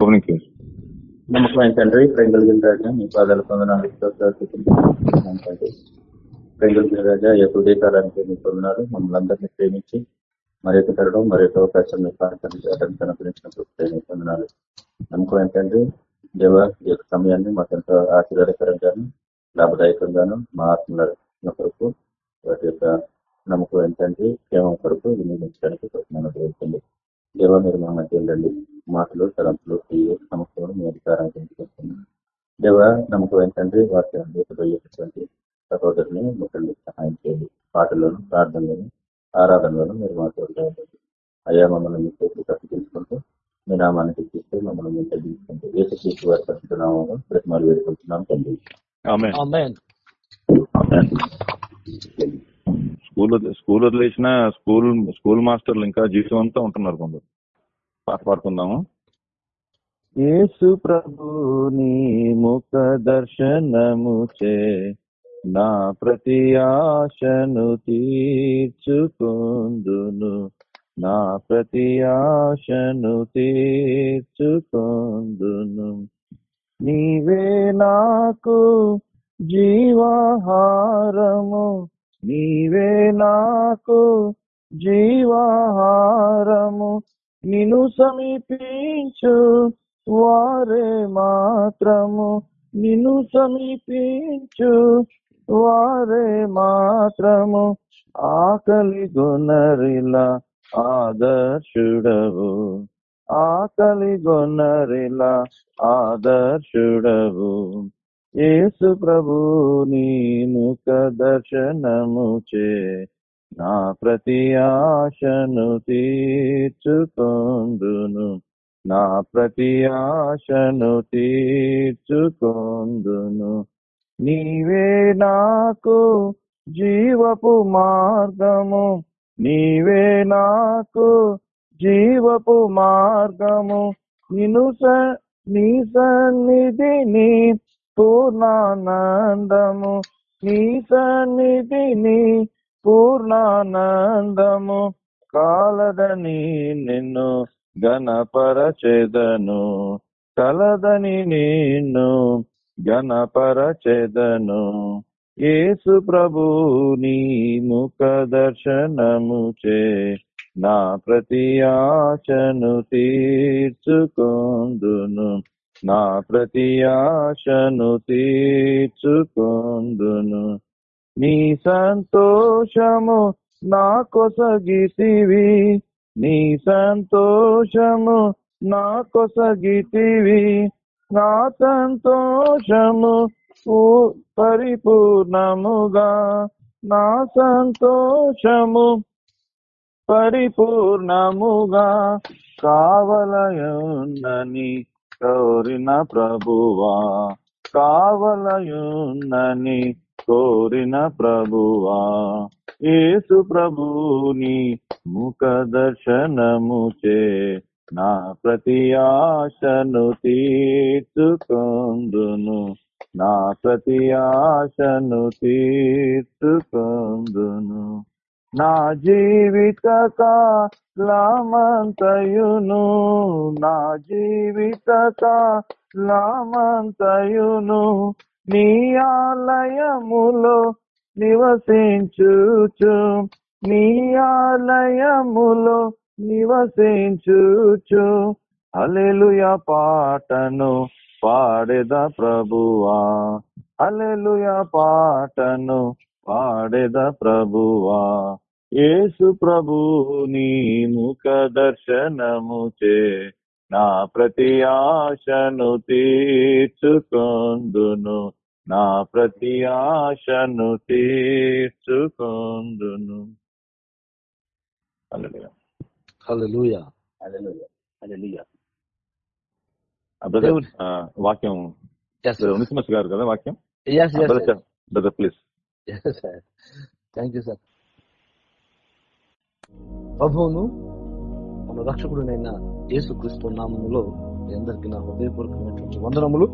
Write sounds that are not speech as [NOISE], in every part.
నమ్మకమైన తండ్రి. ప్రేమ రాజా మీ పాదాలు పొందనాలు ప్రేమ రాజా యొక్క ఉదయకాలానికి మీకు పొందనాలు మమ్మల్ని అందరినీ ప్రేమించి మరొక తరడం మరొక అవకాశం మీ ప్రాంతానికి అనుగ్రహించినప్పుడు ప్రేమ పొందనాలు. నమ్మకమైన తండ్రి. దేవ ఈ యొక్క సమయాన్ని మాకు ఎంతో ఆశీర్వాదకరంగాను లాభదాయకంగాను మా ఆత్మల కొరకు వాటి యొక్క నమ్మకం ఏంటంటే ప్రేమ కొరకు వినియోగించడానికి ప్రయత్నం జరుగుతుంది దేవ మీరు మా మధ్య వెళ్ళండి మాటలు తలంపులు క్రియలు సమస్యలు మీ అధికారానికి ఎంచుకుంటున్నాను దేవ నమ్మకం ఏంటంటే వాక్యం లేకపోయేటువంటి సహోదరుని ముట్టండి సహాయం చేయండి. పాటలను ప్రార్థనలను ఆరాధనలను మీరు మాతో అయ్యా మమ్మల్ని మీ చేతులు కప్పించుకుంటూ మీ నామానికి ఇస్తే మమ్మల్ని మేము తగ్గించుకుంటూ ఏసు తీసి వారి కట్టుకున్నామో ప్రతిమాలు వేడుకుంటున్నాం తండ్రి. స్కూల్ స్కూల్ వదిలేసిన స్కూల్ స్కూల్ మాస్టర్లు ఇంకా జీవితం అంతా ఉంటున్నారు కొందరు. పాట పాడుకుందాము. యేసు ప్రభుని ముఖ దర్శనము చే నా ప్రతి ఆశను తీర్చుకుందును. నా ప్రతి ఆశను తీర్చుకుందును. నీవే నాకు జీవాహారము. నీవే నాకు జీవాహారము. నిను సమీపించు వారే మాత్రము. నిన్ను సమీపించు వారే మాత్రము. ఆకలి గొనరిలా ఆదర్శుడవు. ఆకలి గొనరిలా ఆదర్శుడవు. యేసు ప్రభు నీ ముఖ దర్శనము చే నా ప్రతి ఆశను తీర్చుకొందును. నా ప్రతి ఆశను తీర్చుకొందును. నీవే నాకు జీవపు మార్గము. నీవే నాకు జీవపు మార్గము. నిను నీ సన్నిధిని పూర్ణానందము. నీ సన్నిధిని పూర్ణానందము కాలదని నిన్ను గణపరచెదను కలదని నిన్ను గణపరచెదను యేసు ప్రభు నీ ముఖ దర్శనము చే నా ప్రతి ఆశను తీర్చుకొందును. నా ప్రతి ఆశను తీర్చుకొందును. నీ సంతోషము నా కొసగితివి నీ సంతోషము నా కొసగితివి నా సంతోషము పరిపూర్ణముగా. నా సంతోషము పరిపూర్ణముగా. కావలయున్నని కోరిన ప్రభువా. కావలయున్నని కోరిన ప్రభువా యేసు ప్రభుని ముఖ దర్శనము చే నా ప్రతి ఆశను తీర్చుకొందును. నా ప్రతి ఆశను తీర్చుకొందును. నా జీవిత కాలమంతయును నా జీవిత కాలమంతయును నీ ఆలయములో నివసించుచు. నీ ఆలయములో నివసించుచు. అలెలుయ పాటను పాడెద ప్రభువా. అలెలుయ పాటను పాడెద ప్రభువా. యేసు ప్రభు నీ ముఖ దర్శనము చే. నా ప్రతి ఆశను తీర్చుకొందును. నా ప్రతి ఆశను తీర్చుకొందును. వాక్యం. ఉనిసిమస్ గారు కదా వాక్యం? Brother please thank you sir ప్రభువును మన రక్షకుడునైన యేసు క్రీస్తు నామములో మీ అందరికీ నా హృదయపూర్వకమైనటువంటి వందనములు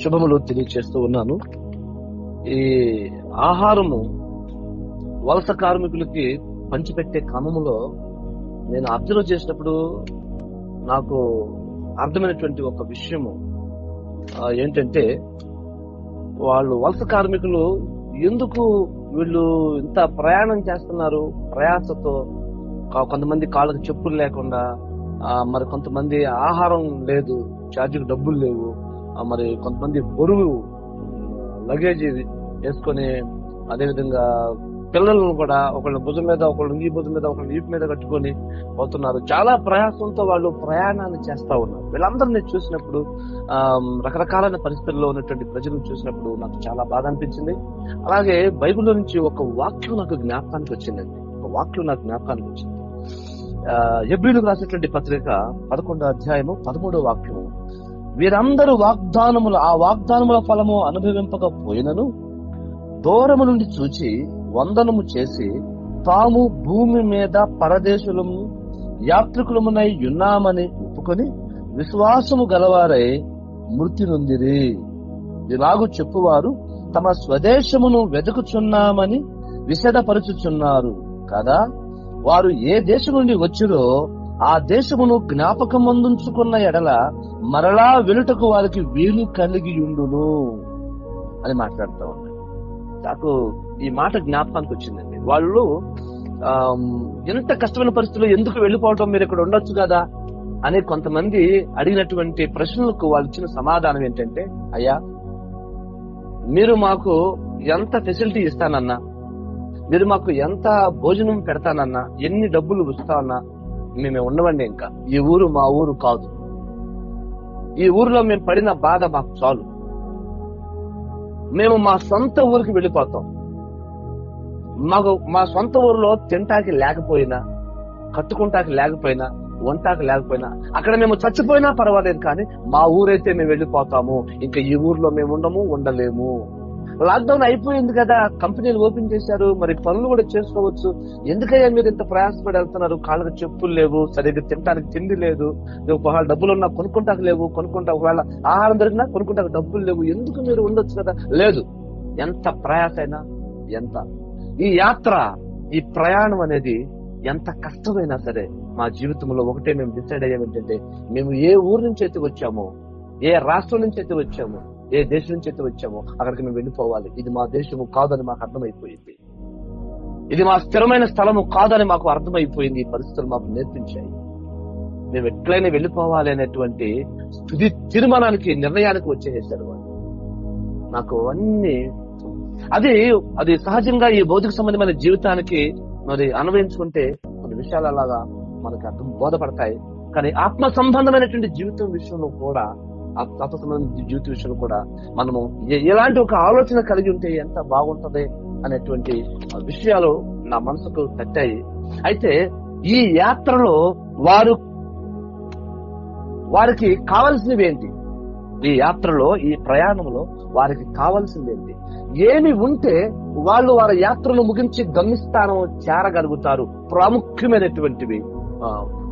శుభములు తెలియజేస్తూ ఉన్నాను. ఈ ఆహారము వలస కార్మికులకి పంచిపెట్టే క్రమములో నేను అబ్జర్వ్ చేసినప్పుడు నాకు అర్థమైనటువంటి ఒక విషయము ఏంటంటే వాళ్ళు వలస కార్మికులు ఎందుకు వీళ్ళు ఇంత ప్రయాణం చేస్తున్నారు ప్రయాసతో కొంతమంది కాళ్ళకి చెప్పులు లేకుండా మరి కొంతమంది ఆహారం లేదు ఛార్జీకి డబ్బులు లేవు. మరి కొంతమంది బరువు లగేజ్ వేసుకొని అదేవిధంగా పిల్లలను కూడా ఒకళ్ళ భుజం మీద ఒకళ్ళు ఈ భుజం మీద ఒకళ్ళు ఈపు మీద కట్టుకొని పోతున్నారు. చాలా ప్రయాసంతో వాళ్ళు ప్రయాణాన్ని చేస్తా ఉన్నారు. వీళ్ళందరినీ చూసినప్పుడు ఆ రకరకాలైన పరిస్థితుల్లో ఉన్నటువంటి ప్రజలను చూసినప్పుడు నాకు చాలా బాధ అనిపించింది. అలాగే బైబిల్లో నుంచి ఒక వాక్యం నాకు జ్ఞాపకానికి వచ్చిందండి. ఒక వాక్యం నాకు జ్ఞాపకానికి వచ్చింది. ఎబ్రిలకు రాసినటువంటి పత్రిక పదకొండో అధ్యాయము పదమూడో వాక్యము. వీరందరూ వాగ్దానములు ఆ వాగ్దానముల ఫలము అనుభవింపకపోయినను దూరము నుండి చూచి వందనము చేసి తాము భూమి మీద పరదేశులము యాత్రికులమునై ఉన్నామని ఒప్పుకొని విశ్వాసము గలవారై మృతి నొందిరి ఇలాగు చెప్పువారు తమ స్వదేశమును వెతుకుచున్నామని విషదపరుచుచున్నారు. కదా? వారు ఏ దేశం నుండి వచ్చిరో ఆ దేశమును జ్ఞాపకమందుంచుకున్న ఎడల మరలా వెలుటకు వారికి వీలు కలిగి ఉండును అని మాట్లాడుతూ ఉన్నాయి నాకు ఈ మాట జ్ఞాపకానికి వచ్చిందండి. వాళ్ళు ఎంత కష్టమైన పరిస్థితుల్లో ఎందుకు వెళ్ళిపోవటం మీరు ఇక్కడ ఉండొచ్చు కదా అని కొంతమంది అడిగినటువంటి ప్రశ్నలకు వాళ్ళు ఇచ్చిన సమాధానం ఏంటంటే అయ్యా మీరు మాకు ఎంత ఫెసిలిటీ ఇస్తానన్నా మీరు మాకు ఎంత భోజనం పెడతానన్నా ఎన్ని డబ్బులు ఇస్తానన్నా మేము ఉండవండి ఇంకా. ఈ ఊరు మా ఊరు కాదు. ఈ ఊరిలో మేము పడిన బాధ మాకు చాలు. మేము మా సొంత ఊరికి వెళ్ళిపోతాం. మాకు మా సొంత ఊరిలో తింటాకి లేకపోయినా కట్టుకుంటాకి లేకపోయినా వంటాకి లేకపోయినా అక్కడ మేము చచ్చిపోయినా పర్వాలేదు కానీ మా ఊరైతే మేము వెళ్ళిపోతాము. ఇంకా ఈ ఊర్లో మేము ఉండము ఉండలేము. లాక్డౌన్ అయిపోయింది కదా కంపెనీలు ఓపెన్ చేశారు మరి పనులు కూడా చేసుకోవచ్చు. ఎందుకయ్యా మీరు ఇంత ప్రయాసపడి వెళ్తున్నారు? కాళ్ళకి చెప్పులు లేవు సరిగ్గా తినడానికి తిండి లేదు ఒకవేళ డబ్బులు ఉన్నా కొనుక్కుంటాకు లేవు కొనుక్కుంటా ఒకవేళ ఆహారం దొరికినా కొనుక్కుంటాకు డబ్బులు లేవు. ఎందుకు మీరు ఉండొచ్చు కదా? లేదు. ఎంత ప్రయాస అయినా ఎంత. ఈ యాత్ర ఈ ప్రయాణం అనేది ఎంత కష్టమైనా సరే మా జీవితంలో ఒకటే మేము డిసైడ్ అయ్యాం ఏంటంటే మేము ఏ ఊరు నుంచి అయితే వచ్చామో ఏ రాష్ట్రం నుంచి అయితే వచ్చామో ఏ దేశం నుంచి అయితే వచ్చామో అక్కడికి మేము వెళ్ళిపోవాలి. ఇది మా దేశము కాదని మాకు అర్థమైపోయింది. ఇది మా స్థిరమైన స్థలము కాదని మాకు అర్థమైపోయింది. ఈ పరిస్థితులు మాకు నేర్పించాయి. మేము ఎట్లయినా వెళ్ళిపోవాలి అనేటువంటి స్థుతి తీర్మానానికి నిర్ణయానికి వచ్చేసారు వాళ్ళు. నాకు అన్ని అది అది సహజంగా ఈ భౌతిక సంబంధమైన జీవితానికి మరి అన్వయించుకుంటే కొన్ని విషయాలు అలాగా మనకి అర్థం బోధపడతాయి. కానీ ఆత్మ సంబంధమైనటువంటి జీవితం విషయంలో కూడా ఆత్మ ఆత్మ విషయంలో కూడా మనము ఎలాంటి ఒక ఆలోచన కలిగి ఉంటే ఎంత బాగుంటది అనేటువంటి విషయాలు నా మనసుకు తట్టాయి. అయితే ఈ యాత్రలో వారు వారికి కావలసినవి ఏంటి? ఈ యాత్రలో ఈ ప్రయాణంలో వారికి కావలసింది ఏంటి? ఏమి ఉంటే వాళ్ళు వారి యాత్రను ముగించి గమ్యస్థానం చేరగలుగుతారు ప్రాముఖ్యమైనటువంటివి.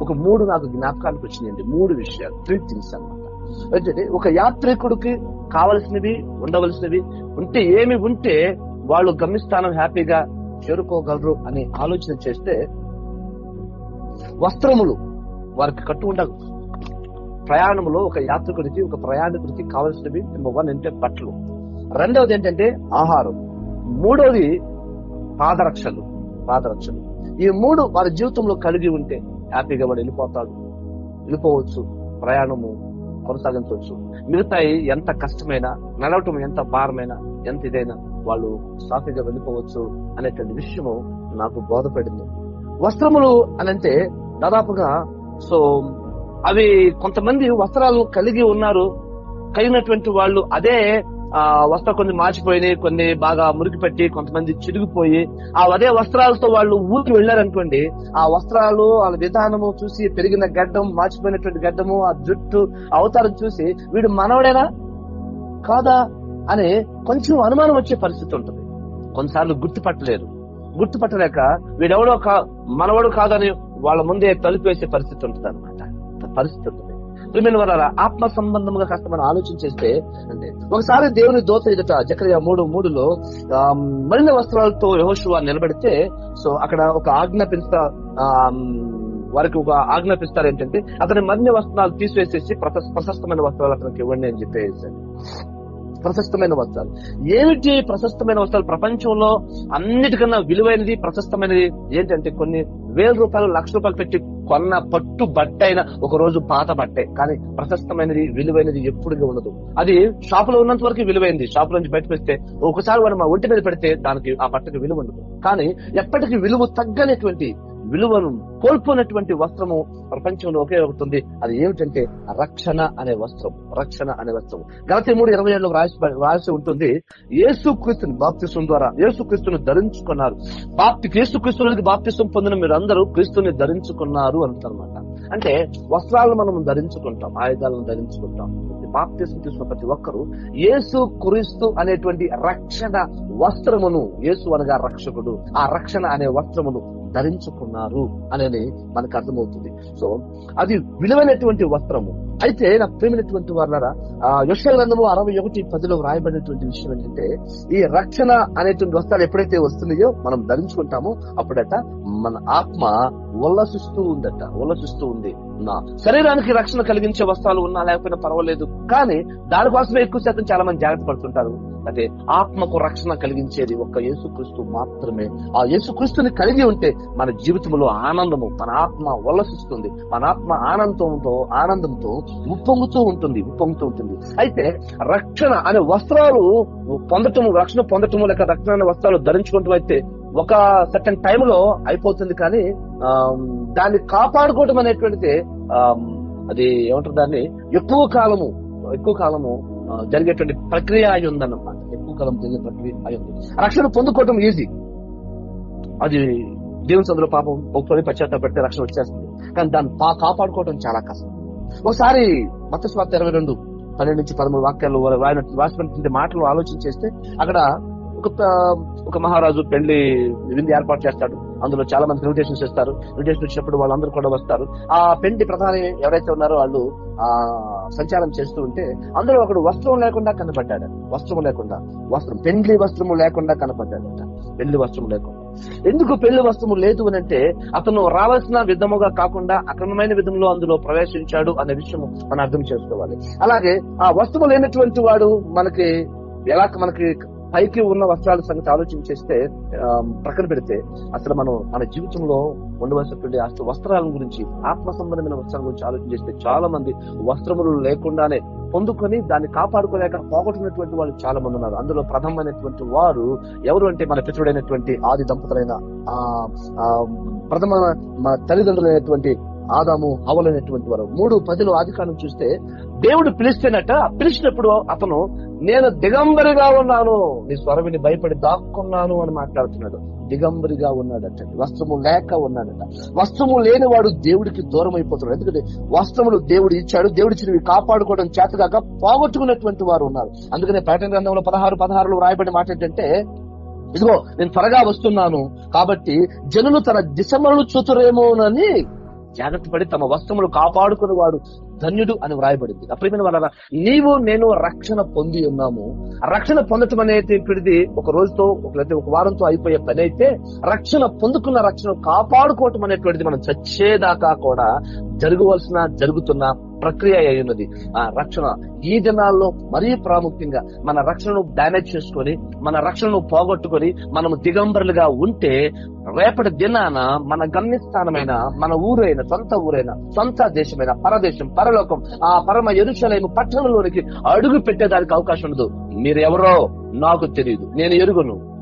ఒక మూడు నాకు జ్ఞాపకానికి వచ్చినాయండి. మూడు విషయాలు. త్రీ థింగ్స్ అన్న. ఒక యాత్రికుడికి కావలసినవి ఉండవలసినవి ఉంటే ఏమి ఉంటే వాళ్ళు గమ్యస్థానం హ్యాపీగా చేరుకోగలరు అని ఆలోచన చేస్తే వస్త్రములు వారికి కట్టు ఉండవు ప్రయాణంలో ఒక యాత్రికుడికి ఒక ప్రయాణికుడికి కావలసినవి నెంబర్ వన్ అంటే బట్టలు. రెండవది ఏంటంటే ఆహారం. మూడవది పాదరక్షలు పాదరక్షలు. ఈ మూడు వారి జీవితంలో కలిగి ఉంటే హ్యాపీగా వాడు వెళ్ళిపోతాడు వెళ్ళిపోవచ్చు. ప్రయాణము కొనసాగించవచ్చు. మిగతాయి ఎంత కష్టమైనా నడవటం ఎంత భారమైనా ఎంత ఇదైనా వాళ్ళు సాఫీగా వెళ్ళిపోవచ్చు అనేటువంటి విషయము నాకు బోధపడింది. వస్త్రములు అనంటే దాదాపుగా సో అవి కొంతమంది వస్త్రాలను కలిగి ఉన్నారు. కలిగినటువంటి వాళ్ళు అదే ఆ వస్త్రం కొన్ని మార్చిపోయినాయి కొన్ని బాగా మురికి పెట్టి కొంతమంది చిరిగిపోయి ఆ అదే వస్త్రాలతో వాళ్ళు ఊరికి వెళ్ళారనుకోండి ఆ వస్త్రాలు వాళ్ళ విధానము చూసి పెరిగిన గడ్డం మార్చిపోయినటువంటి గడ్డము ఆ జుట్టు అవతారం చూసి వీడు మనవడేనా? కాదా? అని కొంచెం అనుమానం వచ్చే పరిస్థితి ఉంటుంది. కొన్నిసార్లు గుర్తుపట్టలేరు. గుర్తుపట్టలేక వీడెవడో కా మనవడు కాదని వాళ్ళ ముందే తలుపు వేసే పరిస్థితి ఉంటుంది అనమాట పరిస్థితి ఉంటుంది. ప్రియమైన వల్ల ఆత్మ సంబంధంగా కాస్త మనం ఆలోచన చేస్తే అంటే ఒకసారి దేవుని దోత ఎదుట జకర్య మూడు మూడులో ఆ, వస్త్రాలతో యహోషువా నిలబడితే సో అక్కడ ఒక ఆజ్ఞాపించుతా వారికి ఒక ఆజ్ఞాపిస్తారు ఏంటంటే అతని మరిన్ని వస్త్రాలు తీసివేసేసి ప్రశస్తమైన వస్త్రాలు అతనికి ఇవ్వండి అని చెప్పేసి. ప్రశస్తమైన వస్త్రాలు. ఏమిటి ప్రశస్తమైన వస్త్రాలు? ప్రపంచంలో అన్నిటికన్నా విలువైనది ప్రశస్తమైనది ఏంటంటే కొన్ని వేల రూపాయలు లక్ష రూపాయలు పెట్టి కొన్న పట్టు బట్ట అయిన ఒక రోజు పాత బట్టే. కానీ ప్రశస్తమైనది విలువైనది ఎప్పుడు ఉండదు. అది షాపులో ఉన్నంత వరకు విలువైంది. షాప్ నుంచి బయట పెడితే ఒకసారి మనం మా ఒంటి మీద పెడితే దానికి ఆ బట్టకి విలువ ఉండదు. కానీ ఎప్పటికీ విలువ తగ్గనటువంటి విలువను కోల్పోయినటువంటి వస్త్రము ప్రపంచంలో ఒకే ఒకటి అది ఏమిటంటే రక్షణ అనే వస్త్రం. రక్షణ అనే వస్త్రం. గత మూడు ఇరవై ఏడులో రాసి రాసి ఉంటుంది. యేసు క్రీస్తుని బాప్తిసం ద్వారా యేసు క్రీస్తుని ధరించుకున్నారు. బాప్తి యేసు క్రీస్తునికి బాప్తిసం పొందిన మీరు అందరూ క్రీస్తుని ధరించుకున్నారు అంటారన్నమాట అంటే వస్త్రాలను మనం ధరించుకుంటాం ఆయుధాలను ధరించుకుంటాం. బాప్తిసం తీసుకున్న ప్రతి ఒక్కరూ యేసు క్రీస్తు అనేటువంటి రక్షణ వస్త్రమును యేసు అనగా రక్షకుడు ఆ రక్షణ అనే వస్త్రమును ధరించుకున్నారు అనేది మనకు అర్థమవుతుంది. సో అది విలువైనటువంటి వస్త్రము. అయితే నా ప్రేమైనటువంటి వాళ్ళరా యశ అరవై ఒకటి పదిలో వ్రాయబడినటువంటి విషయం ఏంటంటే ఈ రక్షణ అనేటువంటి వస్త్రాలు ఎప్పుడైతే వస్తున్నాయో మనం ధరించుకుంటామో అప్పుడట మన ఆత్మ ఉల్లసిస్తూ ఉందట ఉల్లసిస్తూ ఉంది. నా శరీరానికి రక్షణ కలిగించే వస్త్రాలు ఉన్నా లేకపోయినా పర్వాలేదు. కానీ దానికోసమే ఎక్కువ శాతం చాలా మంది జాగ్రత్త పడుతుంటారు. అదే ఆత్మకు రక్షణ కలిగించేది ఒక్క యేసుక్రీస్తు మాత్రమే. ఆ యేసుక్రీస్తుని కలిగి ఉంటే మన జీవితంలో ఆనందము మన ఆత్మ ఉల్లసిస్తుంది. మన ఆత్మ ఆనందంతో ఆనందంతో ఉప్పొంగుతూ ఉంటుంది ఉప్పొంగుతూ ఉంటుంది. అయితే రక్షణ అనే వస్త్రాలు పొందటము రక్షణ పొందటము లేక రక్షణ అనే వస్త్రాలు ధరించుకుంటూ అయితే ఒక సర్టన్ టైంలో అయిపోతుంది కానీ ఆ, దాన్ని కాపాడుకోవడం అనేటువంటిది అది ఏమంటారు దాన్ని? ఎక్కువ కాలము ఎక్కువ కాలము జరిగేటువంటి ప్రక్రియ అయి ఉందన్నమాట. ఎక్కువ కాలం జరిగే ప్రక్రియ అయి ఉంది రక్షణ పొందుకోవటం ఈజీ అది దేవుని సందులో పాపం ఒప్పుకొని పశ్చాత్తాపడితే రక్షణ వచ్చేస్తుంది. కానీ దాన్ని పా- కాపాడుకోవడం చాలా కష్టం. ఒకసారి మత స్వార్థ ఇరవై రెండు పన్నెండు నుంచి పదమూడు వాక్యాలు రాయనట్టు రాసినటువంటి మాటలు ఆలోచన చేస్తే అక్కడ ఒక ఒక మహారాజు పెళ్ళి విందు ఏర్పాటు చేస్తాడు. అందులో చాలా మంది ఇన్విటేషన్స్ ఇస్తారు. ఇన్విటేషన్ వచ్చినప్పుడు వాళ్ళందరూ కూడా వస్తారు. ఆ పెండి ప్రధాని ఎవరైతే ఉన్నారో వాళ్ళు ఆ సంచారం చేస్తూ ఉంటే అందులో ఒకడు వస్త్రం లేకుండా కనపడ్డాడు. వస్త్రం లేకుండా. వస్త్రం పెండ్లి వస్త్రము లేకుండా కనపడ్డాడట పెళ్ళి వస్త్రం లేకుండా. ఎందుకు పెళ్ళి వస్త్రము లేదు అని అంటే అతను రావాల్సిన విధముగా కాకుండా అక్రమమైన విధంలో అందులో ప్రవేశించాడు అనే విషయం మనం అర్థం చేసుకోవాలి. అలాగే ఆ వస్త్రము లేనటువంటి వాడు మనకి ఎలా మనకి పైకి ఉన్న వస్త్రాల సంగతి ఆలోచన చేస్తే ప్రక్కన పెడితే అసలు మనం మన జీవితంలో ఉండవలసినటువంటి అసలు వస్త్రాల గురించి ఆత్మ సంబంధమైన వస్త్రాల గురించి ఆలోచన చేస్తే చాలా మంది వస్త్రములు లేకుండానే పొందుకొని దాన్ని కాపాడుకోలేక పోగొట్టినటువంటి వాళ్ళు చాలా మంది ఉన్నారు. అందులో ప్రథమైనటువంటి వారు ఎవరు అంటే మన పితృడైనటువంటి ఆది దంపతులైన ఆ ఆ, ప్రథమ మన తల్లిదండ్రులైనటువంటి ఆదాము హవలైనటువంటి వారు. మూడు పదిలో ఆదికాండం చూస్తే దేవుడు పిలిస్తేనట పిలిచినప్పుడు అతను నేను దిగంబరిగా ఉన్నాను. నీ స్వరవిని భయపడి దాక్కున్నాను అని మాట్లాడుతున్నాడు. దిగంబరిగా ఉన్నాడట వస్త్రము లేక ఉన్నాడట. వస్త్రము లేనివాడు దేవుడికి దూరం అయిపోతున్నాడు ఎందుకంటే వస్త్రములు దేవుడు ఇచ్చాడు దేవుడి చిన్నవి కాపాడుకోవడం చేతగాక పోగొట్టుకున్నటువంటి వారు ఉన్నారు. అందుకనే ప్రకటన గ్రంథంలో పదహారు పదహారులో రాయబడిన మాట ఏంటంటే ఇదిగో నేను త్వరగా వస్తున్నాను. కాబట్టి జనులు తన దిశమలను చూతురేమోనని జాగ్రత్త పడి తమ వస్త్రములు కాపాడుకుని వాడు ధన్యుడు అని వ్రాయబడింది. అప్పుడు వాళ్ళ నీవు నేను రక్షణ పొంది ఉన్నాము. రక్షణ పొందటం అనేటువంటిది ఒక రోజుతో ఒక లేకపోతే ఒక వారంతో అయిపోయే పని అయితే రక్షణ పొందుకున్న రక్షణ కాపాడుకోవటం అనేటువంటిది మనం చచ్చేదాకా కూడా జరగవలసిన జరుగుతున్న ప్రక్రియ అయి ఉన్నది. ఆ రక్షణ ఈ దినాల్లో మరీ ప్రాముఖ్యంగా మన రక్షణను డామేజ్ చేసుకొని మన రక్షణను పోగొట్టుకొని మనం దిగంబరులుగా ఉంటే రేపటి దినాన మన గమ్యస్థానమైన మన ఊరైన సొంత ఊరైన సొంత దేశమైన పరదేశం పరలోకం ఆ పరమ ఎరుసలేము పట్టణంలోనికి అడుగు పెట్టేదానికి అవకాశం ఉండదు. మీరు ఎవరో నాకు తెలియదు నేను ఎరుగును.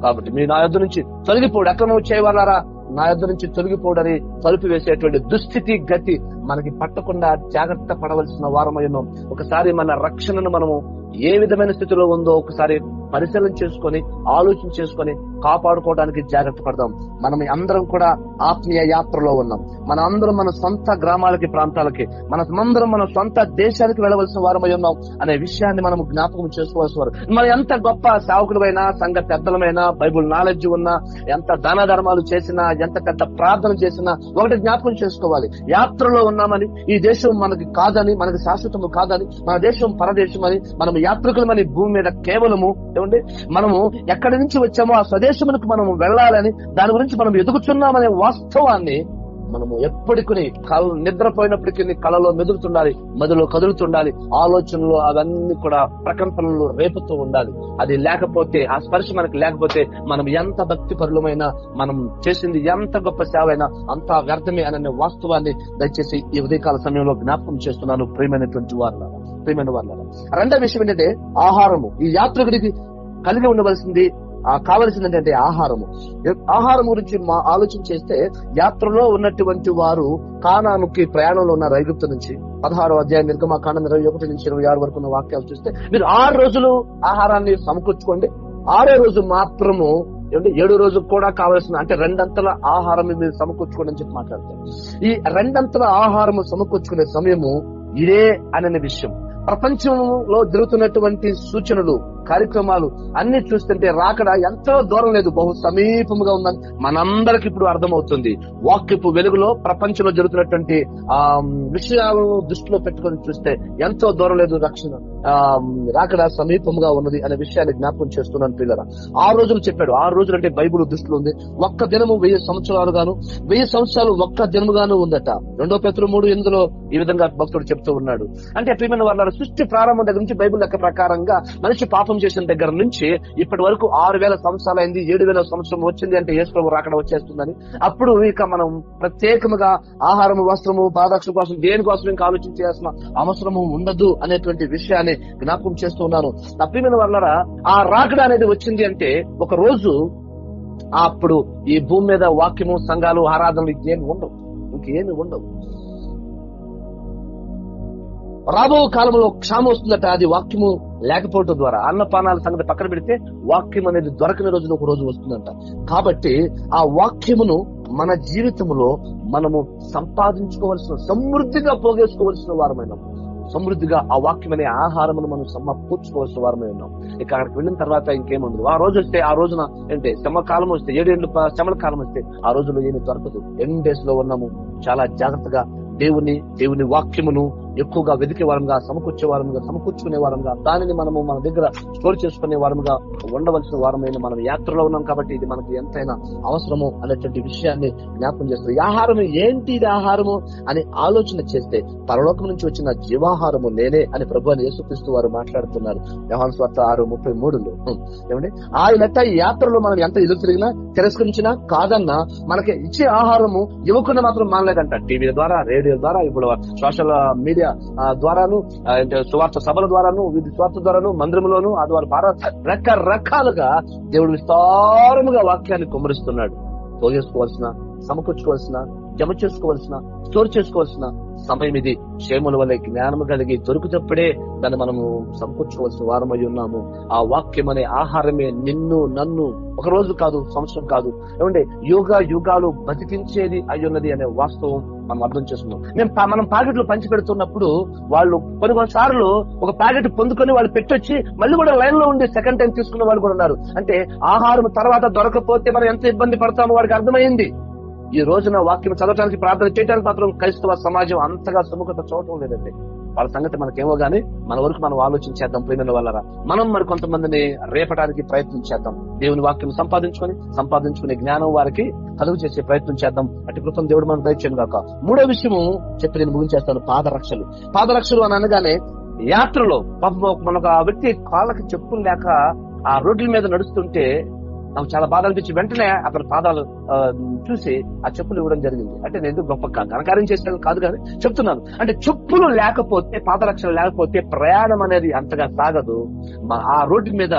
కాబట్టి మీరు నా యొద్ నుంచి తొలగిపోడు. అక్రమం చేయవాలారా? నా యొద్ నుంచి తొలగిపోడని తలుపు వేసేటువంటి దుస్థితి గతి మనకి పట్టకుండా జాగ్రత్త పడవలసిన వారమై ఉన్నాం ఒకసారి మన రక్షణను మనము ఏ విధమైన స్థితిలో ఉందో ఒకసారి పరిశీలన చేసుకొని ఆలోచన చేసుకొని కాపాడుకోవడానికి జాగ్రత్త పడదాం. మనం అందరం కూడా ఆత్మీయ యాత్రలో ఉన్నాం. మన అందరం మన సొంత గ్రామాలకి ప్రాంతాలకి మన అందరం మన సొంత దేశానికి వెళ్ళవలసిన వారమై ఉన్నాం అనే విషయాన్ని మనం జ్ఞాపకం చేసుకోవాల్సిన వారు. మనం ఎంత గొప్ప సేవకులమైనా సంఘ పెద్దలమైనా బైబుల్ నాలెడ్జ్ ఉన్నా ఎంత దాన ధర్మాలు చేసినా ఎంత పెద్ద ప్రార్థన చేసినా ఒకటి జ్ఞాపకం చేసుకోవాలి. యాత్రలో ఉన్నామని ఈ దేశం మనకి కాదని మనకి శాశ్వతము కాదని మన దేశం పరదేశం అని మనం యాత్రికులమని భూమి మీద కేవలము ఏమండి? మనము ఎక్కడి నుంచి వచ్చామో ఆ స్వదేశమునకు మనము వెళ్ళాలని దాని గురించి మనం ఎదుగుతున్నామనే వాస్తవాన్ని మనము ఎప్పటికీ కళ నిద్రపోయినప్పటికీ కళలో మెదులుతుండాలి మదిలో కదులుతుండాలి ఆలోచనలు అవన్నీ కూడా ప్రకంపనలు రేపుతూ ఉండాలి. అది లేకపోతే ఆ స్పర్శ మనకి లేకపోతే మనం ఎంత భక్తి పరులమైనా మనం చేసింది ఎంత గొప్ప సేవ అయినా అంత వ్యర్థమే అనే వాస్తవాన్ని దయచేసి ఈ ఉదయకాల సమయంలో జ్ఞాపకం చేస్తున్నాను ప్రేమైనటువంటి వారు ప్రేమైన వాళ్ళ రెండో విషయం ఏంటంటే ఆహారము. ఈ యాత్రికుడికి కలిగి ఉండవలసింది ఆ కావలసింది ఏంటంటే ఆహారము. ఆహారం గురించి మా ఆలోచన చేస్తే యాత్రలో ఉన్నటువంటి వారు కానానికి ప్రయాణంలో ఉన్న రైగుప్తు నుంచి. పదహారో అధ్యాయం నిర్గమా కాండం ఇరవై ఒకటి నుంచి ఇరవై ఆరు వరకు ఉన్న వాక్యాలు చూస్తే మీరు ఆరు రోజులు ఆహారాన్ని సమకూర్చుకోండి. ఆరో రోజు మాత్రము ఏమంటే ఏడు రోజు కూడా కావాల్సిన అంటే రెండంతల ఆహారం మీరు సమకూర్చుకోండి అని చెప్పి మాట్లాడతారు. ఈ రెండంతల ఆహారం సమకూర్చుకునే సమయము ఇదే అనే విషయం. ప్రపంచంలో జరుగుతున్నటువంటి సూచనలు కార్యక్రమాలు అన్ని చూస్తుంటే రాకడ ఎంతో దూరం లేదు. బహు సమీపముగా ఉందని మనందరికి ఇప్పుడు అర్థమవుతుంది. వాక్యపు వెలుగులో ప్రపంచంలో జరుగుతున్నటువంటి ఆ విషయాలను దృష్టిలో పెట్టుకొని చూస్తే ఎంతో దూరం లేదు రక్షణ రాకడ సమీపముగా ఉన్నది అనే విషయాన్ని జ్ఞాపకం చేస్తున్నాను పిల్లల ఆ రోజులు చెప్పాడు. ఆ రోజులు అంటే బైబుల్ దృష్టిలో ఉంది. ఒక్క దినము వెయ్యి సంవత్సరాలు గాను వెయ్యి సంవత్సరాలు ఒక్క దినముగాను ఉందట. రెండో పెత్తులు మూడు ఎనిమిదిలో ఈ విధంగా భక్తుడు చెప్తూ ఉన్నాడు. అంటే ప్రియమైన వాళ్ళ సృష్టి ప్రారంభం దగ్గర నుంచి బైబుల్ లెక్క ప్రకారంగా మనిషి పాప చేసిన దగ్గర నుంచి ఇప్పటి వరకు ఆరు వేల సంవత్సరాలు అయింది ఏడు వేల సంవత్సరం వచ్చింది అంటే యేసు ప్రభు రాకడ వచ్చేస్తుందని. అప్పుడు ఇక మనం ప్రత్యేకముగా ఆహారము వస్త్రము పాదక్ష కోసం దేనికోసం ఇంకా ఆలోచించాల్సిన అవసరము ఉండదు అనేటువంటి విషయాన్ని జ్ఞాపకం చేస్తూ ఉన్నాను. తప్పిమైన వాళ్ళరా ఆ రాకడ అనేది వచ్చింది అంటే ఒక రోజు అప్పుడు ఈ భూమి మీద వాక్యము సంఘాలు ఆరాధనలు ఇంకేమి ఉండవు. ఇంకేమి ఉండవు. రాబో కాలంలో క్షామం వస్తుందట అది వాక్యము లేకపోవటం ద్వారా. అన్నపానాల సంగతి పక్కన పెడితే వాక్యం అనేది దొరకని రోజున ఒక రోజు వస్తుందంట. కాబట్టి ఆ వాక్యమును మన జీవితంలో మనము సంపాదించుకోవాల్సిన సమృద్ధిగా పోగేసుకోవలసిన వారమైన. సమృద్ధిగా ఆ వాక్యం అనే ఆహారమును మనం సమకూర్చుకోవాల్సిన వారమై ఉన్నాం ఇక అక్కడికి వెళ్ళిన తర్వాత ఇంకేముండదు. ఆ రోజు వస్తే ఆ రోజున అంటే శ్రమ కాలం వస్తే ఏడేళ్ళు శ్రమల కాలం వస్తే ఆ రోజులో ఏమి దొరకదు. ఎన్ డేస్లో ఉన్నాము. చాలా జాగ్రత్తగా దేవుని దేవుని వాక్యమును ఎక్కువగా వెతికే వారంగా సమకూర్చే వారంగా సమకూర్చుకునే వారంగా దానిని మనము మన దగ్గర స్టోర్ చేసుకునే వారంగా ఉండవలసిన వారమైన మనం యాత్రలో ఉన్నాం కాబట్టి ఇది మనకి ఎంతైనా అవసరము అనేటువంటి విషయాన్ని జ్ఞాపకం చేస్తుంది. ఆహారం ఏంటి ఇది ఆహారము అని ఆలోచన చేస్తే పరలోకం నుంచి వచ్చిన జీవాహారము నేనే అని ప్రభు అని యేసుక్రీస్తు వారు మాట్లాడుతున్నారు. వ్యవహాన్ స్వార్థ ఆరు ముప్పై మూడులో. ఏమండి? ఆయనట ఈ యాత్రలో మనం ఎంత ఎదురు తిరిగినా తిరస్కరించినా కాదన్నా మనకి ఇచ్చే ఆహారము యువకుని మాత్రం మానలేదంట. టీవీ ద్వారా రేడియో ద్వారా ఇప్పుడు సోషల్ మీడియా ద్వారాను సువార్త సభల ద్వారాను విధి స్వార్థ ద్వారాను మందిరంలోను ఆ ద్వారా భారత రకరకాలుగా దేవుడు విస్తారముగా వాక్యాన్ని కుమరిస్తున్నాడు తోగేసుకోవాల్సిన సమకూర్చుకోవాల్సిన జమ చేసుకోవాల్సిన స్టోర్ చేసుకోవాల్సిన సమయం ఇది. క్షేముల వల్ల జ్ఞానము కలిగి దొరుకుతప్పుడే దాన్ని మనము సమకూర్చుకోవాల్సిన వారమై ఉన్నాము. ఆ వాక్యం అనే ఆహారమే నిన్ను నన్ను ఒక రోజు కాదు సంవత్సరం కాదు. ఏమంటే యుగ యుగాలు బతికించేది అయ్యున్నది అనే వాస్తవం మనం అర్థం చేసుకున్నాం మేము మనం ప్యాకెట్లు పంచి పెడుతున్నప్పుడు వాళ్ళు కొన్ని కొన్నిసార్లు ఒక ప్యాకెట్ పొందుకొని వాళ్ళు పెట్టొచ్చి మళ్ళీ కూడా లైన్లో ఉండి సెకండ్ టైం తీసుకున్న వాళ్ళు కూడా ఉన్నారు. అంటే ఆహారం తర్వాత దొరకపోతే మనం ఎంత ఇబ్బంది పడతామో వాడికి అర్థమైంది. ఈ రోజున వాక్యం చదవడానికి ప్రార్థన చేయడానికి మాత్రం క్రైస్తవ సమాజం అంతగా సుముఖత చూడటం లేదండి. వాళ్ళ సంగతి మనకేమో గానీ మన వరకు మనం ఆలోచించేద్దాం పోయిన వాళ్ళరా. మనం మరి కొంతమందిని రేపటానికి ప్రయత్నం చేద్దాం. దేవుని వాక్యం సంపాదించుకొని సంపాదించుకునే జ్ఞానం వారికి కలుగు చేసే ప్రయత్నం చేద్దాం. అటు కృతం దేవుడు మనం దయచేయను కాక మూడో విషయము చెప్పి నేను ముగించేస్తాను పాదరక్షలు. పాదరక్షలు అని అనగానే యాత్రలో మనకు ఆ వ్యక్తి కాళ్ళకి చెప్పులు లేక ఆ రోడ్ల మీద నడుస్తుంటే నాకు చాలా బాధ అనిపించి వెంటనే అతని పాదాలు చూసి ఆ చెప్పులు ఇవ్వడం జరిగింది. అంటే నేను గొప్ప ఘనకార్యం చేసిన కాదు కానీ చెప్తున్నాను. అంటే చెప్పులు లేకపోతే పాదరక్షలు లేకపోతే ప్రయాణం అనేది అంతగా సాగదు. ఆ రోడ్డు మీద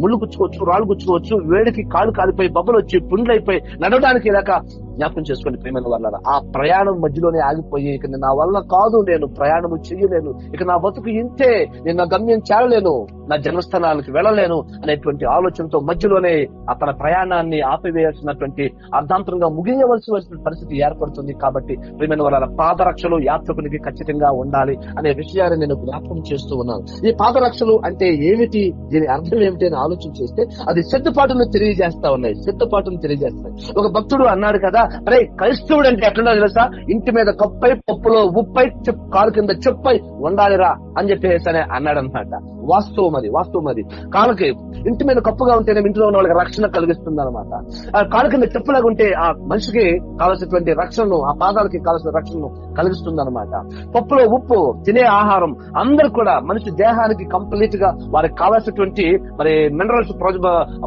ముళ్ళు గుచ్చుకోవచ్చు రాళ్ళు గుచ్చుకోవచ్చు వేడికి కాళ్ళు కాలిపోయి బొబ్బలు వచ్చి పుండ్లైపోయి నడవడానికి ఇలాక జ్ఞాపకం చేసుకోండి ప్రేమైన వల్ల ఆ ప్రయాణం మధ్యలోనే ఆగిపోయి ఇక నా వల్ల కాదు నేను ప్రయాణం చెయ్యలేను. ఇక నా బతుకు ఇంతే నేను నా గమ్యం చేరలేను నా జన్మస్థానానికి వెళ్ళలేను అనేటువంటి ఆలోచనతో మధ్యలోనే అతని ప్రయాణాన్ని ఆపివేయాల్సినటువంటి అర్ధాంతరంగా ముగియవలసిన పరిస్థితి ఏర్పడుతుంది కాబట్టి ప్రేమైన వాళ్ళ పాదరక్షలు యాత్రికునికి ఖచ్చితంగా ఉండాలి అనే విషయాన్ని నేను జ్ఞాపకం చేస్తూ ఉన్నాను. ఈ పాదరక్షలు అంటే ఏమిటి? దీని అర్థం ఏమిటి అని ఆలోచన చేస్తే అది సిద్ధపాటును తెలియజేస్తా ఉన్నాయి. సిద్ధపాటును తెలియజేస్తాయి. ఒక భక్తుడు అన్నాడు కదా అరే క్రైస్తవుడు అంటే ఎట్లున్నా తెలుసా? ఇంటి మీద కప్పై పప్పులో ఉప్పై చెప్ కాలు కింద చెప్పై ఉండాలిరా అని చెప్పేసి అని అన్నాడు అనమాట వాస్తవం అది వాస్తవం అది. కాళ్ళకి ఇంటి మీద కప్పుగా ఉంటేనే ఇంట్లో ఉన్న వాళ్ళకి రక్షణ కలిగిస్తుంది అనమాట ఆ కింద కింద చెప్పులాగా ఉంటే ఆ మనిషికి కావాల్సినటువంటి రక్షణను ఆ పాదాలకి కావలసిన రక్షణను కలిగిస్తుంది అనమాట పప్పులో ఉప్పు తినే ఆహారం అందరు కూడా మనిషి దేహానికి కంప్లీట్గా వారికి కావాల్సినటువంటి మరి మినరల్స్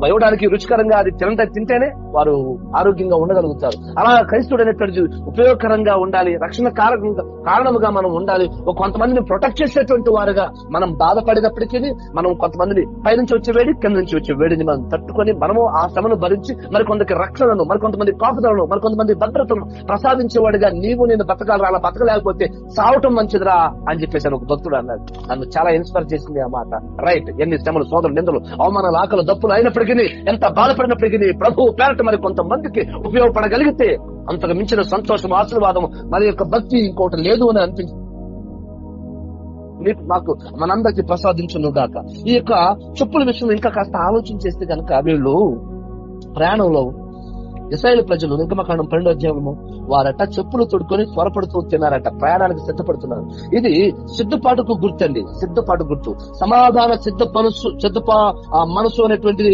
ఇవ్వడానికి రుచికరంగా అది తినంత తింటేనే వారు ఆరోగ్యంగా ఉండగలుగుతారు. అలా క్రైస్తుడు అనేటువంటి ఉపయోగకరంగా ఉండాలి రక్షణ కారకంగా కారణముగా మనం ఉండాలి. ఒక కొంతమందిని ప్రొటెక్ట్ చేసేటువంటి వారుగా మనం బాధపడినప్పటికీ మనం కొంతమందిని పైనుంచి వచ్చే వేడి కింద నుంచి వచ్చే వేడిని మనం తట్టుకొని మనము ఆ శ్రమను భరించి మరి కొందరికి రక్షణను మరికొంతమంది కాపుదలను మరికొంతమంది భద్రతను ప్రసాదించేవాడిగా నీవు నేను బతకాలి అలా బతకలేకపోతే సావటం మంచిదిరా అని చెప్పేసి ఒక భక్తుడు అన్నాడు. నన్ను చాలా ఇన్స్పైర్ చేసింది ఆ మాట. రైట్ ఎన్ని శ్రమలు సోదరులు నిందలు అవమానాలు ఆకలు దప్పులు అయినప్పటికీ ఎంత బాధపడినప్పటికీ ప్రభు పేరట మరి కొంతమందికి ఉపయోగపడగలిగితే అంతకు మించిన సంతోషం ఆశీర్వాదం మరి యొక్క భక్తి ఇంకోటి లేదు అని అనిపించింది మీకు మాకు మనందరికి ప్రసాదించును గాక. ఈ యొక్క చెప్పుల విషయంలో ఇంకా కాస్త ఆలోచన చేస్తే కనుక వీళ్ళు ప్రయాణంలో ఇస్రాయేల్ ప్రజలు నిర్గమకాండం పన్నెండు అధ్యాయము వారట చెప్పులు తొడుకొని త్వరపడుతూ తిన్నారట ప్రయాణానికి సిద్ధపడుతున్నారు. ఇది సిద్ధపాటుకు గుర్తండి సిద్ధపాటు గుర్తు. సమాధాన సిద్ధ మనసు సిద్ధపా ఆ మనసు అనేటువంటిది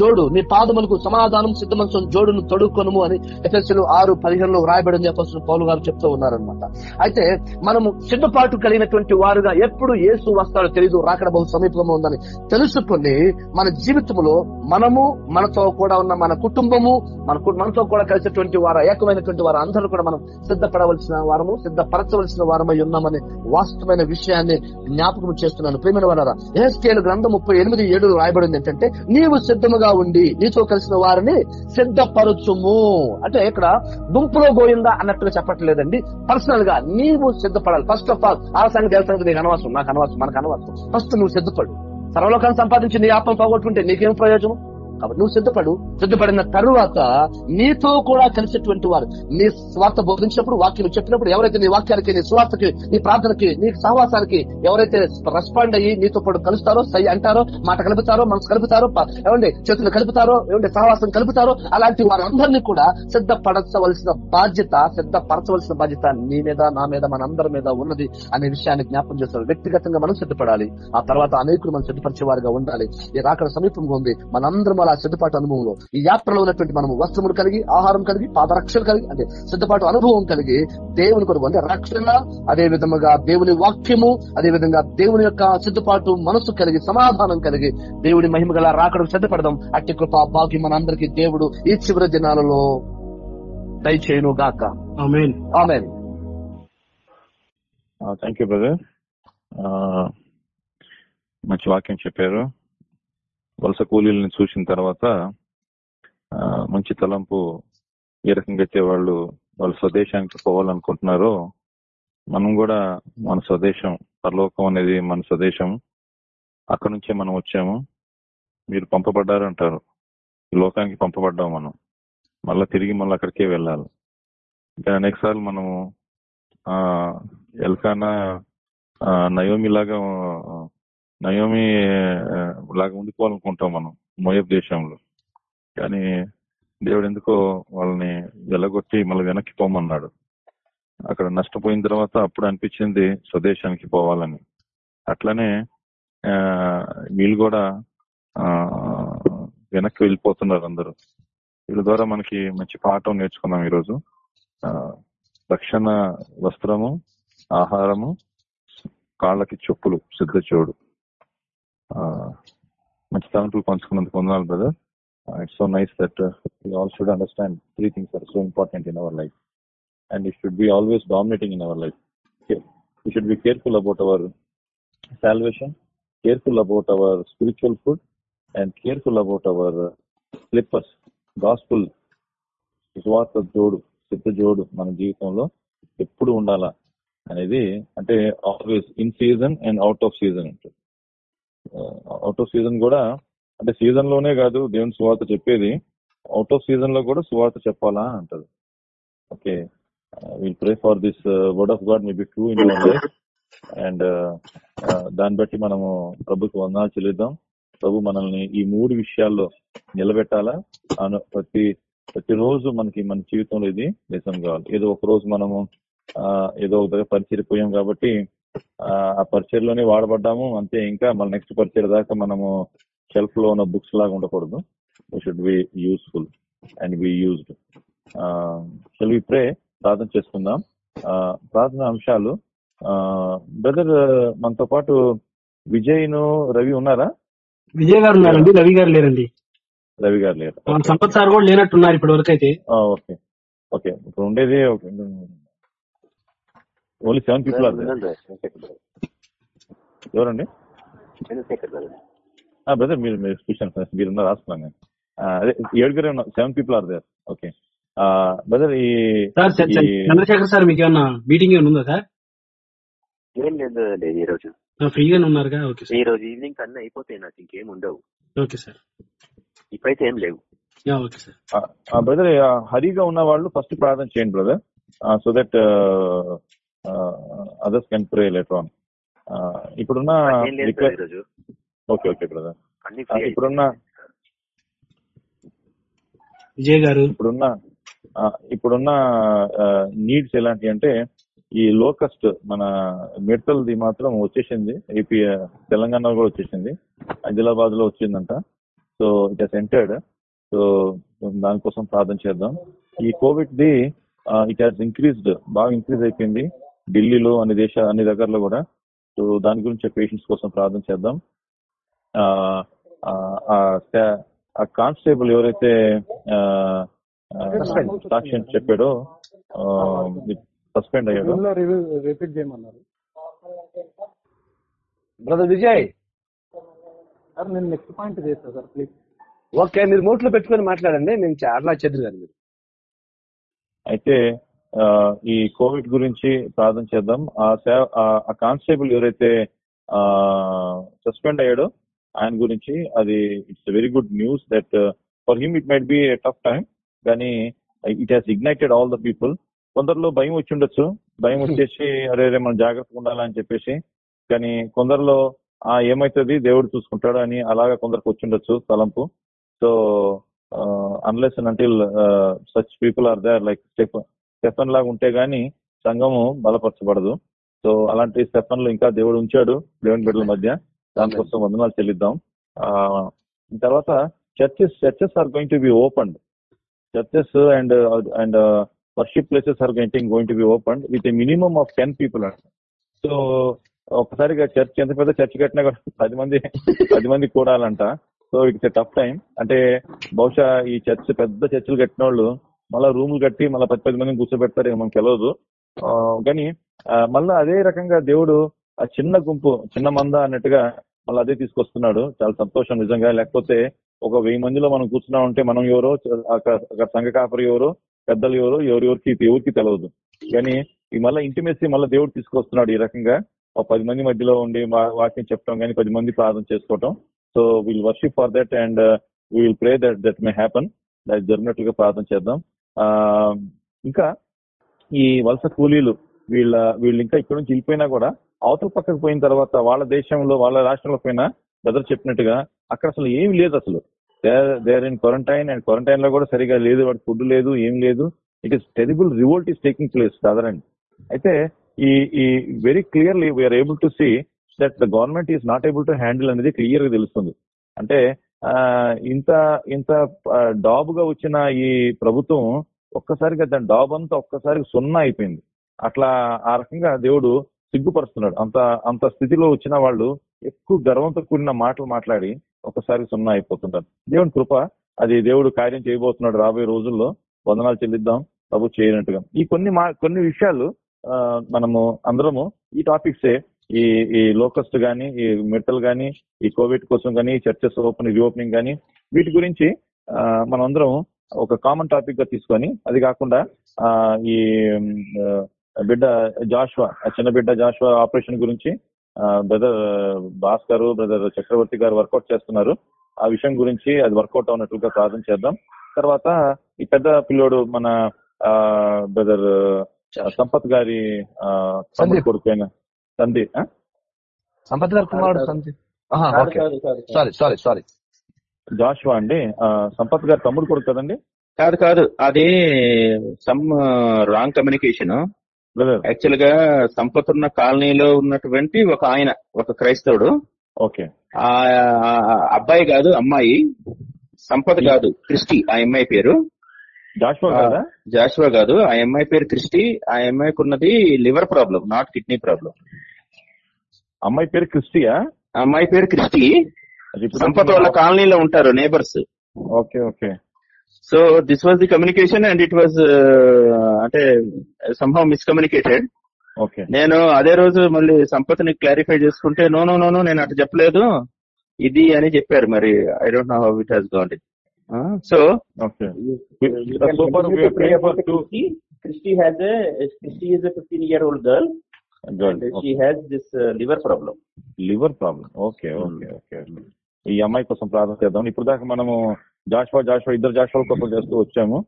జోడు. నీ పాదములకు సమాధానం సిద్ధ మనసు జోడును తొడుక్కొనుము అని ఎఫ్ఎస్ఎల్ ఆరు పదిహేనులో రాయబడింది అపస్తులు పౌలు గారు చెప్తూ ఉన్నారనమాట అయితే మనము సిద్ధపాటు కలిగినటువంటి వారుగా ఎప్పుడు ఏసు వస్తాడో తెలియదు రాకడ బహు సమీపంలో ఉందని. తెలుసుకొని మన జీవితంలో మనము మనతో కూడా ఉన్న మన కుటుంబము మన కు- మనతో కూడా కలిసేటువంటి వారు ఏకమైనటువంటి వారు అందరూ కూడా మనం సిద్ధపడవలసిన వారము సిద్ధపరచవలసిన వారమై ఉన్నామని వాస్తవమైన విషయాన్ని జ్ఞాపకం చేస్తున్నాను. ప్రేమైన వారా ఏస్కేలు గ్రంథం ముప్పై ఎనిమిది ఏడు రాయబడింది ఏంటంటే నీవు సిద్ధముగా ఉండి నీతో కలిసిన వారిని సిద్ధపరచుము. అంటే ఇక్కడ గుంపులో గోయిందా అన్నట్టుగా చెప్పట్లేదండి. పర్సనల్గా నీవు సిద్ధపడాలి. ఫస్ట్ ఆఫ్ ఆల్ ఆ సంగతి దేవ సంగతి నీకు అనవసరం నాకు అనవసరం మనకు అనవసరం. ఫస్ట్ నువ్వు సిద్ధపడు. సర్వలోకాన్ని సంపాదించి నీ ఆత్మ పోగొట్టుకుంటే నీకేం ప్రయోజనం? కాబట్టి నువ్వు సిద్ధపడు. సిద్ధపడిన తరువాత నీతో కూడా కలిసేటువంటి వారు నీ స్వార్థ బోధించినప్పుడు వాక్యం చెప్పినప్పుడు ఎవరైతే నీ వాక్యానికి నీ స్వార్థకి నీ ప్రార్థనకి నీ సహవాసానికి ఎవరైతే రెస్పాండ్ అయ్యి నీతో పాటు కలుస్తారో సై అంటారో మాట కలుపుతారో మనసు కలుపుతారో ఏమండి చేతులు కలుపుతారో ఏమండి సహవాసం కలుపుతారో అలాంటి వారందరినీ కూడా సిద్ధపడవలసిన బాధ్యత సిద్ధపరచవలసిన బాధ్యత నీ మీద నా మీద మనందరి మీద ఉన్నది అనే విషయాన్ని జ్ఞాపం చేస్తారు వ్యక్తిగతంగా మనం సిద్ధపడాలి. ఆ తర్వాత అనేకులు మనం సిద్ధపరిచే వారిగా ఉండాలి. ఈ రాకడ సమీపంగా ఉంది. మనందరం అలా సిద్ధపాటు అనుభవంలో. ఈ యాత్రలో ఉన్నటువంటి మనము వస్త్రములు కలిగి ఆహారం కలిగి పాదరక్షణ కలిగి అంటే సిద్ధపాటు అనుభవం కలిగి దేవుని కొరకు అంటే రక్షణ అదే విధముగా దేవుని వాక్యము అదే విధంగా దేవుని యొక్క సిద్ధపాటు మనసు కలిగి సమాధానం కలిగి దేవుడి మహిమ గల రాకడకు సిద్ధపడదాం. అట్టి కృప భాగ్యం మనందరికీ దేవుడు ఈ చివరి దినాలలో దయచేయును గాక థ్యాంక్ యూ బ్రదర్. మంచి వాక్యం చెప్పారు. వలస కూలీలను చూసిన తర్వాత మంచి తలంపు ఏ రకంగా అయితే వాళ్ళు వాళ్ళ స్వదేశానికి పోవాలనుకుంటున్నారో మనం కూడా మన స్వదేశం పరలోకం అనేది మన స్వదేశం. అక్కడ నుంచే మనం వచ్చాము. మీరు పంపబడ్డారు అంటారు ఈ లోకానికి పంపబడ్డాం మనం. మళ్ళీ తిరిగి మళ్ళీ అక్కడికే వెళ్ళాలి. ఇంకా అనేక సార్లు మనము ఆ ఎల్కానా ఆ, నయోమి లాగా ఉండిపోవాలనుకుంటాం మనం మోయబ్ దేశంలో. కానీ దేవుడు ఎందుకో వాళ్ళని వెళ్ళగొట్టి మళ్ళీ వెనక్కి పోమన్నాడు. అక్కడ నష్టపోయిన తర్వాత అప్పుడు అనిపించింది స్వదేశానికి పోవాలని. అట్లనే ఆ, వీళ్ళు కూడా వెనక్కి వెళ్ళిపోతున్నారు అందరూ. వీళ్ళ ద్వారా మనకి మంచి పాఠం నేర్చుకున్నాం ఈరోజు. ఆ, రక్షణ వస్త్రము ఆహారము కాళ్ళకి చెప్పులు సిద్ధ చోడు మంచి తలంపులు పంచుకున్నందుకు వందనాలు brother it's so nice that all should understand three things are so important in our life and it should be always dominating in our life you should be careful about our salvation careful about our spiritual food and careful about our slippers gospel Gospel సువార్త జోడు సిద్ధ జోడు మన జీవితంలో ఎప్పుడు ఉండాలా అనేది అంటే always in season and out of season ఉంటుంది అవుట్ ఆఫ్ సీజన్ కూడా అంటే సీజన్లోనే కాదు దేవుని సువార్త చెప్పేది. అవుట్ ఆఫ్ సీజన్లో కూడా సువార్త చెప్పాలా అంటది. Okay. Will pray for this word of God may be true in and దాన్ని బట్టి మనము ప్రభుకి వందనాలు చెల్లిద్దాం. ప్రభు మనల్ని ఈ మూడు విషయాల్లో నిలబెట్టాలా? అను ప్రతి ప్రతిరోజు మనకి మన జీవితంలో ఇది నిజం కావాలి. ఏదో ఒక రోజు మనము ఏదో ఒక దగ్గర పరిచయం కాబట్టి ఆ, పరిచయలోనే వాడబడ్డాము. అంతే ఇంకా మన నెక్స్ట్ పరిచయం దాకా మనము షెల్ఫ్లో ఉన్న బుక్స్ లాగా ఉండకూడదు. Should be useful and be used shall we pray ప్రార్థన చేసుకుందాం. ప్రార్థన అంశాలు బ్రదర్ మనతో పాటు విజయ్ను రవి ఉన్నారా? విజయ్ గారు ఉన్నారండి రవి గారు లేరండి. రవి గారు లేరు. సంపత్ సార్ కూడా లేనట్టున్నారు ఇప్పటి వరకు అయితే ఓకే. ఓకే. ఇప్పుడు ఉండేది ఓన్లీ సెవెన్ పీపుల్ ఆర్ ఎవరండి? బ్రదర్ మీరు మీరు చూశాను మీరు ఉన్నారు రాసుకున్నాను నేను. అదే ఏడుగురే ఉన్నారు seven people are there okay brother ఈ చంద్రశేఖర్ సార్ మీకు ఏమన్నా మీటింగ్ ఏమైనా ఉందా సార్? ఏం లేదు లేదు ఈ రోజు. ఆ, ఫ్రీగానే ఉన్నారుగా? ఓకే ఈ రోజు ఈవినింగ్ కన్నా అయిపోతాయి నాకు ఇంకేం ఉండవు. Okay sir. ఇప్పుడైతే ఏం లేవు. Yeah, okay sir. బ్రదర్ హరిగా ఉన్న వాళ్ళు ఫస్ట్ ప్రార్థన చేయండి brother so that others can pray later on ఇప్పుడున్న ఓకే ఓకే బ్రదర్. ఇప్పుడున్న విజయ్ గారు. ఇప్పుడున్న ఆ, ఇప్పుడున్న నీడ్స్ ఎలాంటి అంటే ఈ లోకస్ట్ మన మిడతలది మాత్రం వచ్చేసింది. ఏపీ తెలంగాణ కూడా వచ్చేసింది. ఆదిలాబాద్లో వచ్చిందంట. So it has entered. So దానికోసం ప్రార్థన చేద్దాం. ఈ Covid the it has increased బాగా ఇంక్రీజ్ అయిపోయింది. ఢిల్లీలో అన్ని దేశ అన్ని దగ్గరలో కూడా. సో దాని గురించి పేషెంట్స్ కోసం ప్రార్థన చేద్దాం. ఆ, ఆ, ఆ స్టా- ఆ కానిస్టేబుల్ ఎవరైతే ఆ, ఆ, సాక్ష్యం చెప్పాడో సస్పెండ్ అయ్యాడు. రిపీట్ చేయమన్నారు. బ్రదర్ విజయ్ సార్ నేను నెక్స్ట్ పాయింట్ చేస్తా సార్ ప్లీజ్ ఓకే మీరు మోట్లో పెట్టుకొని మాట్లాడండి. నేను చాలా చెద్దు గారు మీరు అయితే ఈ కోవిడ్ గురించి ప్రార్థన చేద్దాం. ఆ సేవ- ఆ- కానిస్టేబుల్ ఎవరైతే సస్పెండ్ అయ్యాడో ఆయన గురించి అది it's very good news that for him it might be tough time కానీ it has ignited all the people. కొందరిలో భయం వచ్చి ఉండొచ్చు. భయం [LAUGHS] వచ్చేసి అరే అరే మనం జాగ్రత్తగా ఉండాలని చెప్పేసి. కానీ కొందరిలో ఆ ఏమైతుంది? దేవుడు చూసుకుంటాడు? అని అలాగా కొందరికి వచ్చి ఉండొచ్చు తలంపు. So unless until such people are there like Stephen Stephen లాగా ఉంటే గానీ సంఘము బలపరచబడదు. సో అలాంటి స్టెఫన్లో ఇంకా దేవుడు ఉంచాడు దేవుని బిడ్డల మధ్య. దానికోసం వందనాలు చెల్లిద్దాం. ఆ, తర్వాత churches churches are going to be open churches and and worship places are going going to be open with minimum of ten people అంట. సో ఒకసారిగా చర్చ్ ఎంత పెద్ద చర్చ్ కట్టినా కూడా పది మంది పది మంది కూడాలంట. So it's tough time. అంటే బహుశా ఈ చర్చ్ పెద్ద చర్చిలు కట్టిన వాళ్ళు మళ్ళా రూములు కట్టి మళ్ళీ పది పది మందిని కూర్చోబెడతారు మనకు తెలియదు కానీ ఆ, మళ్ళా అదే రకంగా దేవుడు ఆ చిన్న గుంపు చిన్న మంద అన్నట్టుగా మళ్ళీ అదే తీసుకొస్తున్నాడు. చాలా సంతోషం నిజంగా. లేకపోతే ఒక వెయ్యి మందిలో మనం కూర్చున్నా ఉంటే మనం ఎవరో సంఘ కాపరి ఎవరో పెద్దలు ఎవరో ఎవరెవరికి ఎవరికి తెలియదు కానీ ఈ మళ్ళీ ఇంటిమేసి మళ్ళీ దేవుడు తీసుకొస్తున్నాడు ఈ రకంగా. ఒక పది మంది మధ్యలో ఉండి వాక్యం చెప్పడం కానీ పది మంది ప్రార్థన చేసుకోవటం. So will worship for that and will pray that that may happen దాన్ని జరిగినట్లుగా ప్రార్థన చేద్దాం. ఇంకా ఈ వలస కూలీలు వీళ్ళ వీళ్ళు ఇంకా ఇక్కడ నుంచి వెళ్ళిపోయినా కూడా అవతల పక్కకు పోయిన తర్వాత వాళ్ళ దేశంలో వాళ్ళ రాష్ట్రంలో పోయినా బ్రదర్ చెప్పినట్టుగా అక్కడ అసలు ఏమి లేదు అసలు. దేర్ ఇన్ క్వారంటైన్ అండ్ క్వారంటైన్లో కూడా సరిగా లేదు వాడి ఫుడ్ లేదు ఏం లేదు. It is terrible revolt is taking place other and. అయితే ఈ ఈ very clearly we are able to see that the government is not able to handle అనేది క్లియర్గా తెలుస్తుంది. అంటే ఇంత ఇంత డాబుగా వచ్చిన ఈ ప్రభుత్వం ఒక్కసారిగా దాని డాబ్ అంతా ఒక్కసారి సున్నా అయిపోయింది. అట్లా ఆ రకంగా దేవుడు సిగ్గుపరుస్తున్నాడు. అంత అంత స్థితిలో వచ్చిన వాళ్ళు ఎక్కువ గర్వంతో కూడిన మాటలు మాట్లాడి ఒకసారి సున్నా అయిపోతుంటారు. దేవుని కృప అది దేవుడు కార్యం చేయబోతున్నాడు రాబోయే రోజుల్లో. వందనాలు చెల్లిద్దాం. ప్రభు చేయనట్టుగా. ఈ కొన్ని మా కొన్ని విషయాలు ఆ, మనము అందరము ఈ టాపిక్సే ఈ ఈ లోకస్ట్ గానీ ఈ మెటల్ గానీ ఈ కోవిడ్ కోసం గానీ చర్చెస్ ఓపెన్ రీఓపెనింగ్ గానీ వీటి గురించి ఆ, మనమందరం ఒక కామన్ టాపిక్గా తీసుకొని అది కాకుండా ఆ, ఈ బిడ్డ జాషువా ఆ చిన్న బిడ్డ జాషువా ఆపరేషన్ గురించి బ్రదర్ భాస్కర్ బ్రదర్ చక్రవర్తి గారు వర్కౌట్ చేస్తున్నారు. ఆ విషయం గురించి అది వర్కౌట్ అవునట్లుగా ప్రార్థన చేద్దాం. తర్వాత ఈ పెద్ద పిల్లోడు మన బ్రదర్ సంపత్ గారి ఆ, తమ్ముడు సంపత్ గారు కుమారుడు. Sorry sorry. సారీ జాషువా అండి సంపత్ గారి తమ్ముడు కొడుకు కదండి? కాదు కాదు. అది సమ్ రాంగ్ కమ్యూనికేషన్. బ్రదర్. యాక్చువల్గా సంపత్ ఉన్న కాలనీలో ఉన్నటువంటి ఒక ఆయన ఒక క్రైస్తవుడు. ఓకే. ఆ అబ్బాయి కాదు అమ్మాయి. సంపత్ కాదు క్రిస్టి ఆ అమ్మాయి పేరు. జాషువా ఆ, కదా? జాషువా కాదు ఆ అమ్మాయి పేరు క్రిస్టి. ఆ అమ్మాయికి ఉన్నది liver problem not kidney problem అమ్మాయి పేరు క్రిస్టియా? అమ్మాయి పేరు క్రిస్టి. సంపత్ వాళ్ళ కాలనీలో ఉంటారు neighbours okay okay. So this was the communication and it was అంటే సంహౌ మిస్కమ్యూనికేటెడ్ ఓకే. నేను అదే రోజు మళ్ళీ సంపత్ని క్లారిఫై చేసుకుంటే నో నో నో నేను అటు చెప్పలేదు. ఇది అని చెప్పారు మరి. I don't know how it has got it so far we are praying for two- Christy has a Christy is a 15 year old girl Girl, and she has this uh, liver problem. Liver problem okay okay okay ఈ అమ్మాయి కోసం ప్రార్థన చేద్దాం. ఇప్పుడు దాకా మనము జాషువా జాషువా ఇద్దరు జాషువా కోసం చేస్తూ వచ్చాము.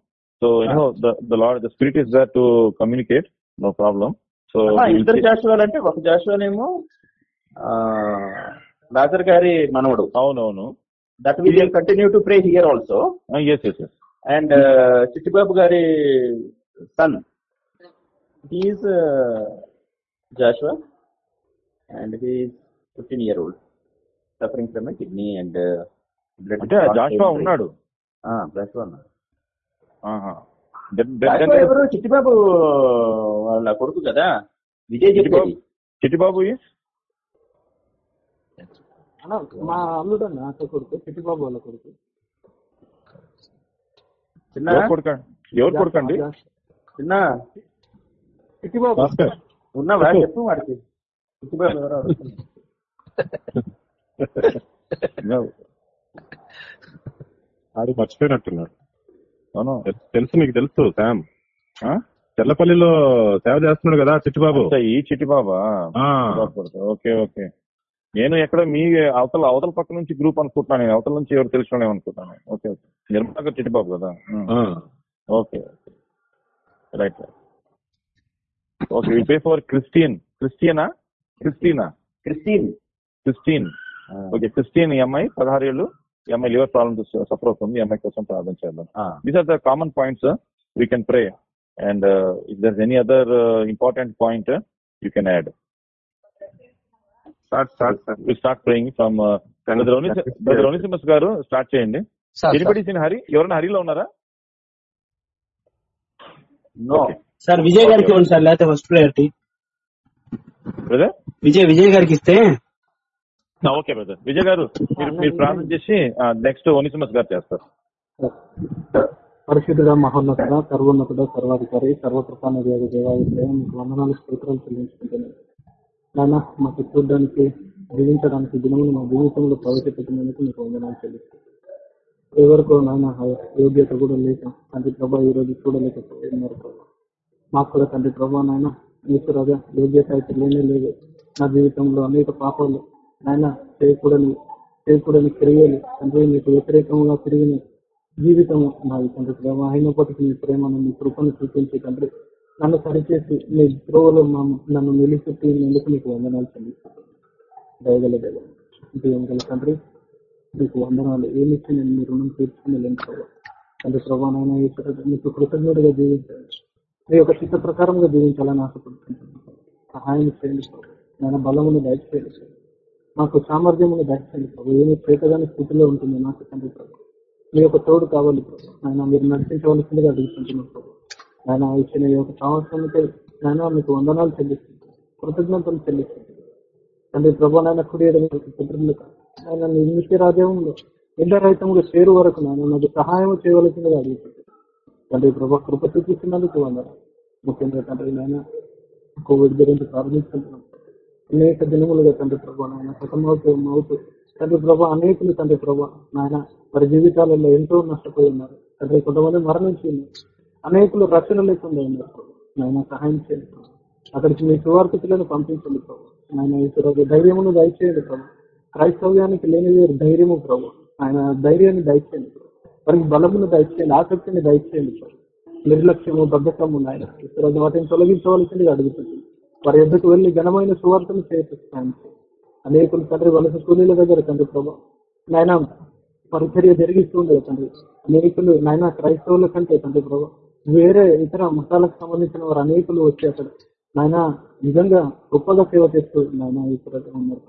So you know the lord the spirit is there to communicate no problem so ఇద్దరు జాషువాలు అంటే ఒక జాషువానేమో లాజర్ గారి మనవడు. అవునవును. That will continue to pray here also yes yes yes and Chittibabu గారి son he is Joshua and he is fifteen year old suffering from kidney and blood అంటే జాషువా ఉన్నాడు. జాషువా ఉన్నాడు. జాషువా then- ఎవరు? చిట్టిబాబు వాళ్ళ కొడుకు కదా? విజయ్ చిట్టిబాబు is? అన్న మా అల్లుడు అన్న అక్క కొడుకు చిట్టిబాబు వాళ్ళ కొడుకు. చిన్న? ఎవరు కొడుక? ఎవరు కొడుకండి? చిన్న? చిట్టిబాబు. ఉన్నావా? చెప్పు వాడికి. చిట్టిబాబు ఎవరో అడుగుతున్నా. ఆడు మర్చిపోయినట్టున్నాడు. అవును. తెల్- తెలుసు మీకు తెలుసు శామ్ ఆ? తెల్లపల్లిలో సేవ చేస్తున్నాడు కదా చిట్టుబాబు. ఈ చిట్టిబాబా? ఆ, ఓకే ఓకే. నేను ఎక్కడ మీ అవతల అవతల పక్క నుంచి గ్రూప్ అనుకుంటున్నాను నేను. అవతల నుంచి ఎవరు తెలిసిన అనుకుంటున్నాను ఓకే ఓకే. నిర్మలాగర్ చిట్టిబాబు కదా? ఆ. Okay right. Okay we pray for Christian Christiana Christina Christine Christian okay Christian ఈ అమ్మాయి పదహారు ఏళ్ళు ఈ అమ్మాయి లివర్ ప్రాబ్లమ్ సఫర్ అవుతుంది. ఈ అమ్మాయి కోసం ప్రార్థన చేద్దాం. These are the common points we can pray and if there any other important point you can add start start sir we start praying from brother Onesimus గారు స్టార్ట్ చేయండి. Anybody in Hari ఎవరైనా హరిలో ఉన్నారా? నో సార్ విజయ్ గారికి ఇవ్వండి sir లేకపోతే first priority brother Vijay Vijay గారికి ఇస్తే. ఓకే బ్రదర్ విజయ్ గారు మీరు మీరు ప్రార్థన చేసి నెక్స్ట్ ఒనిసిమస్ గారు చేస్తారు. పరిశుద్ధుడ మహోన్నతుడ సర్వోన్నతుడ సర్వాధికారి సర్వకృపాన దేవ దేవాలయం మీకు వందనాలు స్తోత్రాలు చెల్లించుకుంటున్నాను. నాన్న మాకు చూడడానికి జీవించడానికి దినములు మా జీవితంలో ప్రవేశపెట్టినందుకు మీకు వందనాలు చెల్లిస్తాను ఎవరికో నాన్న యోగ్యత కూడా లేక తండ్రి ప్రభా ఈ రోజు చూడలేకపోతున్నారు ప్రభా. మాకు కూడా తండ్రి ప్రభా నాయన మీకు రాజా యోగ్యత అయితే లేనే లేదు నా జీవితంలో అనేక పాపాలు. నాయన చేయకూడని చేయకూడని క్రియలు తండ్రి మీకు వ్యతిరేకంగా తిరిగిన జీవితం నాది తండ్రి ప్రేమ అయినప్పటికీ మీ ప్రేమను మీ కృపను చూపించి తండ్రి నన్ను సరిచేసి మీ ద్రోవలో నన్ను నిలిపెట్టి ఎందుకు మీకు వందనాలు చెల్లిస్తున్నాను దయగల దేవ దేవం గల తండ్రి మీకు వందనాలు. ఏమిచ్చి నేను మీ రుణం తీర్చుకుని ప్రభావ తండ్రి ప్రభా మీకు కృతజ్ఞతగా జీవించాలి. మీ యొక్క చిత్త ప్రకారంగా జీవించాలని ఆశపడుతున్నాను. సహాయం చేయండి నేను బలమును దయచేయండి సార్ మాకు సామర్థ్యమును దయచేయండి ప్రభు ఏమి చేతగాని స్థితిలో ఉంటుంది నాకు తండ్రి ప్రభు. మీ యొక్క తోడు కావాలి ప్రభు. ఆయన మీరు నడిపించవలసిందిగా అడుగుతుంటున్నాను ప్రభు. ఆయన ఇచ్చిన ఈ యొక్క సంవత్సరానికి ఆయన మీకు వందనాలు చెల్లిస్తుంది కృతజ్ఞతలు చెల్లిస్తుంది తండ్రి ప్రభు నాయన కుడియడం ఆయన నిత్య రాజ్యంలో ఎండ రైతంలో చేరు వరకు నాయన నాకు సహాయం చేయవలసిందిగా అడుగుతుంది తండ్రి ప్రభా కృప చూపిస్తున్నందుకు వందనాలు ముఖ్యంగా తండ్రి నాయన కోవిడ్ గురించి ప్రారంభించుకుంటున్నాం అనేక దినములుగా తండ్రి ప్రభా నాయన సతమవుతూ అవుతూ తండ్రి ప్రభా అనేకులు తండ్రి ప్రభా నాయన వారి జీవితాలలో ఎంతో నష్టపోయి ఉన్నారు. తండ్రి కొంతమంది మరణించి ఉన్నారు. అనేకులు రక్షణ లేకుండా ఉన్నారు నాయన సహాయం చేయండి అక్కడికి మీ సువార్థికులను పంపించండి ప్రభు. నాయన ఈశ్వరు ధైర్యమును దయచేయండి ప్రభు. క్రైస్తవ్యానికి లేని ధైర్యము ప్రభు. ఆయన ధైర్యాన్ని దయచేయండి ప్రభు. వారికి బలమును దయచేయండి ఆసక్తిని దయచేయండి నిర్లక్ష్యము బద్ధకము నాయన. ఈశ్వరు వాటిని తొలగించవలసిందిగా అడుగుతుంది వారి ఎద్దకు వెళ్ళి ఘనమైన సువార్తను చేపిస్తాను. అనేకులు తండ్రి వలస కూలీల దగ్గర తండ్రి ప్రభు. నాయన పరిచర్య జరిగిస్తూ ఉండేది తండ్రి. అనేకులు నాయన క్రైస్తవుల కంటే తండ్రి ప్రభు. వేరే ఇతర మతాలకు సంబంధించిన వారు అనేకులు వచ్చేసారు నాయన నిజంగా గొప్పగా సేవ చేస్తూ నాయన ఇక్కడ ఉన్నారు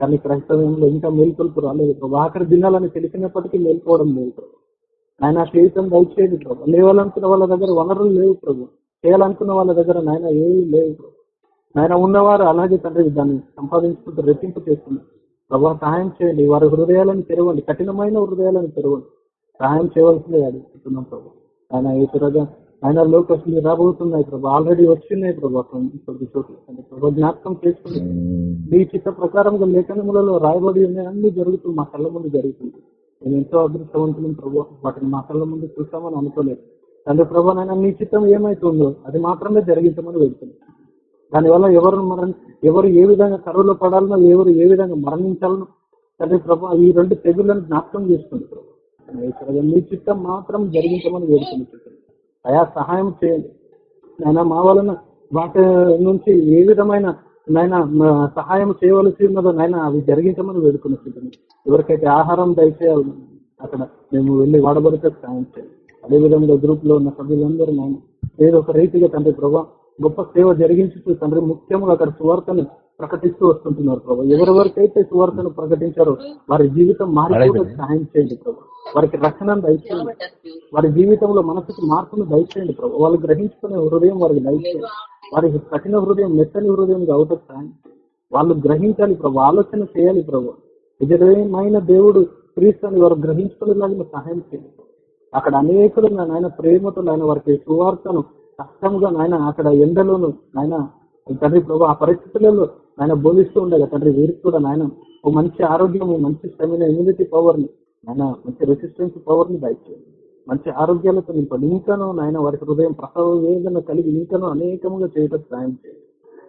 కానీ క్రైస్తవంలో ఇంకా మేల్కొల్పు రాలేదు ప్రభు. ఆఖరి దినాలని తెలిసినప్పటికీ మేల్కోవడం లేదు ఆయన జీవితం దయచేది ప్రభు. లేవాలనుకున్న వాళ్ళ దగ్గర వనరులు లేవు ప్రభు. చేయాలనుకున్న వాళ్ళ దగ్గర నాయన ఏమీ లేవు ప్రభు. నాయన ఉన్నవారు అలాగే తండ్రి దాన్ని సంపాదించుకుంటూ రెట్టింపు చేస్తున్నారు. ప్రభా సహాయం చేయండి. వారి హృదయాలను తెరవండి. కఠినమైన హృదయాలను తెరవండి. సహాయం చేయవలసిందే అడుగుతున్నాం ప్రభు. ఆయన ఈశ్వరగా ఆయన లోకస్లు రాబోతున్నాయి ప్రభు. ఆల్రెడీ వచ్చినాయి ప్రభు కొద్ది చోట్ల. ప్రభు జ్ఞాపకం చేసుకుని మీ చిత్త ప్రకారంగా లేఖనములలో రాయబడి ఉన్నాయి. అన్ని జరుగుతుంది మా కళ్ళ ముందు జరుగుతుంది మేము ఎంతో అదృష్టవంతులం ప్రభు వాటిని మా కళ్ళ ముందు చూస్తామని అనుకోలేదు. తండ్రి ప్రభు నాయన మీ చిత్తం ఏమైతుందో అది మాత్రమే జరిగించమని వెళ్తున్నాం దానివల్ల ఎవరు మరణ ఎవరు ఏ విధంగా కరువులో పడాలనో ఎవరు ఏ విధంగా మరణించాలనో తండ్రి ప్రభు ఈ రెండు తెగులను జ్ఞాపకం చేసుకుంది ప్రభు. నీ మీ చిత్తం మాత్రం జరిగించమని వేడుకుంటున్నాను అయా సహాయం చేయండి. నాయన మా వలన వాటి నుంచి ఏ విధమైన నాయన సహాయం చేయవలసి ఉన్నదో నాయన అవి జరిగించమని వేడుకుని ఎవరికైతే ఆహారం దయచేయాలి అక్కడ మేము వెళ్ళి వాడబడితే సహాయం చేయాలి అదేవిధంగా గ్రూప్లో ఉన్న సభ్యులందరూ నాయన ఏదో ఒక రీతిగా తండ్రి ప్రభా గొప్ప సేవ జరిగించుతూ తండ్రి ముఖ్యంగా అక్కడ సువార్తను ప్రకటిస్తూ వస్తుంటున్నారు ప్రభా. ఎవరెవరికైతే సువార్తను ప్రకటించారో వారి జీవితం మారిపోవడానికి సహాయం చేయండి ప్రభా. వారికి రక్షణ దయచేయండి. వారి జీవితంలో మనసుకు మార్పును దయచేయండి ప్రభు. వాళ్ళు గ్రహించుకునే హృదయం వారికి దయచేయండి. వారి కఠిన హృదయం మెత్తని హృదయం అవుతుంది సాయం వాళ్ళు గ్రహించాలి ప్రభు ఆలోచన చేయాలి ప్రభు. నిజమైన దేవుడు క్రీస్తు అని వారు గ్రహించుకునేలాగా సహాయం చేయాలి. అక్కడ అనేకులు నాయన ప్రేమతో నాయన వారికి సువార్తను కష్టంగా నాయన అక్కడ ఎండలోను నాయన తండ్రి ప్రభు ఆ పరిస్థితులలో ఆయన బోధిస్తూ ఉండగా తండ్రి వీరికి కూడా నాయన ఓ మంచి ఆరోగ్యం మంచి స్టెమినా ఇమ్యూనిటీ పవర్ని నాయన మంచి రెసిస్టెన్స్ పవర్ని దయచేయండి. మంచి ఆరోగ్యాలతో నింపండి ఇంకాను నాయన వారికి హృదయం ప్రసవ వేదన కలిగి ఇంకాను అనేకముగా చేయటం సాయం చేయండి.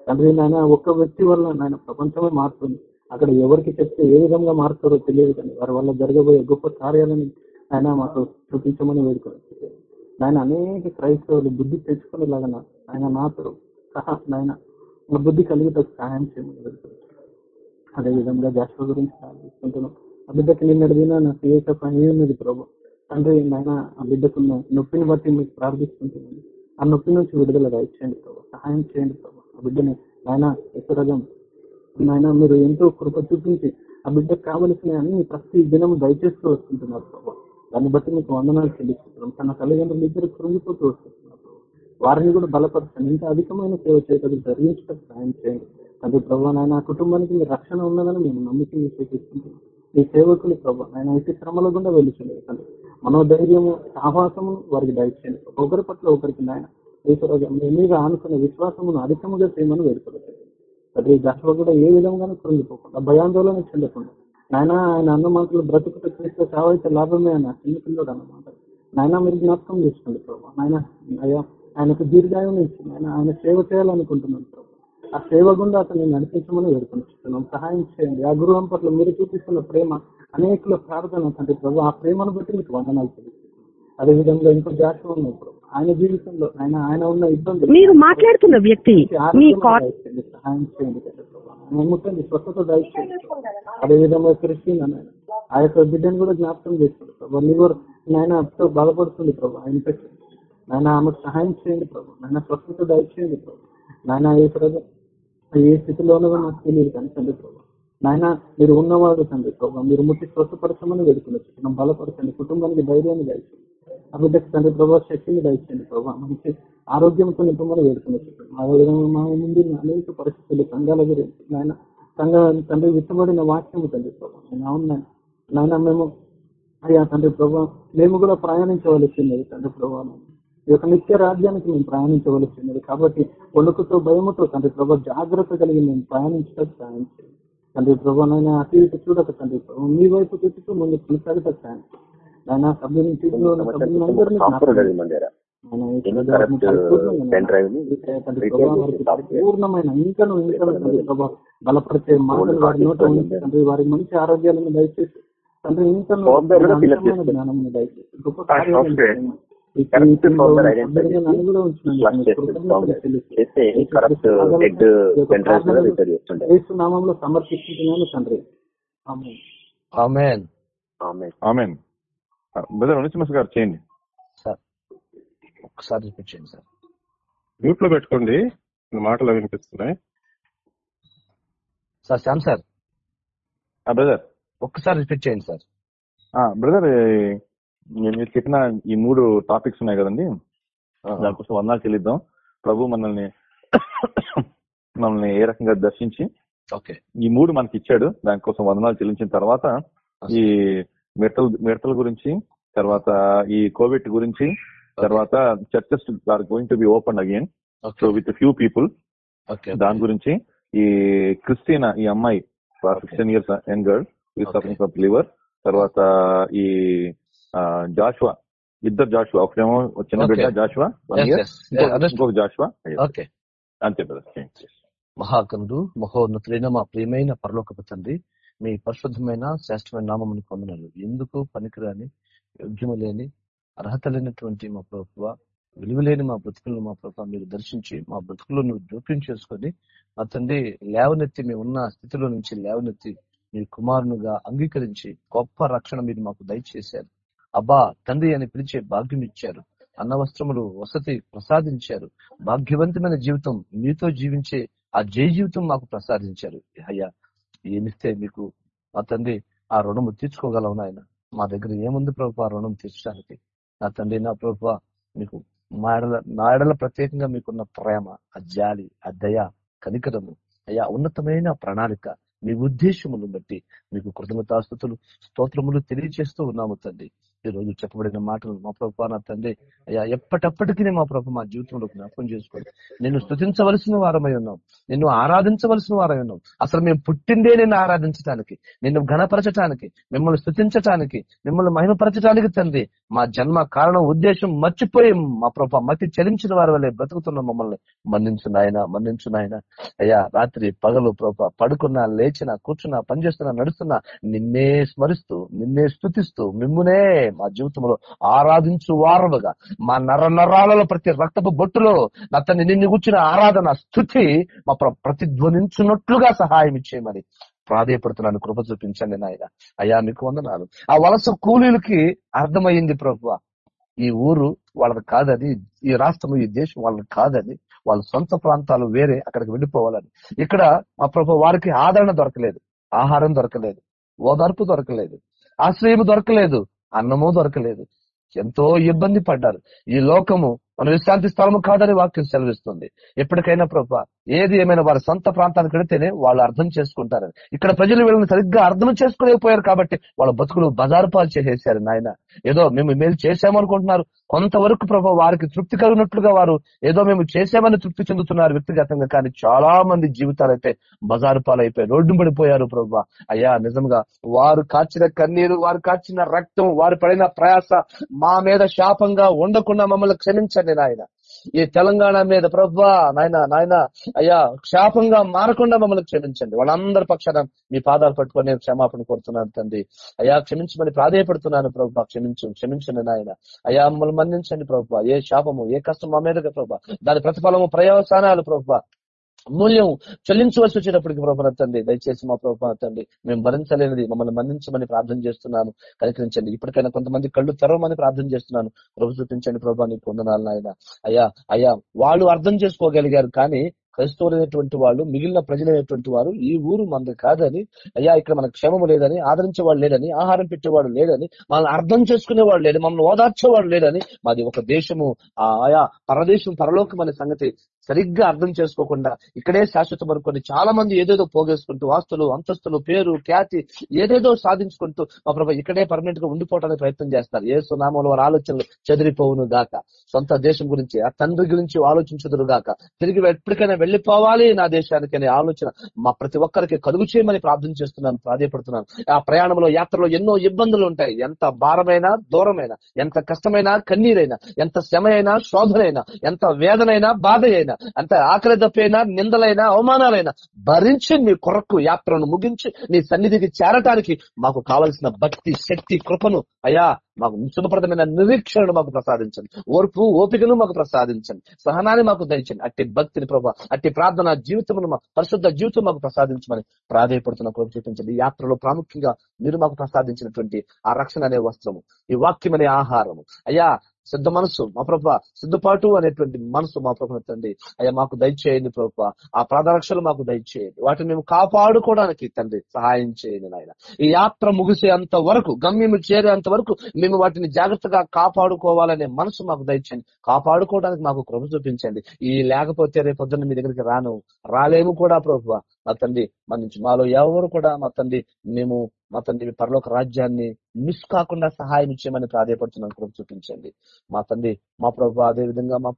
తండ్రి నాయన ఒక్క వ్యక్తి వల్ల నాయన ప్రపంచమే మారుతుంది. అక్కడ ఎవరికి చెప్తే ఏ విధంగా మారుతారో తెలియదు కానీ వారి వల్ల జరగబోయే గొప్ప కార్యాలను ఆయన మాకు చూపించమని వేడుకోవచ్చు నాయన అనేక క్రైస్తవులు బుద్ధి తెచ్చుకునేలాగా ఆయన నాతో సహా నాయన బుద్ధి కలిగితే సహాయం చేయమని వేడుకోవచ్చు అదే విధంగా గురించి ఆలోచిస్తుంటున్నాం. ఆ బిడ్డకి నిన్నటి దిన నా సీఎస్ పని ఉన్నది ప్రభు? తండ్రి నాయన ఆ బిడ్డకున్న నొప్పిని బట్టి మీకు ప్రార్థిస్తుంటున్నాను. ఆ నొప్పి నుంచి విడుదల ఇచ్చేయండి ప్రభు. సహాయం చేయండి ప్రభు. ఆ బిడ్డని నాయన ఎక్కడగం. నాయన మీరు ఎంతో కృప చూపించి ఆ బిడ్డకు కావలసిన అన్ని ప్రతి దినం దయచేస్తూ వస్తుంటున్నారు ప్రభు. దాన్ని బట్టి మీకు వందనాలు చెల్లిస్తున్నాం. తన తల్లిదండ్రులు ఇద్దరు కృంగిపోతూ వస్తున్నారు ప్రభు. వారిని కూడా బలపరచండి. ఇంకా అధికమైన సేవ చేయటం జరిగించడం సాయం చేయండి. అది ప్రభు నాయన ఆ కుటుంబానికి మీ రక్షణ ఉన్నదని మేము నమ్మిక విశ్వసిస్తుంటున్నాం మీ సేవకులు ప్రభు నాయన ఇటు శ్రమల గుండా వెళ్ళిచండి తండ్రి. మనోధైర్యము సాహసము వారికి దయచేయండి. ఒకరి పట్ల ఒకరికి నాయన మీ మీద ఆనుకున్న విశ్వాసమును అధికముగా చేయమని వేడుకోవచ్చు ప్రతి దశలో కూడా ఏ విధంగానూ కృంగిపోకుండా భయాందోళన చెందకుండా. నాయన ఆయన అన్న మాటలు బ్రతుకుట చేస్తే చావైతే లాభమే అన్న చిన్నపిల్లడు అన్నమాట. నాయన మీరు జ్ఞాపకం చేసుకోండి ప్రభావ నాయన అయ్యా ఆయనకు దీర్ఘాయం ఇచ్చింది ఆయన ఆయన సేవ చేయాలనుకుంటున్నాను ఆ సేవ గుండా అతన్ని నడిపించమని వేడుకుంటున్నాం సహాయం చేయండి. ఆ గృహం పట్ల మీరు చూపిస్తున్న ప్రేమ అనేకుల ప్రార్థన తండ్రి ప్రభు ఆ ప్రేమను బట్టి మీకు వందనాలు తెలుస్తుంది అదేవిధంగా ఇంకో జాతి ఉన్నాయి ప్రభు ఆయన జీవితంలో ఆయన ఆయన ఉన్న ఇబ్బంది మీరు మాట్లాడుతున్న వ్యక్తి సహాయం చేయండి. ఆయన ముట్టండి. స్వస్థత దయచేయండి. అదేవిధంగా క్రిస్టియన్ అన్నాడు ఆ యొక్క బిడ్డను కూడా జ్ఞాపకం చేస్తుంది ప్రభు. లివర్ నాయన ఎంతో బాధపడుతుంది ప్రభు. ఆ ఇన్ఫెక్షన్ నాయన ఆమెకు సహాయం చేయండి ప్రభు. నాయన స్వస్థత దయచేయండి ప్రభు. నాయన ఏ ప్రభు ఏ స్థితిలో నాకు తెలియదు కానీ తండ్రి ప్రభు. నాయన మీరు ఉన్నవాడు తండ్రి ప్రభావ మీరు ముట్టి స్వస్థపరచమని వేడుకునొచ్చు. మనం బలపరచండి. కుటుంబానికి ధైర్యాన్ని దయచండి ఆ బిడ్డకు తండ్రి ప్రభావ శక్తిని దయచండి ప్రభావ మంచి ఆరోగ్యంతో నింపమని వేడుకున్నచ్చు మా ముందు అనేక పరిస్థితులు సంఘాల గురించి నాయన సంఘ తండ్రి విత్తబడిన వాక్యం తండ్రి ప్రభావ నేను అవును నాయన. మేము అయ్యా తండ్రి ప్రభావ మేము కూడా ప్రయాణించవలసింది తండ్రి ప్రభావం ఈ యొక్క నిత్య రాజ్యానికి మేము ప్రయాణించవలసినది. కాబట్టి వణుకుతో భయముతో తండ్రి ప్రభా జాగ్రత్త కలిగి మేము ప్రయాణించడం సాయం చేయండి తండ్రి ప్రభా నాయన అటు ఇటు చూడక తండ్రి ప్రభా మీ వైపు చూపుతూ ముందు కొనసాగట సాయం నాయన సభ్యుని సాఫ్ట్వేర్ పూర్ణమైన ఇంకను ఇంకను తండ్రి ప్రభా బలపరిచే మాటలు వారి నోట తండ్రి వారికి మంచి ఆరోగ్యాలను దయచేసి తండ్రి ఇంకను. జ్ఞానమును దయచేసి గొప్ప చేస్తే కరెక్ట్ హెడ్ రిపేర్ చేస్తుండే నామంలో సమర్పిస్తున్నాను తండ్రి. ఆమేన్. ఆమెన్. ఆమెన్. బ్రదర్ గారు చేయండి. సార్ ఒక్కసారి రిపీట్ చేయండి సార్. మ్యూట్లో పెట్టుకోండి. మాటలు వినిపిస్తున్నాయి. Sir Shyam sir. బ్రదర్ ఒక్కసారి రిపీట్ చేయండి సార్. బ్రదర్ మీరు చెప్పిన ఈ మూడు టాపిక్స్ ఉన్నాయి కదండి. దానికోసం వందనాలు చెల్లిద్దాం. ప్రభు మనల్ని మనల్ని ఏ రకంగా దర్శించి ఓకే. ఈ మూడు మనకి ఇచ్చాడు. దానికోసం వందనాలు చెల్లించిన తర్వాత ఈ మిడతల మిడతల గురించి తర్వాత ఈ కోవిడ్ గురించి తర్వాత churches are going to be open again. So with few people దాని గురించి ఈ క్రిస్టినా ఈ అమ్మాయి సిక్స్టీన్ ఇయర్స్ యంగ్ గర్ల్ ఈ సఫరింగ్ లివర్ తర్వాత ఈ జాషువా. ఇద్దరు జాషువా. ఒకటేమో చిన్న బిడ్డ. జాషువా. ఇంకొక జాషువా ఓకే. అంతే మహాకనుడు మహోన్నతులైన మా ప్రియమైన పరలోకపు తండ్రి మీ పరిశుద్ధమైన శ్రేష్టమైన నామమును పొందనాలు ఎందుకు పనికిరాని యోగ్యము లేని అర్హత లేనటువంటి మా ప్రభుత్వ విలువలేని మా బ్రతుకులను మా ప్రభుత్వ మీరు దర్శించి మా బ్రతుకులను జోక్యం చేసుకొని మా తండ్రి లేవనెత్తి మేము ఉన్న స్థితిలో నుంచి లేవనెత్తి మీ కుమారునుగా అంగీకరించి గొప్ప రక్షణ మీరు మాకు దయచేశారు. అబ్బా తండ్రి అని పిలిచే భాగ్యం ఇచ్చారు. అన్న వస్త్రములు వసతి ప్రసాదించారు. భాగ్యవంతమైన జీవితం మీతో జీవించే ఆ జయ జీవితం మాకు ప్రసాదించారు. అయ్యా ఏమిస్తే మీకు మా తండ్రి ఆ రుణము తీర్చుకోగలవు నాయన. మా దగ్గర ఏముంది ప్రభు ఆ రుణం తీర్చడానికి? నా తండ్రి నా ప్రభు మీకు మా ఎడల నా ఎడల ప్రత్యేకంగా మీకున్న ప్రేమ ఆ జాలి ఆ దయ కనికరము అయ్యా ఉన్నతమైన ప్రణాళిక మీ ఉద్దేశమును బట్టి మీకు కృతజ్ఞతాస్తుతులు స్తోత్రములు తెలియజేస్తూ ఉన్నాము తండ్రి. ఈ రోజు చెప్పబడిన మాటలు మా ప్రభు నా తండ్రి అయ్యా ఎప్పటప్పటికీ మా ప్రభు మా జీవితంలో జ్ఞాపకం చేసుకోండి. నిన్ను స్థుతించవలసిన వారమై ఉన్నాం. నిన్ను ఆరాధించవలసిన వారై ఉన్నాం. అసలు మేము పుట్టిందే నిన్ను ఆరాధించటానికి నిన్ను ఘనపరచటానికి మిమ్మల్ని స్థుతించటానికి మిమ్మల్ని మహిమపరచటానికి తండ్రి మా జన్మ కారణం ఉద్దేశం మర్చిపోయి మా ప్రభు మతి చలించిన వారి వల్లే బ్రతుకుతున్న మమ్మల్ని మన్నించిన ఆయన మన్నించు ఆయన అయ్యా రాత్రి పగలు ప్రభు పడుకున్నా లేచినా కూర్చున్నా పనిచేస్తున్నా నడుస్తున్నా నిన్నే స్మరిస్తూ నిన్నే స్థుతిస్తూ మిమ్మునే మా జీవితంలో ఆరాధించు వారముగా మా నర నరాలలో ప్రతి రక్తపు బొట్టులో నా తన్ని నిన్ను కూర్చున్న ఆరాధన స్థుతి మా ప్రతిధ్వనించున్నట్లుగా సహాయం ఇచ్చేయమని ప్రాధేయపడుతున్నాను. కృప చూపించండి నాయన. అయ్యా మీకు వందనాలు. ఆ వలస కూలీలకి అర్థమైంది ప్రభు ఈ ఊరు వాళ్ళది కాదని ఈ రాష్ట్రం ఈ దేశం వాళ్ళది కాదని వాళ్ళ సొంత ప్రాంతాలు వేరే అక్కడికి వెళ్ళిపోవాలని. ఇక్కడ మా ప్రభు వారికి ఆదరణ దొరకలేదు. ఆహారం దొరకలేదు. ఓదార్పు దొరకలేదు. ఆశ్రయం దొరకలేదు. అన్నము దొరకలేదు. ఎంతో ఇబ్బంది పడ్డారు. ఈ లోకము మన విశ్రాంతి స్థలము కాదని వాక్యం సెలవిస్తుంది. ఎప్పటికైనా ప్రభా ఏది ఏమైనా వారి సొంత ప్రాంతానికి వెళితేనే వాళ్ళు అర్థం చేసుకుంటారని ఇక్కడ ప్రజలు వీళ్ళని సరిగ్గా అర్థం చేసుకోలేకపోయారు కాబట్టి వాళ్ళ బతుకులు బజారు పాలు చేసేసారు నాయన. ఏదో మేము మేలు చేశామనుకుంటున్నారు కొంతవరకు ప్రభా వారికి తృప్తి కలిగినట్లుగా వారు ఏదో మేము చేసామని తృప్తి చెందుతున్నారు వ్యక్తిగతంగా. కానీ చాలా మంది జీవితాలు అయితే బజారు పాలైపోయి రోడ్డు పడిపోయారు ప్రభా. అయ్యా నిజంగా వారు కాచిన కన్నీరు వారు కాచిన రక్తం వారు పడిన ప్రయాస మా మీద శాపంగా ఉండకుండా మమ్మల్ని క్షమించండి. నాయన. ఈ తెలంగాణ మీద ప్రభా నాయన నాయన అయ్యా క్షాపంగా మారకుండా మమ్మల్ని క్షమించండి. వాళ్ళందరి పక్షాన మీ పాదాలు పట్టుకొని నేను క్షమాపణ కోరుతున్నాను తండ్రి. అయ్యా క్షమించమని ప్రాధేయపడుతున్నాను ప్రభా. క్షమించు క్షమించండి నాయన. అయ్యా మమ్మల్ని మన్నించండి ప్రభా. ఏ శాపము ఏ కష్టం మా మీదగా ప్రభా. దాని ప్రతిఫలము ప్రయోజనాలు ప్రభా. మూల్యం చెల్లించవలసి వచ్చేటప్పటికి ప్రభు తండ్రి దయచేసి మా ప్రభు తండ్రి మేము భరించలేనిది మమ్మల్ని మన్నించమని ప్రార్థన చేస్తున్నాను. కనికరించండి. ఇప్పటికైనా కొంతమంది కళ్ళు తెరవమని ప్రార్థన చేస్తున్నాను. ప్రభు చూపించండి ప్రభా నీకు పొందనాలు నాయన. అయ్యా అయ్యా వాళ్ళు అర్థం చేసుకోగలిగారు కానీ క్రైస్తవులైనటువంటి వాళ్ళు మిగిలిన ప్రజలైనటువంటి వారు ఈ ఊరు మనది కాదని అయ్యా ఇక్కడ మనకు క్షేమము లేదని ఆదరించేవాడు లేదని ఆహారం పెట్టేవాడు లేదని మనల్ని అర్థం చేసుకునేవాడు లేడు మమ్మల్ని ఓదార్చేవాడు లేదని మాది ఒక దేశము ఆ ఆయా పరదేశం పరలోకం అనే సంగతి సరిగ్గా అర్థం చేసుకోకుండా ఇక్కడే శాశ్వతం అనుకుని చాలా మంది ఏదేదో పోగేసుకుంటూ ఆస్తులు అంతస్తులు పేరు ఖ్యాతి ఏదేదో సాధించుకుంటూ మా ప్రభా ఇక్కడే పర్మనెంట్గా ఉండిపోవడానికి ప్రయత్నం చేస్తారు. ఏ సునామంలో వారి ఆలోచనలు చెదిరిపోవును గాక. సొంత దేశం గురించి ఆ తండ్రి గురించి ఆలోచించదురు గాక. తిరిగి ఎప్పటికైనా వెళ్ళిపోవాలి నా దేశానికి అనే ఆలోచన మా ప్రతి ఒక్కరికి కలుగు చేయమని ప్రార్థన చేస్తున్నాను ప్రాధాయపడుతున్నాను. ఆ ప్రయాణంలో యాత్రలో ఎన్నో ఇబ్బందులు ఉంటాయి. ఎంత భారమైనా దూరమైనా ఎంత కష్టమైనా కన్నీరైనా ఎంత శ్రమ అయినా శోధనైనా ఎంత వేదనైనా బాధ అయినా అంత ఆకలి దప్పైనా నిందలైనా అవమానాలైనా భరించి నీ కొరకు యాత్రను ముగించి నీ సన్నిధికి చేరటానికి మాకు కావలసిన భక్తి శక్తి కృపను అయ్యా మాకు శుభప్రదమైన నిరీక్షణను మాకు ప్రసాదించండి. ఓర్పు ఓపికను మాకు ప్రసాదించండి. సహనాన్ని మాకు దయచండి అట్టి భక్తిని ప్రభావ అట్టి ప్రార్థన జీవితమును మా పరిశుద్ధ జీవితం మాకు ప్రసాదించమని ప్రాధాయపడుతున్న కృప చూపించండి. యాత్రలో ప్రాముఖ్యంగా మీరు మాకు ప్రసాదించినటువంటి ఆ రక్షణ అనే వస్త్రము ఈ వాక్యం అనే ఆహారము. అయ్యా సిద్ధ మనసు మా ప్రభా సిద్ధపాటు అనేటువంటి మనసు మా ప్రభుత్వ తండ్రి. అయ్యా మాకు దయచేయండి ప్రభు. ఆ ప్రాధరక్షలు మాకు దయచేయండి. వాటిని మేము కాపాడుకోవడానికి తండ్రి సహాయం చేయండి నాయన. ఈ యాత్ర ముగిసేంత వరకు గమ్యము చేరేంత వరకు మేము వాటిని జాగ్రత్తగా కాపాడుకోవాలనే మనసు మాకు దయచేయండి. కాపాడుకోవడానికి మాకు కృప చూపించండి. ఈ లేకపోతే రేపు పొద్దున్న మీ దగ్గరికి రాను రాలేము కూడా ప్రభు మా తండ్రి. మా నుంచి మాలో ఎవరు కూడా మా తండ్రి మేము మా తండ్రి పరలోక రాజ్యాన్ని మిస్ కాకుండా సహాయం ఇచ్చేయమని ప్రాధాయపడుతున్నాను కృప చూపించండి. మా తండ్రి మా ప్రభు అదే విధంగా మా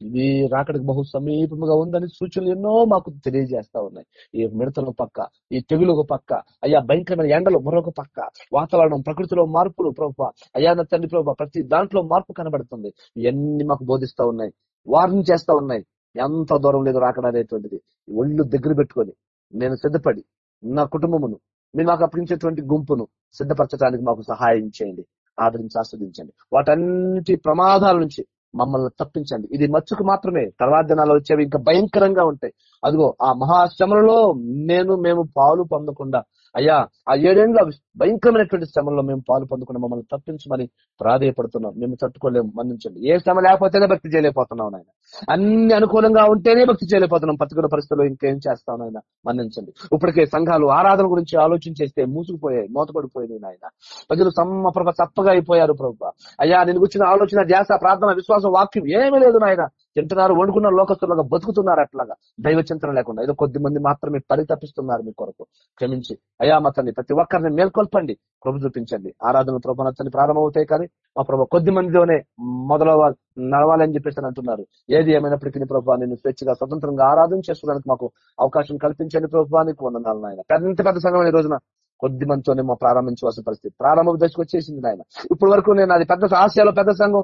ఇది రాకడికి బహు సమీపముగా ఉందని సూచనలు ఎన్నో మాకు తెలియజేస్తా ఉన్నాయి. ఈ మిడతలు పక్క ఈ తెగులు ఒక పక్క అయ్యా భయంకరమైన ఎండలు మరొక పక్క వాతావరణం ప్రకృతిలో మార్పులు ప్రభు అయ్యా నా తండ్రి ప్రభు ప్రతి దాంట్లో మార్పు కనబడుతుంది. ఇవన్నీ మాకు బోధిస్తా ఉన్నాయి. వార్నింగ్ చేస్తా ఉన్నాయి. ఎంత దూరం లేదు రాకడం అనేటువంటిది. ఒళ్ళు దగ్గర పెట్టుకొని నేను సిద్ధపడి నా కుటుంబమును మీరు మాకు అప్పగించేటువంటి గుంపును సిద్ధపరచడానికి మాకు సహాయం చేయండి ఆదరించి ఆస్వాదించండి. వాటన్నిటి ప్రమాదాల నుంచి మమ్మల్ని తప్పించండి. ఇది మచ్చుకు మాత్రమే. తర్వాత దినాలు వచ్చేవి ఇంకా భయంకరంగా ఉంటాయి. అదిగో ఆ మహాశ్రమలలో నేను మేము పాలు పొందకుండా అయ్యా ఆ ఏడేండ్ల భయంకరమైనటువంటి శ్రమల్లో మేము పాలు పొందుకుని మమ్మల్ని తప్పించమని ప్రాధేయపడుతున్నాం. మేము తట్టుకోలేము మన్నించండి. ఏ శ్రమ లేకపోతేనే భక్తి చేయలేకపోతున్నాం ఆయన అన్ని అనుకూలంగా ఉంటేనే భక్తి చేయలేకపోతున్నాం. ప్రతికూల పరిస్థితుల్లో ఇంకేం చేస్తాం నాయన? మన్నించండి. ఇప్పటికే సంఘాలు ఆరాధన గురించి ఆలోచించేస్తే మూసుకుపోయాయి మూతపడిపోయింది నాయన. ప్రజలు సమ్మ ప్రభ చప్పగా అయిపోయారు ప్రభు. అయ్యా నేను వచ్చిన ఆలోచన ధ్యాస ప్రార్థన విశ్వాసం వాక్యం ఏమీ లేదు నాయన. తింటున్నారు వండుకున్న లోకస్తులుగా బతుకుతున్నారు అట్లాగా. దైవ చింతన లేకుండా. ఏదో కొద్ది మంది మాత్రమే పరితపిస్తున్నారు మీ కొరకు. క్షమించి. అయ్యా మా ప్రతి ఒక్కరిని మేల్కొల్పండి. ప్రభు చూపించండి. ఆరాధన ప్రభు ప్రారంభమవుతాయి కానీ మా ప్రభు కొద్ది మందిలోనే మొదలవ్వాలి నడవాలని చెప్పేసి అంటున్నారు. ఏది ఏమైనప్పటికీ ప్రభు నేను స్వేచ్ఛగా స్వతంత్రంగా ఆరాధన చేసుకోవడానికి మాకు అవకాశం కల్పించండి ప్రభుత్వానికి వందనాలు నాయన. పెద్ద పెద్ద సంఘం ఈ రోజున కొద్ది మందితోనే మా ప్రారంభించవలసిన పరిస్థితి. ప్రారంభ దశకు వచ్చేసింది ఆయన ఇప్పటి వరకు నేను అది పెద్ద ఆసియాలో పెద్ద సంఘం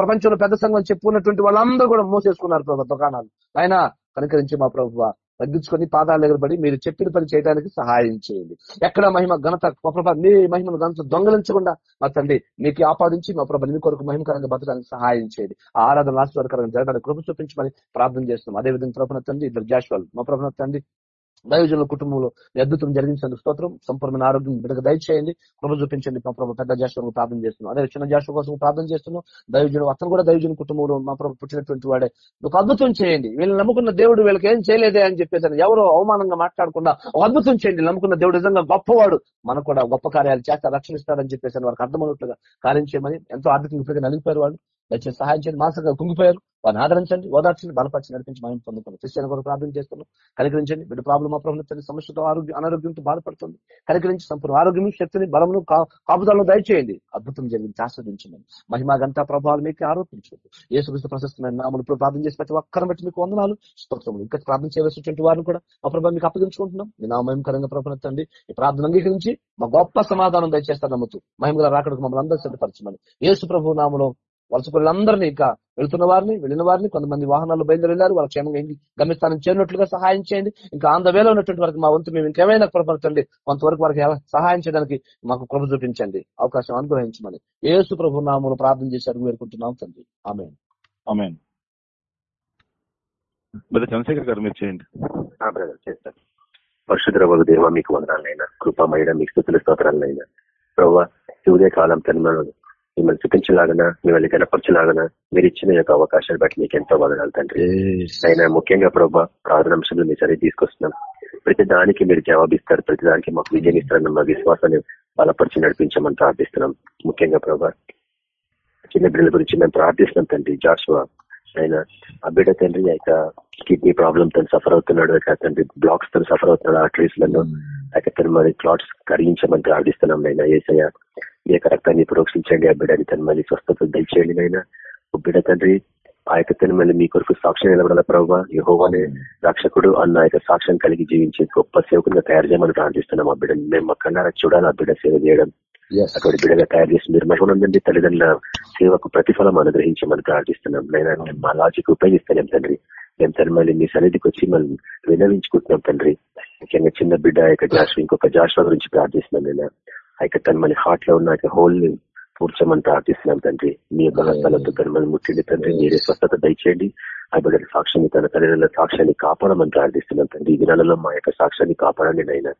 ప్రపంచంలో పెద్ద సంఘం అని చెప్పుకున్నటువంటి వాళ్ళందరూ కూడా మూసేసుకున్నారు ప్రభు దుకాణాలు. ఆయన కనుకరించి మా ప్రభు తగ్గించుకొని పాదాలు ఎగరబడి మీరు చెప్పిన పని చేయడానికి సహాయం చేయండి. ఎక్కడ మహిమ ఘనత మా మీ మహిమను ఘనత దొంగలించకుండా మా తండ్రి మీకు ఆపాదించి మా ప్రభా నీ కొరకు మహిమకరంగా బతకడానికి సహాయం చేయండి. ఆరాధన ఆశీర్వాదకరంగా జరగడానికి కృప చూపించమని ప్రార్థన చేస్తున్నాం. అదే విధంగా ప్రభుత్వ తండ్రి ఇద్దరు జాషువాలు. మా ప్రభుత్వ తండ్రి దైవజనుల కుటుంబంలో అద్భుతం జరిగించండి స్తోత్రం. సంపూర్ణ ఆరోగ్యం బిడ్డకు దయచేయండి. కృప చూపించండి. మా ప్రభు పెద్ద జాషువకు ప్రార్థన చేస్తున్నాం. అదే చిన్న జాషువ కోసం ప్రార్థన చేస్తున్నాం. దైవజను అతను కూడా దైవజన కుటుంబంలో మా ప్రభు పుట్టినటువంటి వాడే. ఒక అద్భుతం చేయండి. వీళ్ళు నమ్ముకున్న దేవుడు వీళ్ళకి ఏం చేయలేదే అని చెప్పేసి ఎవరో అవమానంగా మాట్లాడకుండా ఒక అద్భుతం చేయండి. నమ్ముకున్న దేవుడు నిజంగా గొప్పవాడు. మనకు కూడా గొప్ప కార్యాలు చేస్తా రక్షణిస్తాడని చెప్పేసి వారికి అర్థమైనట్లుగా కార్యం చేయమని ఎంతో ఆర్థికంగా ఇప్పటికే నలిగిపోయారు వాళ్ళు. దయచేసి సహాయం చేయండి. మానసికంగా కుంగిపోయారు. వారిని ఆదరించండి ఓదార్చండి బలపరిచి నడిపించి మనం పొందుకోండి. క్రిస్టియన్ కొరకు ప్రార్థన చేస్తున్నాం. కలికరించండి బిడ్డ ప్రాబ్లం అప్రమత్తండి సమస్యతో ఆరోగ్యం అనారోగ్యంతో బాధపడుతుంది. కనికరించి సంపూర్ణ ఆరోగ్యం శక్తిని బలమును కాపుదాలను దయచేయండి. అద్భుతం జరిగింది. ఆస్వాదించండి మహిమా గంట ప్రభావాలు మీకు ఆరోపించండి. ఏసుకృష్ణ ప్రశస్తమైన నామలు ఇప్పుడు ప్రార్థన చేసి ప్రతి ఒక్కరిని బట్టి మీకు వందనాలు స్తోత్రములు. ఇంకా ప్రార్థన చేయవలసినటువంటి వారిని కూడా మా ప్రభావ మీకు అప్పగించుకుంటున్నాం. మీ నామయంకరంగా ప్రభుత్వండి ఈ ప్రార్థన అంగీకరించి మా గొప్ప సమాధానం దయచేస్తా నమ్ముతూ మహిమగల రాకడకు మమ్మల్ని అందరూ సిద్ధపరచమని. యేసు ప్రభు నామలో వలసకులందరినీ ఇంకా వెళ్తున్న వారిని వెళ్ళిన వారిని కొంతమంది వాహనాలు బయలుదేరి వెళ్ళారు వాళ్ళ క్షేమంగా ఇంటి గమ్యస్థానం చేరినట్లుగా సహాయం చేయండి. ఇంకా ఆంధ్ర వేలో ఉన్నటువంటి వరకు మా వంతు మేము ఇంకేమైనా కృపరచండి కొంతవరకు వారికి సహాయం చేయడానికి మాకు కృప చూపించండి. అవకాశం అనుగ్రహించమని యేసు ప్రభు నామూలు ప్రార్థన చేశారు వేరుకుంటున్నాం తండ్రి. ఆమె ఆమె చంద్రశేఖర్ గారు మీరు చేయండి. బ్రదర్ చేస్తాను పరిశుద్ర ఒక దేవ మీకు వందనాలైనా. కృపమైన మీకు స్థుతుల స్తోత్రాలైనా. ప్రభావ ఉదయ కాలం తన మిమ్మల్ని చూపించలాగనా మిమ్మల్ని కనపరచలాగనా? మీరు ఇచ్చిన యొక్క అవకాశాలు బట్టి మీకు ఎంతో వదనాలు తండ్రి. అయినా ముఖ్యంగా ప్రభా ప్రార్థనాంశంలో మీ సరి తీసుకొస్తున్నాం. ప్రతి దానికి మీరు జవాబిస్తారు ప్రతి దానికి మాకు విజయం ఇస్తారన్న మా విశ్వాసాన్ని బలపరిచి నడిపించమని ప్రార్థిస్తున్నాం. ముఖ్యంగా ప్రభా చిన్న బిడ్డల గురించి మేము ప్రార్థిస్తున్నాం తండ్రి. జాషువా ఆయన ఆ బిడ్డ తండ్రి యొక్క కిడ్నీ ప్రాబ్లమ్తో సఫర్ అవుతున్నాడు తండ్రి బ్లాక్స్తో సఫర్ అవుతున్నాడు ఆర్టరీస్లలో. తను మరి క్లాట్స్ కరిగించమని ప్రార్థిస్తున్నాం నైనా ఏసయ్య ఈ యొక్క రక్తాన్ని ప్రోక్షించండి ఆ బిడ్డని తను మళ్ళీ స్వస్థత దయచేయండి నైనా బిడ్డ తండ్రి ఆ యొక్క తను మళ్ళీ మీ కొరకు సాక్ష్యం నిలబడాల ప్రభావ యహోవానే రక్షకుడు అన్న యొక్క సాక్ష్యం కలిగి జీవించే గొప్ప సేవకుగా తయారు చేయమని ప్రార్థిస్తున్నాం ఆ బిడ్డని. మేము మక్కన్నారా చూడాలి ఆ బిడ్డ సేవ చేయడం? అటువంటి బిడ్డగా తయారు చేసి మీరు మహిమనందండి తల్లిదండ్రుల సేవకు ప్రతిఫలం అనుగ్రహించమని ప్రార్థిస్తున్నాం. నేను మా లాజిక్ ఉపయోగిస్తాను తండ్రి. మేము తను మళ్ళీ మీ సన్నిధికి వచ్చి మనం వినవించుకుంటున్నాం తండ్రి. ముఖ్యంగా చిన్న బిడ్డ ఆ యొక్క జాషువా ఇంకొక జాషువా గురించి ప్రార్థిస్తున్నాం నేను. ఆ యొక్క తన మళ్ళీ హార్ట్లో ఉన్న ఆ యొక్క హోల్ని పూడ్చమని ప్రార్థిస్తున్నాం తండ్రి. మీ యొక్క హస్తాలతో తన మళ్ళీ ముట్టిండి తండ్రి. మీరే స్వస్థత దయచేయండి. ఆ బిడ్డ సాక్ష్యాన్ని తన తల్లిదండ్రుల సాక్ష్యాన్ని కాపాడమని ప్రార్థిస్తున్నాం తండ్రి. ఈ దినాలలో మా యొక్క సాక్ష్యాన్ని కాపాడండి నైనా.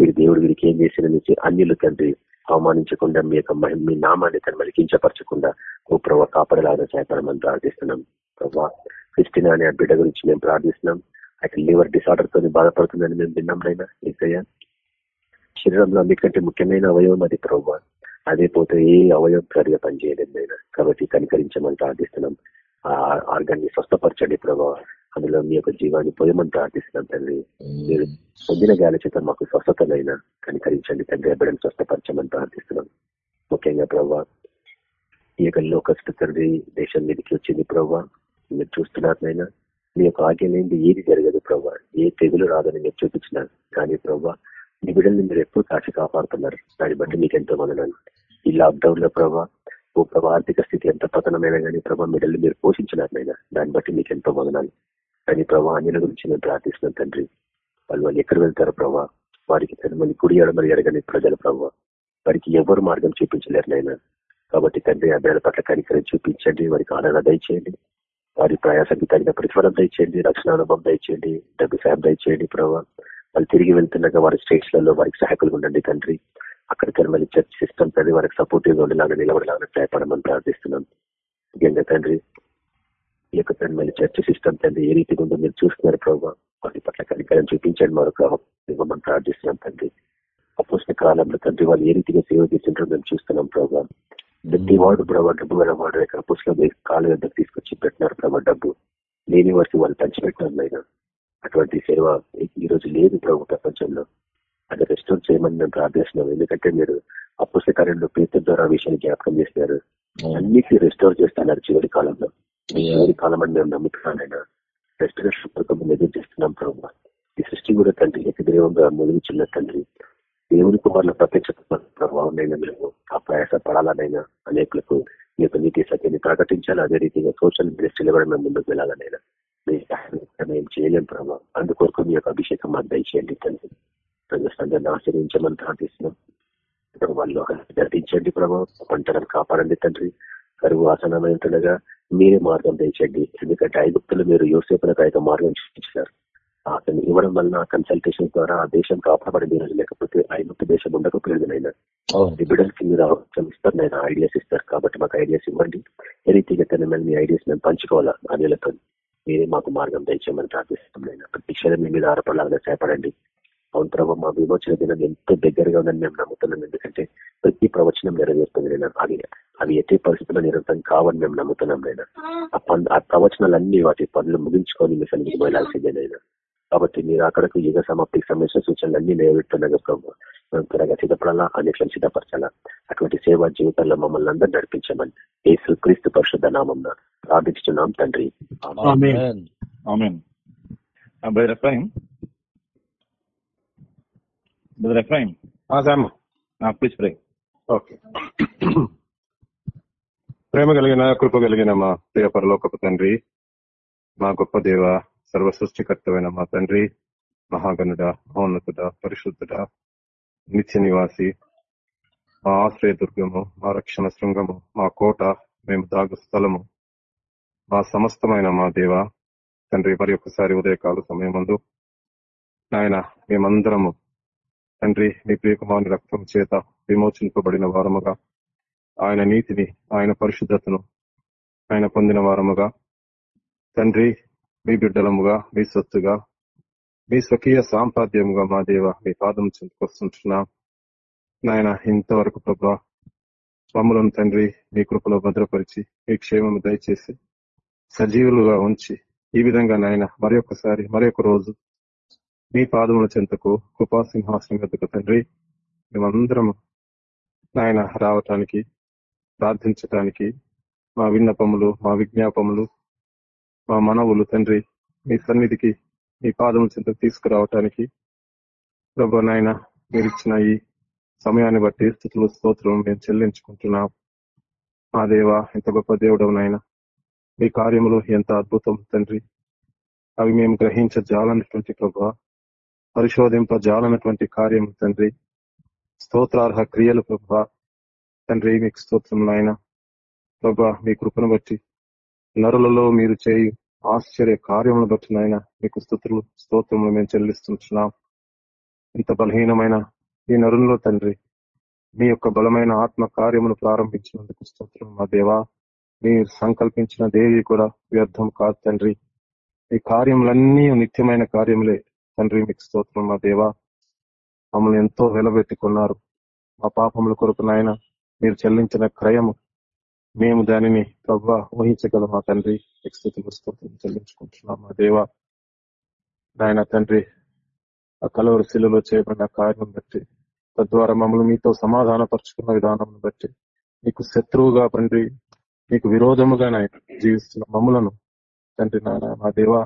మీరు దేవుడు వీరికి ఏం చేసిన నుంచి అన్యులు తండ్రి. అవమానించకుండా మీ యొక్క మహిమ- మీ నామాన్ని తను మళ్ళీ కించపరచకుండా ఓ ప్రభావ కాపాడలాగా సహాయపడమని ప్రార్థిస్తున్నాం. ప్రభావ క్రిస్టినా అనే బిడ్డ గురించి మేము ప్రార్థిస్తున్నాం. అయితే లివర్ డిసార్డర్ తోని బాధపడుతుందని మేము విన్నాం నైనా ఏసయ్య. శరీరంలో అన్నిటికంటే ముఖ్యమైన అవయవం అది ప్రభావ అదే పోతే ఏ అవయవం సరిగా పనిచేయలేదు నైనా కాబట్టి కనికరించమని ప్రార్థిస్తున్నాం. ఆ ఆర్గాన్ని స్వస్థపరచండి ప్రభావ అందులో మీ యొక్క జీవాన్ని పోయమని ప్రార్థిస్తున్నాం తండ్రి. మీరు పొందిన గాలి చేత మాకు స్వస్థతనైనా కనికరించండి తండ్రి. బిడ్డను స్వస్థపరచమని ప్రార్థిస్తున్నాం. ముఖ్యంగా ప్రభావ ఈ యొక్క లోకస్తు తండ్రి దేశం మీదకి వచ్చింది ప్రభావ మీరు చూస్తున్నారనైనా మీ యొక్క ఆజ్ఞ లేనిది ఏది జరగదు ప్రభావ ఏ తెగులు రాదని మీరు చూపించినారు కానీ ప్రభావ మీ బిడ్డల్ని మీరు ఎప్పుడు కాచి కాపాడుతున్నారు? దాన్ని బట్టి మీకు ఎంతో మననాలు ఈ లాక్డౌన్లో ప్రభావ ఓ ప్రభా ఆర్థిక స్థితి ఎంత పతనమైన కానీ ప్రభావ బిడ్డల్ని మీరు పోషించినారనైనా దాన్ని బట్టి మీకు ఎంతో మననాలు కానీ ప్రభా అన్యుల గురించి మేము ప్రార్థిస్తున్నాం తండ్రి. వాళ్ళు వాళ్ళు ఎక్కడ వెళ్తారో ప్రభావ వారికి తనమని కుడి ఎడమని ఎరగని ప్రజలు ప్రభావ వారికి ఎవరు మార్గం చూపించలేరు నైనా కాబట్టి తండ్రి ఆ బిడ్డల పట్ల కనికరం చూపించండి వారికి ఆదరణ దయచేయండి. వారి ప్రయాసానికి తగిన ప్రతిఫలం దయచేయండి రక్షణ అనుభవం దయచేయండి డబ్బు సాయం దయచేయండి ప్రభావ వాళ్ళు తిరిగి వెళ్తున్నాక వారి స్టేట్స్లలో వారికి సహాయకులుగా ఉండండి తండ్రి. అక్కడ మళ్ళీ చర్చ్ సిస్టమ్ తండ్రి వారికి సపోర్టివ్గా ఉండేలాగా నిలబడేలాగా సహాయపడమని ప్రార్థిస్తున్నాం. ముఖ్యంగా తండ్రి ఈ యొక్క తండ్రి మళ్ళీ చర్చ్ సిస్టమ్ తండ్రి ఏ రీతిగా ఉందో మీరు చూస్తున్నారు ప్రభావ వాటి పట్ల కనికరం చూపించండి మరొక ఇవ్వమని ప్రార్థిస్తున్నాం తండ్రి. అపోసిన కాలంలో తండ్రి వాళ్ళు ఏ రీతిగా సేవ చేస్తుంటారో మేము చూస్తున్నాం ప్రభావ ప్రతి వాడు ప్రభావ డబ్బు గల వాడు యొక్క పుస్తకం కాలు వద్దకు తీసుకొచ్చి పెట్టినారు ప్రభావ డబ్బు. లేని వారికి వాళ్ళు పంచిపెట్టినారు అయినా అటువంటి సేవ ఈ రోజు లేదు ప్రభు ప్రపంచంలో. అది రెస్టోర్ చేయమని మేము ప్రార్థిస్తున్నాం. ఎందుకంటే మీరు ఆ పుస్తకాలలో పేరు ద్వారా విషయాన్ని జ్ఞాపకం చేసినారు అన్నిటిని రెస్టోర్ చేస్తున్నారు చివరి కాలంలో. కాలంలో మేము నమ్ముతున్నానైనా రెస్టరేషన్ కొరకు ఎదురు చేస్తున్నాం ప్రభావ ఈ సృష్టి కూడా తండ్రి ఎక్కదేవంగా మునిగిచున్న తండ్రి. దేవుని కుమారుల ప్రత్యక్ష ప్రభావం మేము ఆ ప్రయాస పడాలనైనా అనేకులకు మీ యొక్క నీతి సత్యాన్ని ప్రకటించాలి. అదే రీతిగా సోషల్ ఇండస్ట్రీలో కూడా మేము ముందుకు వెళ్ళాలనైనా మీ సహాయం మేము చేయలేం ప్రభావ అందుకొరకు మీ యొక్క అభిషేకం మాకు దయచేయండి తండ్రి. ప్రజలందరినీ ఆశ్రయించమని ప్రార్థిస్తున్నాం. వాళ్ళు నటించండి ప్రభావ పంటలను కాపాడండి తండ్రి. కరువు ఆసనమైంటుండగా మీరే మార్గం తెచ్చండి ఎందుకంటే ఐగుప్తులు మీరు యోసేపులకు అయితే మార్గం చూపించారు అతను ఇవ్వడం వలన కన్సల్టేషన్ ద్వారా ఆ దేశం కాపాడబడింది రోజు లేకపోతే ఐగుప్తు దేశం ఉండకపోయింది నైనా బిడ్డలకి మీరు అవసరం ఇస్తారు నేను ఐడియాస్ ఇస్తారు. కాబట్టి మాకు ఐడియాస్ ఇవ్వండి. ఏ రీతిగా తన మీ ఐడియాస్ మేము పంచుకోవాలా? అనిలతో మీరే మాకు మార్గం తెచ్చామని ప్రార్థిస్తాం నేను ప్రతి క్షణం మీ మీద ఆరపడాలని సేపడండి అవును ప్రభావ మా విమోచన దినం ఎంతో దగ్గరగా ఉందని మేము నమ్ముతున్నాం. ఎందుకంటే ప్రతి ప్రవచనం నెరవేరుతుంది నేను అవి అవి ఎట్టి పరిస్థితుల్లో నిరంతరం కావని మేము నమ్ముతున్నాం నేను ఆ పన్ ఆ ప్రవచనాలన్నీ వాటి పనులు ముగించుకొని మీ సన్నిధికి వెళ్ళాల్సిందే నేను కాబట్టి మీరు అక్కడకు యుగ సమాప్తికి సంబంధించిన సూచనలు అన్ని నెరవేరుతుండగా ప్రభావ త్వరగా సిద్ధపడాలా అన్నిట్లను సిద్ధపరచాలా? అటువంటి సేవా జీవితాల్లో మమ్మల్ని అందరూ నడిపించమని యేసు క్రీస్తు పరిశుద్ధ నామం ప్రార్థించున్నాం తండ్రి. ఆమేన్. ఆమేన్. Brother Ephraim please pray okay ప్రేమ కలిగిన కృప కలిగిన మా ప్రియ పరలోకపు తండ్రి మా గొప్ప దేవ సర్వ సృష్టికర్తమైన మా తండ్రి మహాగణుడ మహోన్నతుడ పరిశుద్ధుడ నిత్య నివాసి మా ఆశ్రయ దుర్గము మా రక్షణ శృంగము మా కోట మేము దాగు స్థలము మా సమస్తమైన మా దేవ తండ్రి మరి ఒకసారి ఉదయకాల సమయమందు నాయన మేమందరము తండ్రి మీ ప్రియకుమారుని రక్తం చేత విమోచింపబడిన వారముగా ఆయన నీతిని ఆయన పరిశుద్ధతను ఆయన పొందిన వారముగా తండ్రి మీ బిడ్డలముగా మీ సొత్తుగా మీ స్వకీయ సాంపాద్యముగా మా దేవ మీ పాదం చెందుకొస్తుంటున్నా నాయన ఇంతవరకు ప్రభా మమ్మలను తండ్రి మీ కృపలో భద్రపరిచి మీ క్షేమము దయచేసి సజీవులుగా ఉంచి ఈ విధంగా నాయన మరి ఒక్కసారి మరి ఒక రోజు మీ పాదముల చెంతకు కృపాసింహాసనం ఎదుగు తండ్రి మేమందరం నాయన రావటానికి ప్రార్థించటానికి మా విన్నపములు మా విజ్ఞాపములు మా మనవులు తండ్రి మీ సన్నిధికి మీ పాదముల చెంతకు తీసుకురావటానికి. ప్రభు నాయన మీరు ఇచ్చిన ఈ సమయాన్ని బట్టి స్థుతులు స్తోత్రం మేము చెల్లించుకుంటున్నాం. మా దేవ ఎంత గొప్ప దేవుడవు నాయన. మీ కార్యములు ఎంత అద్భుతం తండ్రి. అవి మేము గ్రహించజాలన్నటువంటి ప్రభా. పరిశోధింపజాలన్నటువంటి కార్యం తండ్రి. స్తోత్రార్హ క్రియలు ప్రభా. తండ్రి మీకు స్తోత్రం నాయన. ప్రభా మీ కృపను బట్టి నరులలో మీరు చేయు ఆశ్చర్య కార్యములను బట్టి నాయన మీకు స్థుతులు స్తోత్రములు మేము చెల్లిస్తుంటున్నాం. ఇంత బలహీనమైన ఈ నరులలో తండ్రి మీ యొక్క బలమైన ఆత్మ కార్యమును ప్రారంభించినందుకు స్తోత్రం మా దేవా. మీరు సంకల్పించిన దేవి కూడా వ్యర్థం కాదు తండ్రి. ఈ కార్యములన్నీ నిత్యమైన కార్యములే. తండ్రి మీకు స్తోత్రం మా దేవా. మమ్మల్ని ఎంతో వెలబెట్టుకున్నారు. మా పాపముల కొరకు నాయన మీరు చెల్లించిన క్రయము మేము దానిని ప్రభు ఊహించగలం మా తండ్రి. స్థితిలో స్తోత్రం చెల్లించుకుంటున్నాం మా దేవ. నాయన తండ్రి ఆ కలవరి శిలలో చేయబడిన కార్యం బట్టి తద్వారా మమ్మల్ని మీతో సమాధానపరుచుకున్న విధానం బట్టి మీకు శత్రువుగా తండ్రి మీకు విరోధముగా నాయన జీవిస్తున్న మమ్మలను తండ్రి నాయన మా దేవా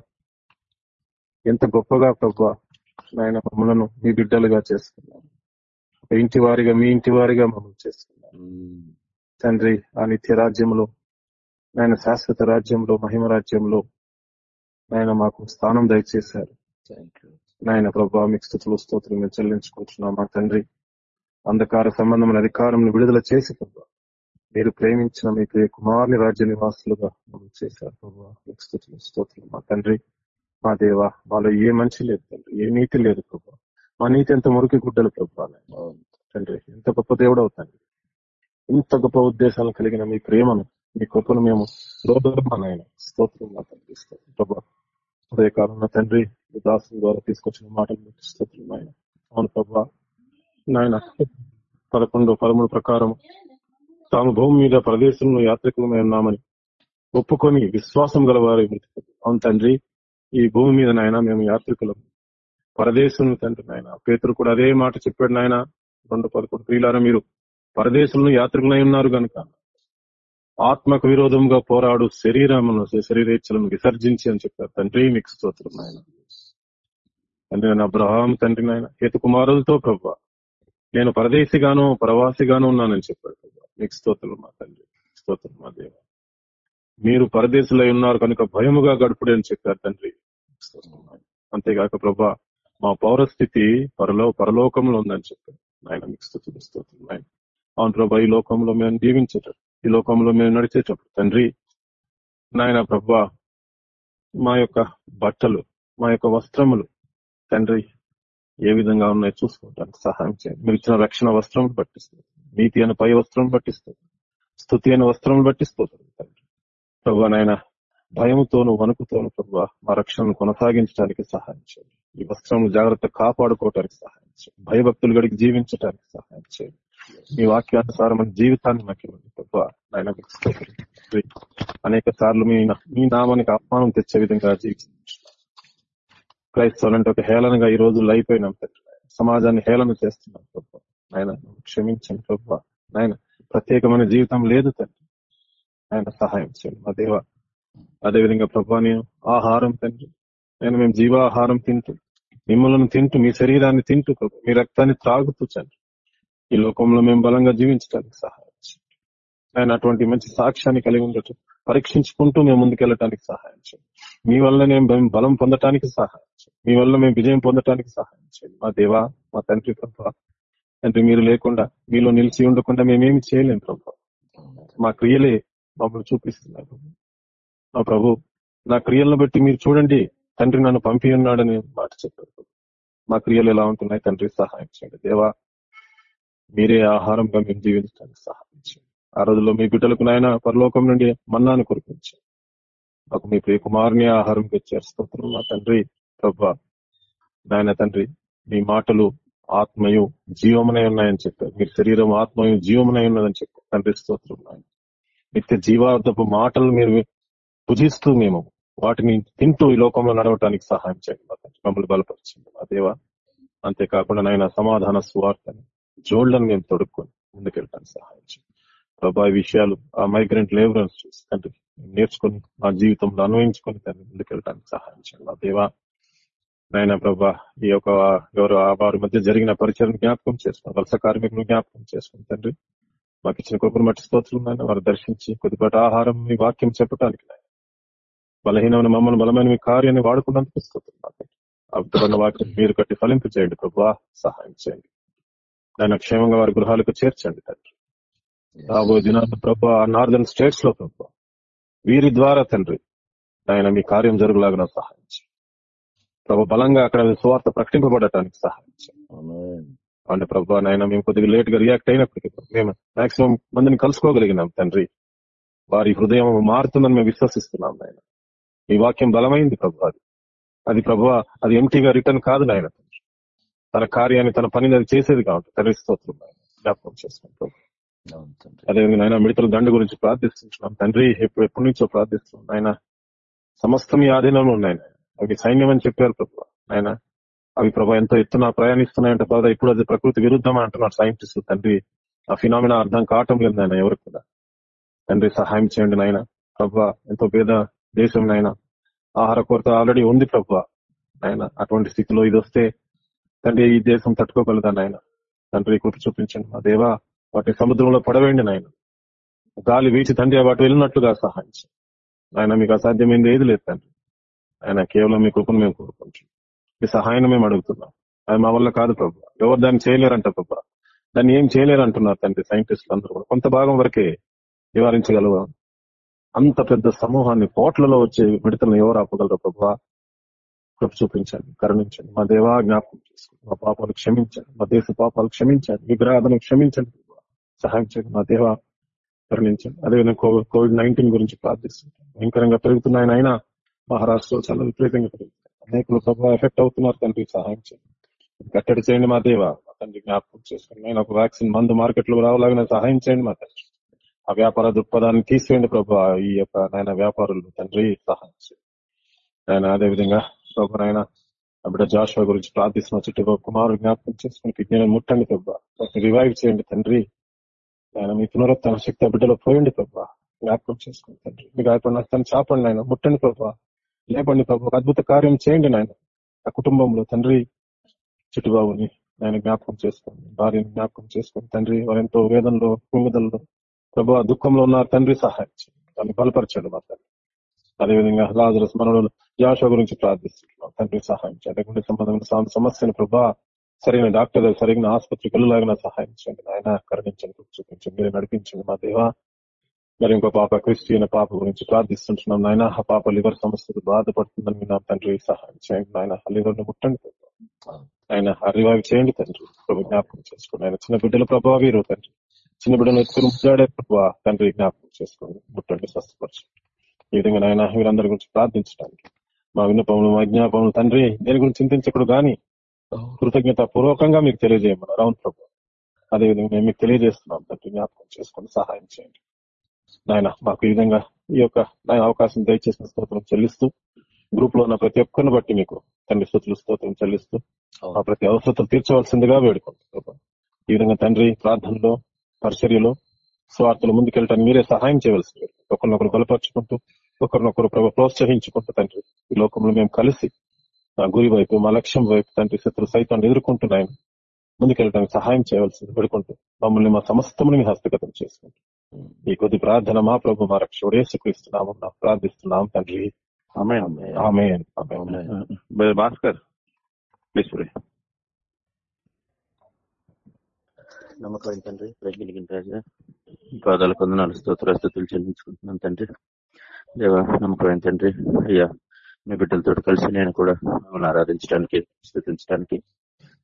ఎంత గొప్పగా ప్రభు నాయన మమ్మలను మీ బిడ్డలుగా చేసుకున్నాను ఇంటి వారిగా మీ ఇంటి వారిగా మమ్మల్ని చేసుకున్నాను తండ్రి ఆ నిత్య రాజ్యంలో నాయన శాశ్వత రాజ్యంలో మహిమ రాజ్యంలో నాయన మాకు స్థానం దయచేశారు. నాయన ప్రభా మీకు స్థుతులు స్తోత్రం మేము చెల్లించుకుంటున్నాం. మా తండ్రి అంధకార సంబంధమైన అధికారం విడుదల చేసి ప్రభా మీరు ప్రేమించిన మీ ప్రియ కుమారుని రాజ్య నివాసులుగా మమ్మల్ని చేశారు. ప్రభా మీకు స్థుతులు స్తోత్రం మా తండ్రి మా దేవ మాలో ఏ మంచి లేదు తండ్రి ఏ నీతి లేదు ప్రభా. మా నీతి ఎంత మురికి గుడ్డలు ప్రభా. తండ్రి ఎంత గొప్ప దేవుడు అవుతాండి ఇంత గొప్ప ఉద్దేశాలు కలిగిన మీ ప్రేమను మీ కృపను మేము లోపలమైన స్తోత్రం మా తండ్రి స్తోత్రం ప్రభా. ఉదయకాలంలో తండ్రి మీ దాసుల ద్వారా తీసుకొచ్చిన మాటలు స్తోత్రం ఆయన అవును ప్రభా. నాయన పదకొండు పదమూడు ప్రకారం తాము భూమి మీద ప్రదేశంలో యాత్రికులమై ఉన్నామని ఒప్పుకొని విశ్వాసం గలవారు అవును తండ్రి ఈ భూమి మీద నాయన మేము యాత్రికులం. పరదేశం తండ్రి నాయన. పేతురు కూడా అదే మాట చెప్పాడు నాయన. రెండు పదకొండు ప్రియులారా మీరు పరదేశంలో యాత్రికులై ఉన్నారు కనుక ఆత్మకు విరోధంగా పోరాడు శరీరమును శరీరేచ్ఛలను విసర్జించి అని చెప్పారు. తండ్రి మీకు స్తోత్రం నాయన. తండ్రి నాయన అబ్రహాం తండ్రి నాయన. హేతు కుమారులతో ప్రభా నేను పరదేశిగాను ప్రవాసిగాను ఉన్నానని చెప్పాడు ప్రభా మీకు స్తోత్రం మా తండ్రి. స్తోత్రం మా దేవ. మీరు పరదేశులై ఉన్నారు కనుక భయముగా గడుపుడే అని చెప్పారు తండ్రి. అంతేగాక ప్రభా మా పౌరస్థితి పరలో పరలోకంలో ఉందని చెప్పారు. ఆయన మీకు స్థుతులు స్తోత్రం అవును ప్రభా ఈ లోకంలో మేము జీవించేటప్పుడు ఈ లోకంలో మేము నడిచేటప్పుడు తండ్రి నాయన ప్రభా మా యొక్క బట్టలు మా యొక్క వస్త్రములు తండ్రి ఏ విధంగా ఉన్నాయో చూసుకోవడానికి సహాయం చేయండి. మీరు ఇచ్చిన రక్షణ వస్త్రం పట్టిస్తుంది. నీతి అనే పై వస్త్రం పట్టిస్తుంది. స్థుతి అనే వస్త్రం పట్టిస్తుంది తండ్రి. ప్రభా నాయన భయముతోను వణుకుతోను ప్రభా మా రక్షణను కొనసాగించడానికి సహాయం చేయండి ఈ వస్త్రం జాగ్రత్త కాపాడుకోవటానికి సహాయం చేయండి భయభక్తులు గడికి జీవించడానికి సహాయం చేయండి మీ వాక్యానుసారమైన జీవితాన్ని మాకు ఇవ్వండి ప్రభా నాయన అనేక సార్లు మీ మీ నామానికి అపమానం తెచ్చే విధంగా జీవించారు క్రైస్తవులంటే ఒక హేళనగా ఈ రోజుల్లో అయిపోయినాం తండ్రి సమాజాన్ని హేళన చేస్తున్నాం ప్రభా నాయన క్షమించండి ప్రభా నాయన ప్రత్యేకమైన జీవితం లేదు తండ్రి. ఆయన సహాయం చేయండి. మా దేవ అదేవిధంగా ప్రభా నేను ఆహారం తండ్రి నేను మేము జీవాహారం తింటూ మిమ్మల్ని తింటూ మీ శరీరాన్ని తింటూ మీ రక్తాన్ని త్రాగుతూ తండ్రి. ఈ లోకంలో మేము బలంగా జీవించడానికి సహాయం చేయండి. ఆయన అటువంటి మంచి సాక్ష్యాన్ని కలిగి ఉండటం పరీక్షించుకుంటూ మేము ముందుకెళ్ళటానికి సహాయం చేయండి. మీ వల్ల మేము బలం పొందటానికి సహాయం చేయండి. మీ వల్ల మేము విజయం పొందటానికి సహాయం చేయండి. మా దేవా మా తండ్రి ప్రభా తండ్రి మీరు లేకుండా మీలో నిలిచి ఉండకుండా మేమేమి చేయలేము ప్రభా. మా క్రియలే మమ్మల్ని చూపిస్తున్నారు. మా ప్రభు నా క్రియలను బట్టి మీరు చూడండి. తండ్రి నన్ను పంపి ఉన్నాడని మాట చెప్పారు. మా క్రియలు ఎలా ఉంటున్నాయి? తండ్రి సహాయం చేయండి. దేవా మీరే ఆహారంగా మేము జీవించడానికి సహాయం చేయండి. ఆ రోజుల్లో మీ బిడ్డలకు నాయన పరలోకం నుండి మన్నాను కురిపించారు మాకు మీ ప్రియ కుమారుని ఆహారం తెచ్చారు. స్తోత్రం. మా తండ్రి ప్రభా నాయన తండ్రి మీ మాటలు ఆత్మయు జీవమనే ఉన్నాయని చెప్పారు. మీ శరీరం ఆత్మయు జీవమనే ఉన్నదని చెప్పారు. తండ్రి స్తోత్రం నాయన. నిత్య జీవార్థపు మాటలు మీరు భుజిస్తూ మేము వాటిని తింటూ ఈ లోకంలో నడవటానికి సహాయం చేయండి మమ్మల్ని బలపరిచింది మా దేవ. అంతేకాకుండా నాయన సమాధాన స్వార్థని జోళ్ళను మేము తొడుక్కొని ముందుకెళ్ళడానికి సహాయం చేయండి. ప్రభా విషయాలు ఆ మైగ్రెంట్ లేబరర్స్ చూసి తండ్రి నేర్చుకొని మా జీవితంలో అన్వయించుకొని తండ్రి ముందుకెళ్ళడానికి సహాయం చేయండి మా దేవా. నాయన ప్రభా ఈ యొక్క ఎవరు ఆ వారి మధ్య జరిగిన పరిచయం జ్ఞాపకం చేసుకుని వలస కార్మికులు జ్ఞాపకం చేసుకుని తండ్రి మాకు ఇచ్చిన కృపను మట్టి స్తోత్రం నాయన. వారు దర్శించి కొద్దిపాటి ఆహారం మీ వాక్యం చెప్పడానికి నాయన. బలహీనమైన మమ్మల్ని బలమైన మీ కార్యాన్ని వాడుకున్నందుకు స్తోత్రం అద్భుతమైన వాక్యం మీరు కట్టి ఫలింపు చేయండి ప్రభా. సహాయం చేయండి. ఆయన క్షేమంగా వారి గృహాలకు చేర్చండి తండ్రి. రాబోయే దినాలు ప్రభా నార్దర్న్ స్టేట్స్లో ప్రభా వీరి ద్వారా తండ్రి ఆయన మీ కార్యం జరుగులాగా సహాయం చేయండి. ప్రభు బలంగా అక్కడ స్వార్థ ప్రకటింపబడటానికి సహాయం చేయండి. అంటే ప్రభా నాయన మేము కొద్దిగా లేట్గా రియాక్ట్ అయినప్పటికీ మేము మాక్సిమం మందిని కలుసుకోగలిగినాం తండ్రి. వారి హృదయం మారుతుందని మేము విశ్వసిస్తున్నాం నాయన. ఈ వాక్యం బలమైంది ప్రభు అది. అది ప్రభు అది ఎంటీగా రిటర్న్ కాదు నాయన తన కార్యాన్ని తన పనిని అది చేసేది కాబట్టి తండ్రి స్తోత్రం జ్ఞాపకం ప్రభు. అదేవిధంగా నాయన మిడతల దండ గురించి ప్రార్థిస్తున్నాం తండ్రి. ఎప్పుడు ఎప్పటి నుంచో ప్రార్థిస్తున్నాం నాయన. సమస్తం ఈ ఆధీనంలో ఉన్నాయి. అవి సైన్యం అని చెప్పారు ప్రభు ఆయన అవి ప్రభా ఎంతో ఎత్తున ప్రయాణిస్తున్నాయంటే ప్రభా ఇప్పుడు అది ప్రకృతి విరుద్ధం అంటున్నారు సైంటిస్టులు తండ్రి. ఆ ఫినామినా అర్థం కావటం లేదు నాయన ఎవరికి కూడా. తండ్రి సహాయం చేయండి నాయన. ప్రభా ఎంతో పేద దేశం నాయన. ఆహార కొరత ఆల్రెడీ ఉంది ప్రభా. నాయన అటువంటి స్థితిలో ఇది వస్తే తండ్రి ఈ దేశం తట్టుకోగలదా నాయన? తండ్రి కృప చూపించండి మా దేవా. వాటి సముద్రంలో పడవేయండి నాయన. గాలి వీచి తండ్రి వాటి వెళ్ళినట్లుగా సహాయించండి. ఆయన మీకు అసాధ్యమైంది ఏది లేదు తండ్రి. ఆయన కేవలం మీ కృపను మేము కోరుకుంటున్నాం. మీ సహాయం మేము అడుగుతున్నాం. అది మా వల్ల కాదు ప్రభు. ఎవరు దాన్ని చేయలేరంట ప్రభు. దాన్ని ఏం చేయలేరు అంటున్నారు తండ్రి సైంటిస్టులు అందరూ కూడా. కొంత భాగం వరకే నివారించగలవు? అంత పెద్ద సమూహాన్ని కోట్లలో వచ్చే విడతలను ఎవరు ఆపగలరు ప్రభు? కృప చూపించండి కరుణించండి. మా దేవా జ్ఞాపకం చేసుకోండి. మా పాపాలు క్షమించండి. మా దేశ పాపాలు క్షమించండి. విగ్రహాలను క్షమించండి సహాయం చేయండి. మా దేవా కరుణించండి. అదేవిధంగా కోవిడ్ కోవిడ్ నైన్టీన్ గురించి ప్రార్థిస్తుంటాం భయంకరంగా పెరుగుతున్నాయని అయినా మహారాష్ట్రలో చాలా విపరీతంగా పెరుగుతుంది. అనేకులు ప్రభావ ఎఫెక్ట్ అవుతున్నారు తండ్రి సహాయం చేయండి. కట్టడి చేయండి మా దేవ. తండ్రి జ్ఞాపకం చేసుకుని నేను ఒక వ్యాక్సిన్ మందు మార్కెట్లో రావాలని సహాయం చేయండి మా తండ్రి. ఆ వ్యాపార దృక్పథాన్ని తీసేయండి ప్రభు. ఈ యొక్క నాయన వ్యాపారులు తండ్రి సహాయం చేయండి. ఆయన అదేవిధంగా ప్రభు నాయన బిడ్డ జాషువా గురించి ప్రార్థిస్తున్న చుట్టూ కుమారు జ్ఞాపకం చేసుకుని విజ్ఞానం ముట్టండి ప్రభావ రివైవ్ చేయండి తండ్రి. ఆయన మీ పునరుత్న శక్తి ఆ బిడ్డలో పోయండి ప్రభావ జ్ఞాపకం చేసుకోండి తండ్రి. మీ గాయపడిన తను చాపండి ఆయన ముట్టండి ప్రభావ లేపండి ప్రభు. ఒక అద్భుత కార్యం చేయండి నాయన. ఆ కుటుంబంలో తండ్రి చిట్టుబాబుని ఆయన జ్ఞాపకం చేసుకోండి. భార్యను జ్ఞాపకం చేసుకోండి. తండ్రి వారెంతో వేదనలో కుంగుదల్లో ప్రభు ఆ దుఃఖంలో ఉన్నారు. తండ్రి సహాయించి దాన్ని బలపరచండి మా తండ్రి. అదేవిధంగా లాజరస్ స్మరణలు యాష గురించి ప్రార్థిస్తున్నాం. తండ్రి సహాయం చేయండి. గుండె సంబంధమైన సమస్యను ప్రభా సరైన డాక్టర్ సరైన ఆసుపత్రికి వెళ్ళలాగిన సహాయం చేయండి. ఆయన కరుణించండి చూపించండి. మీరు నడిపించండి మా దేవా. మరి ఇంకో పాప క్రిస్టియన్ పాప గురించి ప్రార్థిస్తుంటున్నాం. నాయన ఆ పాప లివర్ సమస్యలు బాధపడుతుందని మీ నా తండ్రి సహాయం చేయండి. నాయన లివర్ను ముట్టండి ఆయన రివైవ్ చేయండి తండ్రి. ప్రభు జ్ఞాపకం చేసుకోండి. ఆయన చిన్న బిడ్డల ప్రభావ వీరు తండ్రి. చిన్న బిడ్డలు ఎత్తుకుని ముట్టాడే ప్రభావ తండ్రి జ్ఞాపకం చేసుకోండి. ముట్టండి స్వస్థపరచండి. ఈ విధంగా నాయన వీరందరి గురించి ప్రార్థించడానికి మా విన్నపములు మా జ్ఞాపములు తండ్రి దేని గురించి చింతించకూడదు కానీ కృతజ్ఞత పూర్వకంగా మీకు తెలియజేయమన్నారు అవును ప్రభు. అదేవిధంగా మేము మీకు తెలియజేస్తున్నాం తండ్రి జ్ఞాపకం చేసుకొని సహాయం చేయండి. నాయన మాకు ఈ విధంగా ఈ యొక్క నాయన అవకాశం దయచేసిన స్తోత్రం చెల్లిస్తూ గ్రూప్లో ఉన్న ప్రతి ఒక్కరిని బట్టి మీకు తండ్రి స్థుతులు స్తోత్రం చెల్లిస్తూ ఆ ప్రతి అవసరతలు తీర్చవలసిందిగా వేడుకుంటాం ఈ విధంగా తండ్రి ప్రార్థనలో పరిచర్యలో స్వార్థలు ముందుకెళ్ళటానికి మీరే సహాయం చేయవలసింది ఒకరినొకరు బలపరుచుకుంటూ ఒకరినొకరు ప్రభు ప్రోత్సహించుకుంటూ తండ్రి ఈ లోకంలో మేము కలిసి మా గురి వైపు మా లక్ష్యం వైపు తండ్రి శత్రు సైతాన్ని ఎదుర్కొంటున్నాయి ముందుకెళ్ళడానికి సహాయం చేయవలసింది పెడుకుంటూ మమ్మల్ని మా సమస్తముని హస్తగతం చేసుకుంటూ. ఈ కొద్ది ప్రార్థన మా ప్రభు మా రక్షకుడు యేసుక్రీస్తున్నాము ప్రార్థిస్తున్నాం తండ్రి. భాస్కర్ ప్లీజ్ నమ్మకం తండ్రి? ప్రజ్ఞలిగిన రాజా. పాదాల కొందనాలు స్తోత్ర స్థుతులు చెల్లించుకుంటున్నాం తండ్రి. దేవ నమ్మకం తండ్రి? అయ్యా మీ బిడ్డలతో కలిసి నేను కూడా మిమ్మల్ని ఆరాధించడానికి స్థుతించడానికి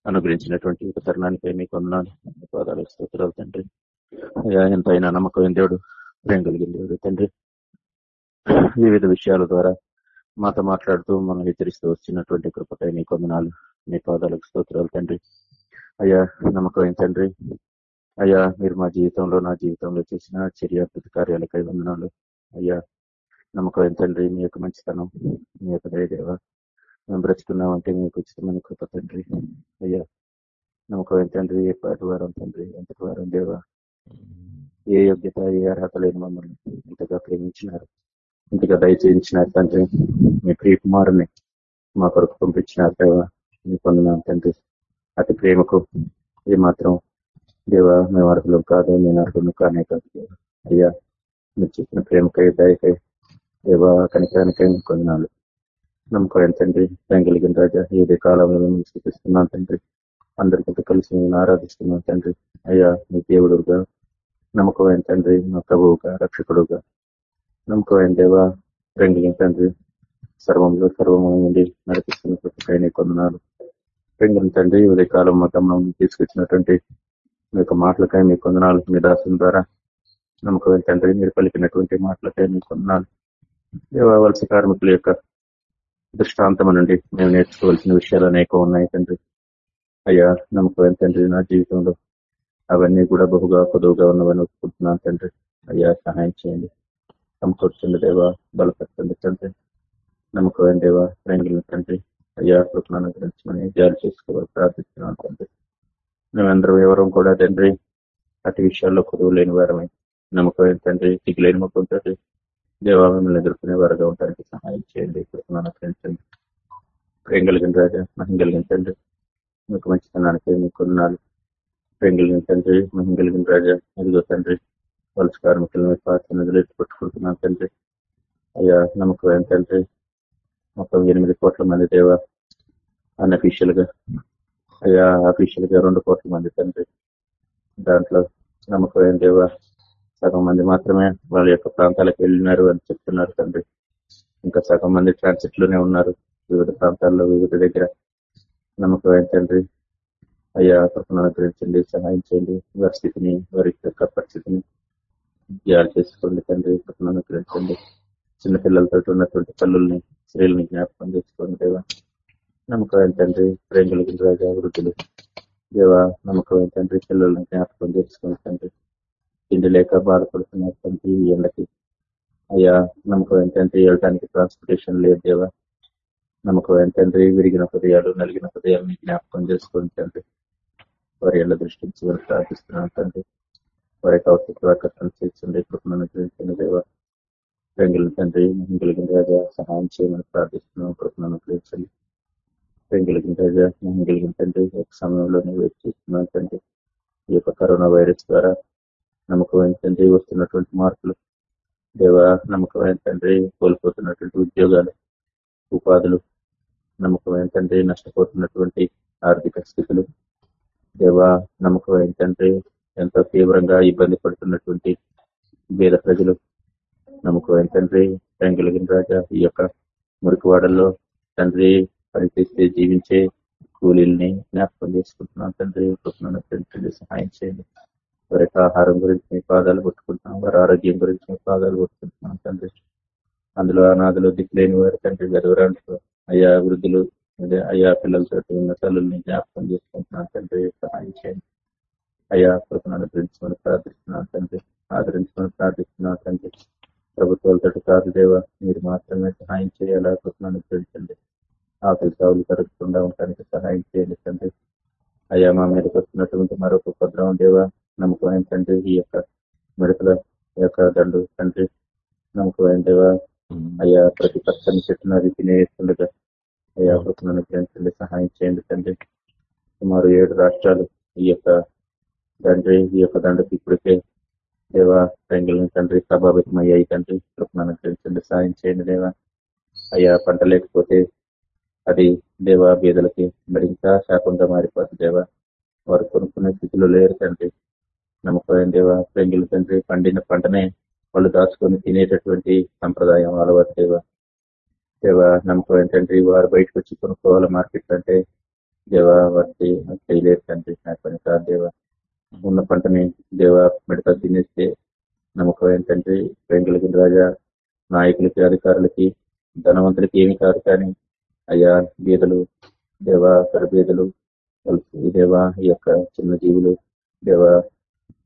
అనుగ్రహించినటువంటి ఒక తరుణానిపై మీకు వందనాలు మీ పాదాల స్తోత్రాలు తండ్రి. అయ్యా ఎంతైనా నమ్మకం దేవుడు ప్రేమ కలిగిన దేవుడు తండ్రి. వివిధ విషయాల ద్వారా మాతో మాట్లాడుతూ మనం హెచ్చరిస్తూ వచ్చినటువంటి కృపకై నీ కొందనాలు నీ పాదాలకు స్తోత్రాలు తండ్రి. అయ్యా నమ్మకం తండ్రి. అయ్యా మీరు మా జీవితంలో నా జీవితంలో చేసిన చర్యాత్మక కార్యాలకై వందనాలు. అయ్యా నమ్మకం తండ్రి మీ యొక్క మంచితనం మీ యొక్క దయదేవ మేము బ్రతుకున్నామంటే మీకు ఉచితమైన కృప తండ్రి. అయ్యా నమ్మకం తండ్రి ఎప్పటి వారం తండ్రి ఎంతటి వారం దేవా. ఏ యోగ్యత ఏ అర్హత లేని మమ్మల్ని ఇంతగా ప్రేమించినారు. ఇంతగా దయచేయించినారు తండ్రి. మీ ప్రియ కుమారుని మా కొరకు పంపించినారు దేవ. మీ పొందినాం తండ్రి. అతి ప్రేమకు ఏమాత్రం దేవ మేము అర్హులం కాదు నేను అర్హులు కానే కాదు దేవ. అయ్యా మీరు చెప్పిన ప్రేమకై దయకై దేవా కనికానికే కొందనాలు నమ్మకం తండ్రి. కలిగిన రాజా ఏదే కాలంలో మేము చూపిస్తున్నాం తండ్రి. అందరితో కలిసి మేము ఆరాధిస్తున్నాం తండ్రి. అయ్యా మీ దేవుడుగా నమ్మకమైన తండ్రి మా ప్రభువుగా రక్షకుడుగా. నమ్మకమైన దేవ రంగిలిన తండ్రి సర్వంలో సర్వమైంది నడిపిస్తున్న ప్రతికైనా కొందనాలు రంగిలిన తండ్రి ఉదయకాలం మా గమనం తీసుకొచ్చినటువంటి మీ యొక్క మాటలకై మీ కొందనాలు మీ దాసం ద్వారా నమ్మకమైన తండ్రి మీరు పలికినటువంటి మాటలకై మీ కొందనాలు దేవావలస కార్మికుల యొక్క దృష్టాంతం నుండి మేము నేర్చుకోవాల్సిన విషయాలు అనేక ఉన్నాయి తండ్రి. అయ్యా నమ్మకమైన తండ్రి నా జీవితంలో అవన్నీ కూడా బహుగా పొదువుగా ఉన్నవని ఒప్పుకుంటున్నాను తండ్రి. అయ్యా సహాయం చేయండి. సమకూర్చండి దేవా బలపరచండి తండ్రి. నమ్మకమైన దేవా ప్రేంగిలిన తండ్రి. అయ్యా కృపణను గురించమని జారీ చేసుకోవాలి ప్రార్థిస్తున్నాను తండ్రి. మేమందరం ఎవరం కూడా తండ్రి అటు విషయాల్లో కొదువు లేని వారమే నమ్మకమైన తండ్రి దిగులేని మొక్కం దేవా మిమ్మల్ని ఎదుర్కొనే వారుగా ఉండడానికి సహాయం చేయండి కృపణను గ్రహించండి ప్రేమ కలిగిన రాజా మహిం కలిగిన తండ్రి. మీకు మంచితనానికి మీకు నాలుగు ప్రేమ తండ్రి మహిం కలిగిన రాజా ఇదిగో తండ్రి వలస కార్మికులను పాత్ర నిధులు పెట్టుకుంటున్నాను తండ్రి. అయ్యా నమ్మకం తండ్రి మొత్తం ఎనిమిది కోట్ల మంది దేవ అన్అఫీషియల్గా అయ్యా అఫీషియల్గా రెండు కోట్ల మంది తండ్రి. దాంట్లో నమ్మకమైన దేవ సగం మంది మాత్రమే వాళ్ళ యొక్క ప్రాంతాలకు వెళ్ళినారు అని చెప్తున్నారు తండ్రి. ఇంకా సగం మంది ట్రాన్సిట్లోనే ఉన్నారు వివిధ ప్రాంతాల్లో వివిధ దగ్గర. నమ్మకం తండ్రి అయ్యా కృపను అనుగ్రహించండి సహాయం చేయండి. వారి స్థితిని వారి యొక్క పరిస్థితిని జారి చేసుకోండి తండ్రి కృపను అనుగ్రహించండి. చిన్నపిల్లలతో ఉన్నటువంటి తల్లుల్ని స్త్రీలని జ్ఞాపకం చేసుకోండి దేవా. నమ్మకమైన తండ్రి ప్రేమ కలిగిన రాజా వృద్ధులు. దేవా నమ్మకమైన తండ్రి పిల్లల్ని జ్ఞాపకం చేసుకోండి తండ్రి. తిండి లేక బాధపడుతున్నారు తండ్రి ఎండకి. అయ్యా నమ్మకం ఏంటంటే వెళ్ళడానికి ట్రాన్స్పోర్టేషన్ లేదు దేవా. నమ్మకం ఏంటంటే విరిగిన హృదయాలు నలిగిన హృదయాన్ని జ్ఞాపకం చేసుకోండి తండ్రి. వారి ఎళ్ళ దృష్టించి ప్రార్థిస్తున్నాను తండ్రి వారి అవసరం చేస్తుండే కృపణను గ్రహించిన దేవా తండ్రి మహిం కలిగిన రాజా సహాయం చేయమని ప్రార్థిస్తున్నాం కృపణను గ్రహించండి రంగుల రాజా మహిం కలిగిన తండ్రి ఒక సమయంలోనే వెయిట్ చేస్తున్నాను తండ్రి. ఈ యొక్క కరోనా వైరస్ ద్వారా నమ్మకమైన తండ్రి వస్తున్నటువంటి మార్పులు దేవ నమ్మకమైన తండ్రి కోల్పోతున్నటువంటి ఉద్యోగాలు ఉపాధులు నమ్మకమైన తండ్రి నష్టపోతున్నటువంటి ఆర్థిక స్థితులు దేవా నమ్మకం తండ్రి ఎంతో తీవ్రంగా ఇబ్బంది పడుతున్నటువంటి వేద ప్రజలు. నమ్మకం తండ్రి కలిగిన రాజా ఈ యొక్క మురికివాడల్లో తండ్రి పనిచేస్తే జీవించే కూలీల్ని జ్ఞాపకం చేసుకుంటున్నాం. తండ్రి తండ్రి సహాయం చేయండి. వారి యొక్క ఆహారం గురించి మీ పాదాలు కొట్టుకుంటున్నాం వారి ఆరోగ్యం గురించి మీ పాదాలు కొట్టుకుంటున్నాం తండ్రి. అందులో అనాథలు దిక్కులేని వారి తండ్రి గర్వరాంట్లో అయ్యా వృద్ధులు అదే అయ్యా పిల్లలతో ఉన్న తల్లుల్ని జ్ఞాపకం చేసుకుంటున్నాను తండ్రి సహాయం చేయండి అయ్యా కృపను అనుగ్రహించమని ప్రార్థిస్తున్నాను తండ్రి ఆదరించమని ప్రార్థిస్తున్నాను తండ్రి. ప్రభుత్వాలతో కాదు దేవ మీరు మాత్రమే సహాయం చేయాలా? కృపను అనుగ్రహించండి. ఆకలి సాగులు జరగకుండా ఉండడానికి సహాయం చేయండి తండ్రి. అయ్యా మా మీదకి వస్తున్నటువంటి మరొక ఉపద్రవం దేవ నమ్మకమైన తండ్రి ఈ యొక్క మిడతల యొక్క దండు తండ్రి నమ్మకమైన దేవ అయ్యా ప్రతి పచ్చని చెట్టును అది తినేస్తుండగా అయ్యా కృపను అనుగ్రహించండి సహాయం చేయండి తండ్రి. సుమారు ఏడు రాష్ట్రాలు ఈ యొక్క తండ్రి ఈ యొక్క దండకి ఇప్పటికే దేవా రంగుల తండ్రి ప్రభావితం అయ్యాయి తండ్రి. కృపను అనుగ్రహించండి సహాయం చేయండి దేవా. అయ్యా పంట లేకపోతే అది దేవా బీదలకి మరింత శాపంగా మారిపోతుంది దేవా. వారు కొనుక్కునే స్థితిలో లేరు తండ్రి. నమ్మకమైన దేవ రంగుల తండ్రి పండిన పంటనే వాళ్ళు దాచుకొని తినేటటువంటి సంప్రదాయం అలవాటు దేవా. దేవ నమ్మకం తండ్రి వారు బయటకు వచ్చి కొనుక్కోవాలి మార్కెట్ అంటే దేవ వారికి చేయలేరు తండ్రి. పని కాదు దేవ. ఉన్న పంటని దేవ మిడతా తినేస్తే నమ్మకమైన తండ్రి వెంకలకి రాజా నాయకులకి అధికారులకి ధనవంతులకి ఏమి కాదు కానీ అయ్యా బీదలు దేవ బీదలు దేవా ఈ యొక్క చిన్న జీవులు దేవ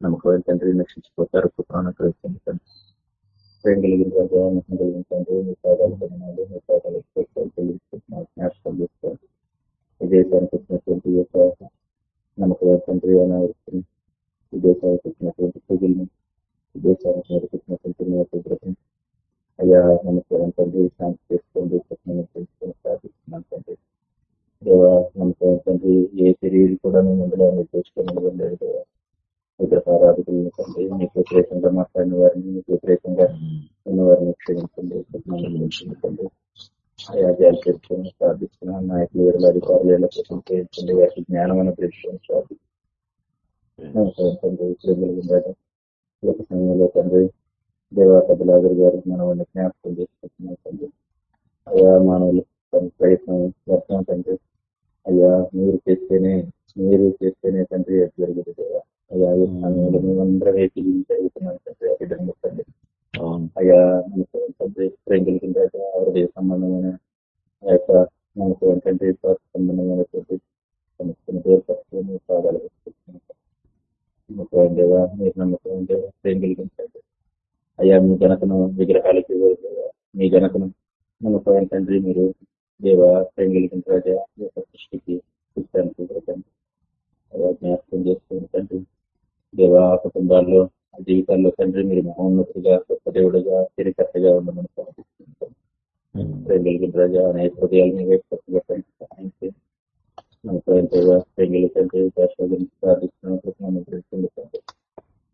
నమ్మకం తండ్రి నక్షించిపోతారు కృపణ ప్రేమ కలిగిన కలిగించండి మీ పాదాలు మీ పాదాలు జ్ఞాపకం చేసుకోండి ఈ దేశానికి వచ్చినటువంటి యొక్క నమ్మకమైన తండ్రి అనావృత్తిని ఈ దేశానికి వచ్చినటువంటి ప్రజల్ని ఈ దేశానికి మీరు మీ యొక్క అయ్యా తండ్రి శాంతి చేసుకోండి తెలుసుకొని ప్రార్థిస్తున్నాను తండ్రి. దేవ నమ్మకమైన తండ్రి ఏ శరీరం కూడా మేము అందులో నిర్దేశించడం లేదు దేవ. విగ్రహారాధికులను తండ్రి మీకు వ్యతిరేకంగా మాట్లాడిన వారిని మీకు వ్యతిరేకంగా ఉన్న వారిని క్షమించండి. జాలు చేసుకుని ప్రార్థిస్తున్నాం నాయకులు విడుదల అధికారులు ఎలా చేయించండి వారికి జ్ఞానం అనుగ్రహించుకొని ప్రార్థిస్తున్నాం తండ్రి ఇప్పుడు ఒక సమయంలో తండ్రి దేవా పెద్దలాగర్ గారు మనల్ని జ్ఞాపకం చేసుకుంటున్నాం తండ్రి అయ్యా మానవులు తమ ప్రయత్నం వ్యర్థం తండ్రి. అయ్యా మీరు చేస్తేనే మీరు చేస్తేనే తండ్రి అది జరుగుతుంది దేవా. అయ్యా ఈ సమయంలో మేమందరం జరుగుతున్నాం తండ్రి తండ్రి అయ్యా మనకు తండ్రి ప్రేంగులకి హృదయ సంబంధమైన ఆ యొక్క మనకు ఏంటంటే సంబంధమైనటువంటి సమస్యను దూరపరుచుకొని సాగాలి నమ్మకం దేవా మీరు నమ్మకం దేవా ప్రేంగులకి అయ్యా మీ ఘనతను విగ్రహాలకి దేవా మీ ఘనతను నమ్మకం తండ్రి మీరు దేవ ప్రేంగులకి రాజా ఈ యొక్క సృష్టికి ఇవ్వకండి అయ్యా జ్ఞాపకం చేసుకుని తండ్రి దేవా కుటుంబాల్లో జీవితాల్లో తండ్రి మీరు మహోన్నతుడిగా గొప్ప దేవుడుగా తిరికట్టగా ఉండమని ప్రార్థిస్తున్నాం. ప్రేంగులకి రాజా అనేక హృదయాలు మీ వైపు పట్టుబట్టండి సహాయం చేయండి నమ్మకం తండ్రి ప్రార్థిస్తున్నాం.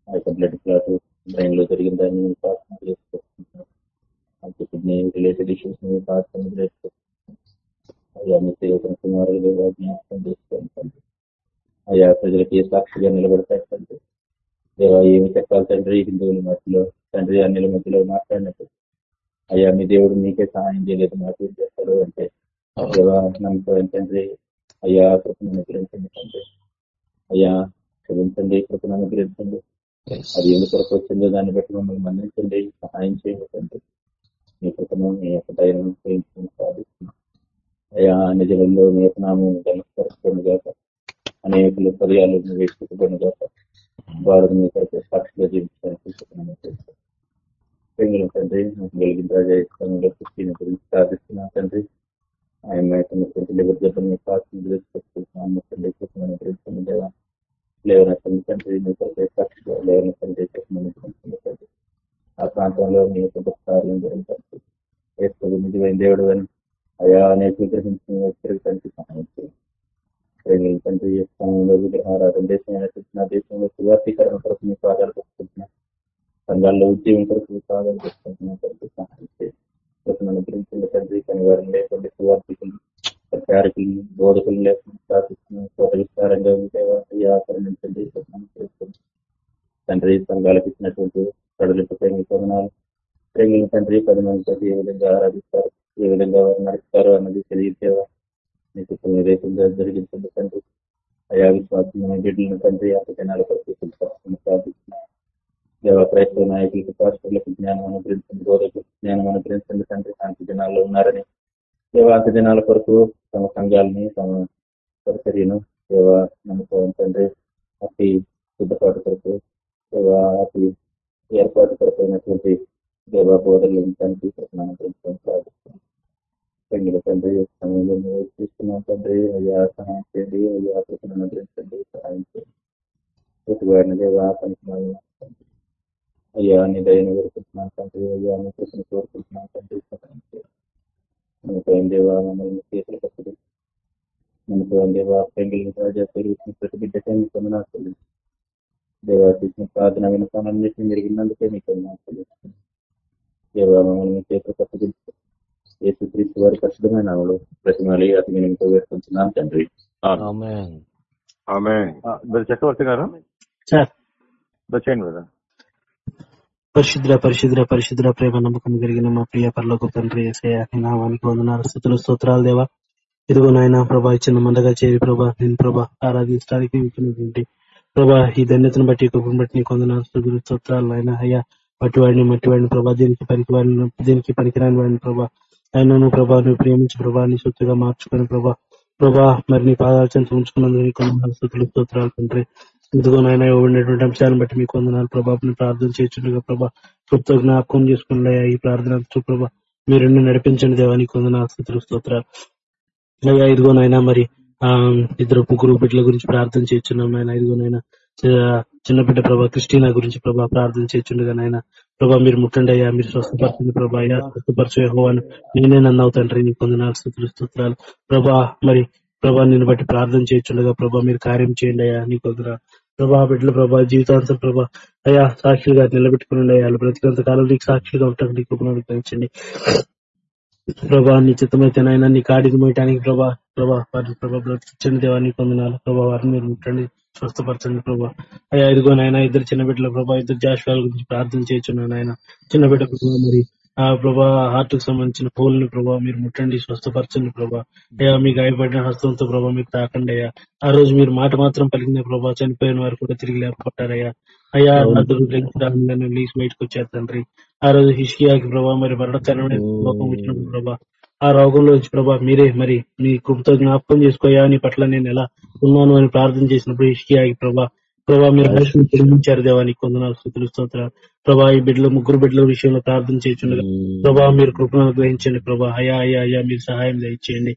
ఆ యొక్క బ్లడ్ క్లాట్ బ్రెయిన్లో జరిగిన దాన్ని మేము ప్రార్థన చేసుకుంటున్నాం. కిడ్నీ రిలేటెడ్ ఇష్యూస్ని ప్రార్థన చేసుకుంటున్నాం. అయ్యా మీ సేవకుని కుమారులు జ్ఞాపకం అయ్యా ప్రజలకి ఏ సాక్షిగా నిలబడతారు తండ్రి? దేవా ఏమి చెప్పాలి తండ్రి? హిందువుల మధ్యలో తండ్రి అన్నిల మధ్యలో మాట్లాడినట్టు. అయ్యా మీ దేవుడు మీకే సహాయం చేయలేదు మాకు ఏం చేస్తారు అంటే? దేవా నమ్మకం తండ్రి. అయ్యా కృపను అనుగ్రహించండి తండ్రి. అయ్యా క్షమించండి కృపను అనుగ్రహించండి అది ఎందుకు కొరకు వచ్చిందో దాన్ని బట్టి మమ్మల్ని మన్నించండి సహాయం చేయండి తండ్రి. మీ కృపను మీ యొక్క చేయించుకుని సాధిస్తున్నాం అయ్యా నిజంలో మీ యొక్క నామం గమనించబడుతుంది కాక అనేకులు హృదయాలు వేసుకుంటున్నాను కాక వారు మీ కొరకు సాక్షిగా జీవించడానికి పెంగుల తండ్రి వెలిగిన రాజా సమయంలో పుట్టిన గురించి సాధిస్తున్నాం తండ్రి. ఆయన లివర్ జబ్బుని ప్రార్థన తండ్రి కృపను గురించి దేవా. లేవనెత్తండి తండ్రి మీ కొరకు సాక్షిగా లేవనెత్తండి తండ్రి ఆ ప్రాంతంలో మీ యొక్క గొప్ప జరుగుతుంది నిజమైన దేవుడు అని అయా అనేక విగ్రహించిన వ్యక్తులకు తండ్రి సహాయం చేయండి. తండ్రి ఈ స్థానంలో విగ్రహారాధన దేశమైన కృష్ణ దేశంలో సువార్థీకరణ కొరకు మీ పాదాలు పెట్టుకుంటున్నాను సంఘాల్లో ఉద్యోగం కొరకు మీ పాదాలు పెట్టుకుంటున్నాను తండ్రి సహాయం చేయండి. అనుగ్రహించండి తండ్రి కానీ వారిని లేకుండా సువార్థికులు ప్రచారకులు బోధకులు లేకుండా ప్రార్థిస్తున్నాం కోట విస్తారంగా ఉంటే ఆకరించండి తండ్రి సంఘాలకు ఇచ్చినటువంటి కడులకు ప్రేమ పదనాలు ప్రేమిని తండ్రి పది మంది ఏ విధంగా ఆరాధిస్తారు ఏ విధంగా వారు నడుపుతారు అన్నది తెలియజేవారు మీకు జరిగించండి తండ్రి. అయా విశ్వాసమైన బిడ్డలను తండ్రి అంత జనాల కొరకు దేవ క్రైస్తవ నాయకులకు పాస్టర్లకు జ్ఞానం అనుగ్రహించండి బోధకు జ్ఞానం అనుగ్రహించండి తండ్రి. శాంతి జనాల్లో ఉన్నారని దేవాత జనాల కొరకు తమ సంఘాలని తమ పరిచర్యను దేవ నమ్మకం తండ్రి. అతి సిద్ధపాటు కొరకు దేవ అతి ఏర్పాటు కొరకు అయినటువంటి దేవ బోధలు తండ్రి ప్రార్థిస్తున్నాం. తండ్రి తండ్రి సమయంలో మీరు చూస్తున్నాం తండ్రి అయ్యా సహాయం చేయండి అయ్యా కృపను అనుగ్రహించండి సహాయం చేయండి ప్రతివారిని దేవ పనికి అయ్యా నీ దయను కోరుకుంటున్నాను తండ్రి అయ్యా నీ కృపను కోరుకుంటున్నాను తండ్రి సహాయం చేయండి నమ్మకం దేవా మమ్మల్ని చేతులు కట్టదు నమ్మకం దేవా పెంగిలిన రాజా పెరుగుతున్న ప్రతి బిడ్డకే మీకు వందనాలు దేవా చేసిన ప్రార్థన వినపాలన్నింటినీ జరిగినందుకే మీకు వందనాలు దేవా మమ్మల్ని చేతులు కట్టదు వారి కష్టమైన నామలు ప్రతిమలి అతి తండ్రి. చక్రవర్తి గారు? కదా పరిశుద్ర పరిశుద్ర పరిశుద్ర ప్రేమ నమ్మకం కలిగిన మా ప్రియ పరలోక తండ్రి నామానికి వందనాలు స్థుతులు స్తోత్రాలు దేవా. ఇదిగో నాయన ప్రభా ఇచ్చిన మందగా చేరి ప్రభా నేను ప్రభా ఆరాధించడానికి ఇచ్చినటువంటి ప్రభా ఈ ధన్యతను బట్టి కృపను బట్టి నీకు వందనాలు స్థుతులు స్తోత్రాలు ఆయన అయ్యా. మట్టి వాడిని మట్టి వాడిని ప్రభా దీనికి పనికి వాడిని దీనికి పనికిరాని వాడిని ప్రభా ఆయనను ప్రభా నువ్వు ప్రేమించి ప్రభా నీ సొత్తుగా మార్చుకొని ప్రభా ప్రభా మరి నీ పాదాలు చెంత ఉంచుకున్నందుకు నీకు వందనాలు స్థుతులు స్తోత్రాలు తండ్రి. ఇదిగో నాయన ఇవ్వబడినటువంటి అంశాలను బట్టి మీకు వందనాలు ప్రభావం ప్రార్థన చేస్తుండగా ప్రభా కృప్తో జ్ఞాపకం చేసుకుని ఈ ప్రార్థన ప్రభా మీరు నడిపించండి దేవా నీకు వందనాలు స్థుతులు స్తోత్రాలు. అయ్యా ఇదిగోనైనా మరి ఆ ఇద్దరు ముగ్గురు బిడ్డల గురించి ప్రార్థన చేస్తున్నాం ఆయన ఇదిగోనైనా చిన్న బిడ్డ ప్రభా క్రిస్టీనా గురించి ప్రభా ప్రార్థన చేస్తుండగా నాయన. ప్రభా మీరు ముట్టండి అయ్యా మీరు స్వస్థపరచండి ప్రభా అయ్యా స్వస్థపరచు హోవాను నేనే నన్ను తండ్రి నీకు కొందనాలు స్థుతులు స్తోత్రాలు ప్రభా మరి ప్రభా నిన్ను బట్టి ప్రార్థన చేస్తుండగా ప్రభా మీరు కార్యం చేయండి అయ్యా నీకు ప్రభా బిడ్డల ప్రభా జీవితాంతం ప్రభా అయ్యా సాక్షులుగా నిలబెట్టుకుని అయ్యా. బ్రతికంత కాలం నీకు సాక్షులుగా ఉంటాను నీకు అనుగ్రహించండి ప్రభా నీ చిత్తమైతే నాయన నీ కాడిని మోయటానికి ప్రభా ప్రభా వారి ప్రభా బ్రతికించండి దేవాన్ని పొందినాలి ప్రభా వారిని మీరు ముట్టండి. స్వస్థపరచండి ప్రభా. అయ్యా ఇదిగో నాయన ఇద్దరు చిన్న బిడ్డల ప్రభా ఇద్దరు జాషువాల గురించి ప్రార్థన చేస్తున్నాను నాయన చిన్న బిడ్డ మరి ఆ ప్రభా హార్ట్కు సంబంధించిన పోల్ని ప్రభా మీరు ముట్టండి స్వస్థపరచండి ప్రభా. అయ్యా మీ గాయపడిన హస్తంతో ప్రభా మీరు తాకండి అయ్యా. ఆ రోజు మీరు మాట మాత్రం పలికిన ప్రభా చనిపోయిన వారు కూడా తిరిగి లేకపోతారయ్యా అయ్యా అద్దరు బయటకు వచ్చారు తండ్రి. ఆ రోజు హిష్కియాకి ప్రభా మరి లోకం వచ్చినప్పుడు ప్రభా ఆ రోగంలో వచ్చి ప్రభా మీరే మరి మీ కృపతో జ్ఞాపకం చేసుకోయా నీ పట్ల నేను ఎలా ఉన్నాను అని ప్రార్థన చేసినప్పుడు హిష్కియాకి ప్రభా ప్రభా మీరు ఆయుష్ను పొడిగించారు దేవానికి కొందనాలు స్థుతులు ప్రభా ఈ బిడ్డలు ముగ్గురు బిడ్డల విషయంలో ప్రార్థన చేస్తుండగా ప్రభా మీరు కృపను అనుగ్రహించండి ప్రభా. అయా అయ్యా అయ్యా మీరు సహాయం దయచేయండి.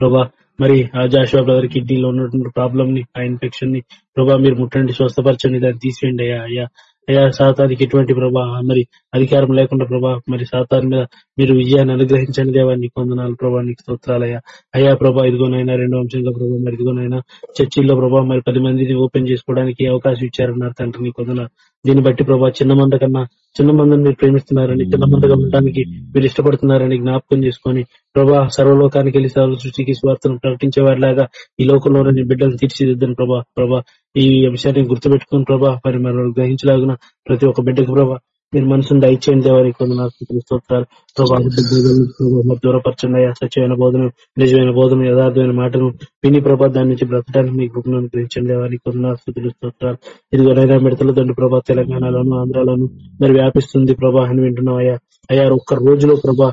ప్రభా మరి ఆ జాషువా బ్రదర్ కిడ్నీలో ఉన్నటువంటి ప్రాబ్లమ్ని ఆ ఇన్ఫెక్షన్ని ప్రభా మీరు ముట్టండి స్వస్థపరచండి దాన్ని తీసివేయండి. అయ్యా అయ్యా. అయ్యా సాతానికి ఎటువంటి ప్రభా మరి అధికారం లేకుండా ప్రభా మరి సాతాన్ మీద మీరు విజయాన్ని అనుగ్రహించండి దేవాన్ని కొందనాలు ప్రభా నీకు స్తోత్రాలయ్యా. అయ్యా ప్రభా ఇదిగోనైనా రెండో అంశంలో ప్రభా మరి ఇదిగోనైనా చర్చిల్లో ప్రభా మరి పది మందిని ఓపెన్ చేసుకోవడానికి అవకాశం ఇచ్చారన్నారు తండ్రి నీ కొందన దీన్ని బట్టి ప్రభా చిన్న మంద కన్నా చిన్న మందని మీరు ప్రేమిస్తున్నారని చిన్న మందగా ఉండడానికి మీరు ఇష్టపడుతున్నారని జ్ఞాపకం చేసుకొని ప్రభా సర్వలోకానికి వెళ్ళి సర్వ సృష్టికి స్వార్థను ప్రకటించే వారిలాగా ఈ లోకంలోని బిడ్డలను తీర్చిదిద్దని ప్రభా. ప్రభా ఈ విషయాన్ని గుర్తుపెట్టుకుని ప్రభా మరి మనం గ్రహించలాగిన ప్రతి ఒక్క బిడ్డకు ప్రభా మీరు మనసును దయచేయండి దేవానికి కొందరు స్తోత్రాలు. ప్రభా ప్రభా అయ్యా సత్యమైన బోధన నిజమైన బోధన యథార్థమైన మాటను విని ప్రభా దాని నుంచి బ్రతకడానికి మీకు కృపను అనుగ్రహించండి. దేవానికి కొందరు స్థుతులు స్తోత్రాలు. ఇదిగోనైనా మిడతల దండు ప్రభా తెలంగాణలోను ఆంధ్రాలోను మరి వ్యాపిస్తుంది ప్రభా అని వింటున్నాం అయ్యా అయ్యా ఒక్క రోజులో ప్రభా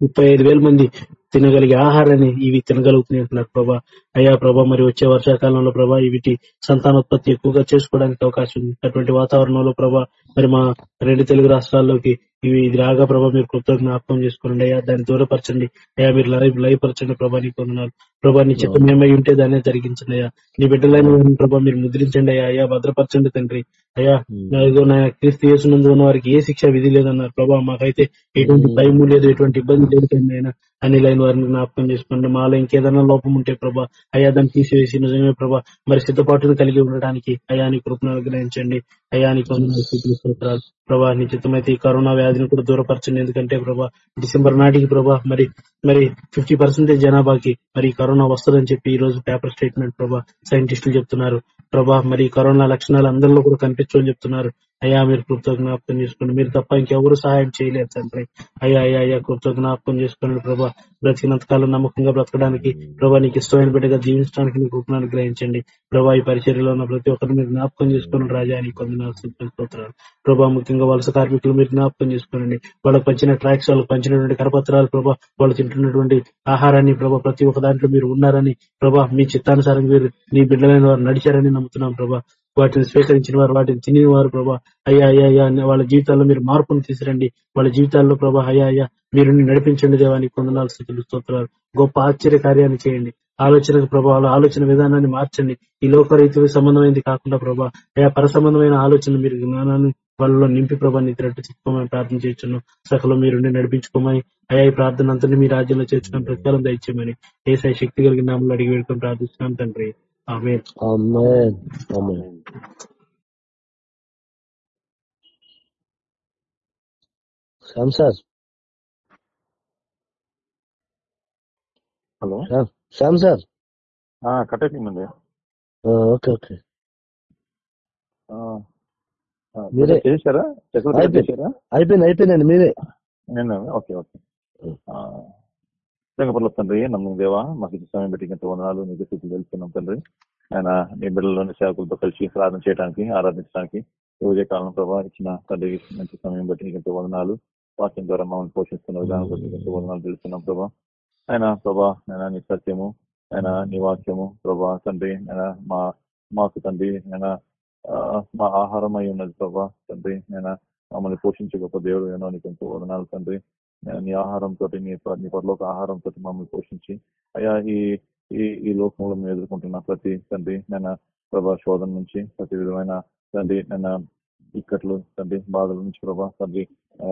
ముప్పై ఐదు వేల మంది తినగలిగే ఆహారాన్ని ఇవి తినగలుగుతున్నాయి అంటున్నారు ప్రభా. అయ్యా ప్రభా మరి వచ్చే వర్షాకాలంలో ప్రభా వీటి సంతానోత్పత్తి ఎక్కువగా చేసుకోవడానికి అవకాశం ఉంది అటువంటి వాతావరణంలో ప్రభా మరి మా రెండు తెలుగు రాష్ట్రాల్లోకి ఇవి ఇది రాగా ప్రభా మీరు కృతజ్ఞ జ్ఞాపకం చేసుకోండి. అయ్యా దాన్ని దూరపరచండి. అయ్యా మీరు లైవ్ లైవ్ పరచండి ప్రభా నీ కొందనాలు. ప్రభా నీ చిత్తం ఏమై ఉంటే దాన్నే జరిగించండి. అయ్యా నీ బిడ్డలైన ప్రభా మీరు ముద్రించండి. అయ్యా అయ్యా భద్రపరచండి తండ్రి. అయ్యా ఇదిగో నా క్రీస్తు యేసునందు ఉన్న వారికి ఏ శిక్ష విధి లేదన్నారు ప్రభా. మాకైతే ఎటువంటి భయము లేదు ఎటువంటి ఇబ్బంది లేదు ఆయన అని లైన్ వారిని జ్ఞాపకం చేసుకోండి. మాలో ఇంకేదైనా లోపం ఉంటే ప్రభా అయ్యా దాన్ని తీసివేసి నిజమే ప్రభా మరి సిద్ధపాటును కలిగి ఉండడానికి అయాని కృపను అనుగ్రహించండి. అయ్యా స్తోత్రాలు. ప్రభా నిశ్చితమైతే ఈ కరోనా వ్యాధిని కూడా దూరపరచండి. ఎందుకంటే ప్రభా డిసెంబర్ నాటికి ప్రభా మరి మరి ఫిఫ్టీ పర్సెంటేజ్ జనాభాకి మరి కరోనా వస్తుందని చెప్పి ఈ రోజు పేపర్ స్టేట్మెంట్ ప్రభా సైంటిస్టులు చెప్తున్నారు. ప్రభా మరి కరోనా లక్షణాలు అందరిలో కూడా కనిపించని చెప్తున్నారు. అయ్యా మీరు కృతజ్ఞాపకం చేసుకోండి మీరు తప్ప ఇంకెవరు సహాయం చేయలేదు తండ్రి. అయ్యా అయ్యా అయ్యా కృతజ్ఞాపకం చేసుకోండి ప్రభా బ్రతికినంత కాలం నమ్మకంగా బ్రతకడానికి ప్రభా నీకు ఇష్టమైన బిడ్డగా జీవించడానికి నీకు ఉపనాన్ని గ్రహించండి ప్రభా ఈ పరిచర్యలో ఉన్న ప్రతి ఒక్కరిని మీరు జ్ఞాపకం చేసుకుని రాజా నీకు కొందరు ప్రభా ముఖ్యంగా వలస కార్మికులు మీరు జ్ఞాపకం చేసుకోనండి. వాళ్ళకి పంచిన ట్రాక్స్ వాళ్ళకి పంచినటువంటి కరపత్రాలు ప్రభా వాళ్ళు తింటున్నటువంటి ఆహారాన్ని ప్రభా ప్రతి ఒక్క దాంట్లో మీరు ఉన్నారని ప్రభా మీ చిత్తానుసారం మీరు నీ బిడ్డలైన వారు నడిచారని నమ్ముతున్నాం ప్రభా. వాటిని స్వీకరించిన వారు వాటిని తినిన వారు ప్రభా. అయ్యా అయ్యా అయ్యా వాళ్ళ జీవితాల్లో మీరు మార్పును తీసురండి వాళ్ళ జీవితాల్లో ప్రభా అయ్యా అయ్యా మీరు నడిపించండి దేవానికి కొందనాలు స్థితులు స్తోత్రాలు. గొప్ప ఆశ్చర్య కార్యాన్ని చేయండి. ఆలోచన ప్రభావాలు ఆలోచన విధానాన్ని మార్చండి. ఈ లోకరీతి సంబంధమైనది కాకుండా ప్రభా అయా పర సంబంధమైన ఆలోచన మీరు జ్ఞానాన్ని వాళ్ళలో నింపి ప్రభా నిద్రట్టు చెప్పుకోమని ప్రార్థన చేస్తున్నాం. సకలం మీరు నడిపించుకోమని అయా ఈ ప్రార్థన అంతని మీ రాజ్యంలో చేర్చుకుని ప్రతికారం దయచేయమని ఏసై శక్తి కలిగిన నామలు అడిగి వేడుకొని ప్రార్థిస్తున్నాం తండ్రి. ఆమె ఆమేన్. ఆమేన్. Shyam sir. Hello. Shyam- Shyam sir. Cut అయిపోయిందండి. ఆ, ఓకే ఓకే. మీరే. చేశారా? అయిపోయింది అయిపోయిందండి మీరే. నేను? Okay okay. రంగపర్ల తండ్రి నమ్మకం దేవా మాకు ఇచ్చిన సమయం పెట్టి ఇంత వందనాలు నీకు స్థితి తెలుస్తున్నాం తండ్రి. ఆయన నీ బిడ్డలోని సేవకులతో కలిసి ప్రార్థన చేయడానికి ఆరాధించడానికి ఈ కాలం ప్రభావ ఇచ్చిన తండ్రి మంచి సమయం బట్టి నీకు ఎంతో వందనాలు వాక్యం ద్వారా మమ్మల్ని పోషిస్తున్న విధానం బట్టి ఎంతో వందనాలు తెలుస్తున్నాం ప్రభా. ఆయన ప్రభా ఆయన నీ సత్యము ఆయన నీ వాక్యము ప్రభా తండ్రి ఆయన మా మాకు తండ్రి ఆయన ఆ, మా ఆహారం అయి ఉన్నది ప్రభా తండ్రి ఆయన మమ్మల్ని పోషించే గొప్ప దేవుడు ఏమో నీకు ఎంతో వదనాలు తండ్రి. నీ ఆహారంతో నీ నీ పరలోక ఆహారంతో మమ్మల్ని పోషించి అయ్యా ఈ ఈ ఈ లోకంలో మేము ఎదుర్కొంటున్న ప్రతి తండ్రి నేను ప్రభా శోధన నుంచి ప్రతి విధమైన తండ్రి నేను ఇక్కట్లు తండ్రి బాధల నుంచి ప్రభా తండ్రి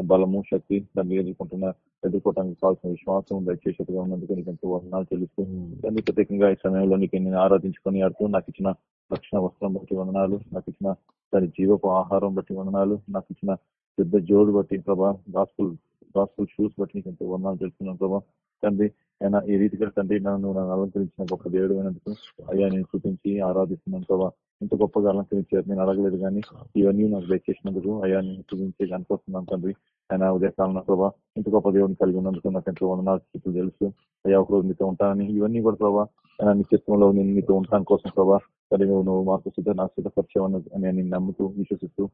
బలము శక్తి తండ్రి ఎదుర్కొంటున్న ఎదుర్కోవడానికి కావాల్సిన విశ్వాసం దయచేసేట్టుగా ఉన్నందుకు నీకు ఎంతో వందనాలు తెలుస్తూ తండ్రి ప్రత్యేకంగా ఈ సమయంలో నీకు నేను ఆరాధించుకొని ఆడుతూ నాకు ఇచ్చిన రక్షణ వస్త్రం బట్టి వందనాలు నాకు ఇచ్చిన దాని జీవపు ఆహారం బట్టి వందనాలు నాకు ఇచ్చిన పెద్ద జోడు బట్టి ప్రభా గాస్పుల్ గాస్పుల్ షూస్ బట్టి నీకు ఎంతో వర్ణాలు తెలుస్తున్నాను ప్రభా తండ్రి ఆయన ఈ రీతిగా తండ్రి నన్ను నన్ను అలంకరించిన గొప్ప దేవుడు అయినందుకు అయ్యా నేను చూపించి ఆరాధిస్తున్నాను ప్రభా. ఇంత గొప్పగా అలంకరించారు నేను అడగలేదు కానీ ఇవన్నీ నాకు దయచేసినందుకు అయ్యా నేను చూపించి కనుకొస్తున్నాను తండ్రి. ఆయన ఉదయకాలం ప్రభా ఇంత గొప్ప దేవుడిని కలిగి ఉన్నందుకు నాకు ఎంతో వందనాలు స్థితులు తెలుసు. అయ్యా ఒక రోజు మీతో ఉంటానని ఇవన్నీ కూడా ప్రభా ఆయన నేను మీతో ఉంటాను కోసం ప్రభా సరే నువ్వు నువ్వు మాకు సిద్ధ నాకు సిద్ధపరిచావని నేను నమ్ముతూ విశ్వసిస్తూ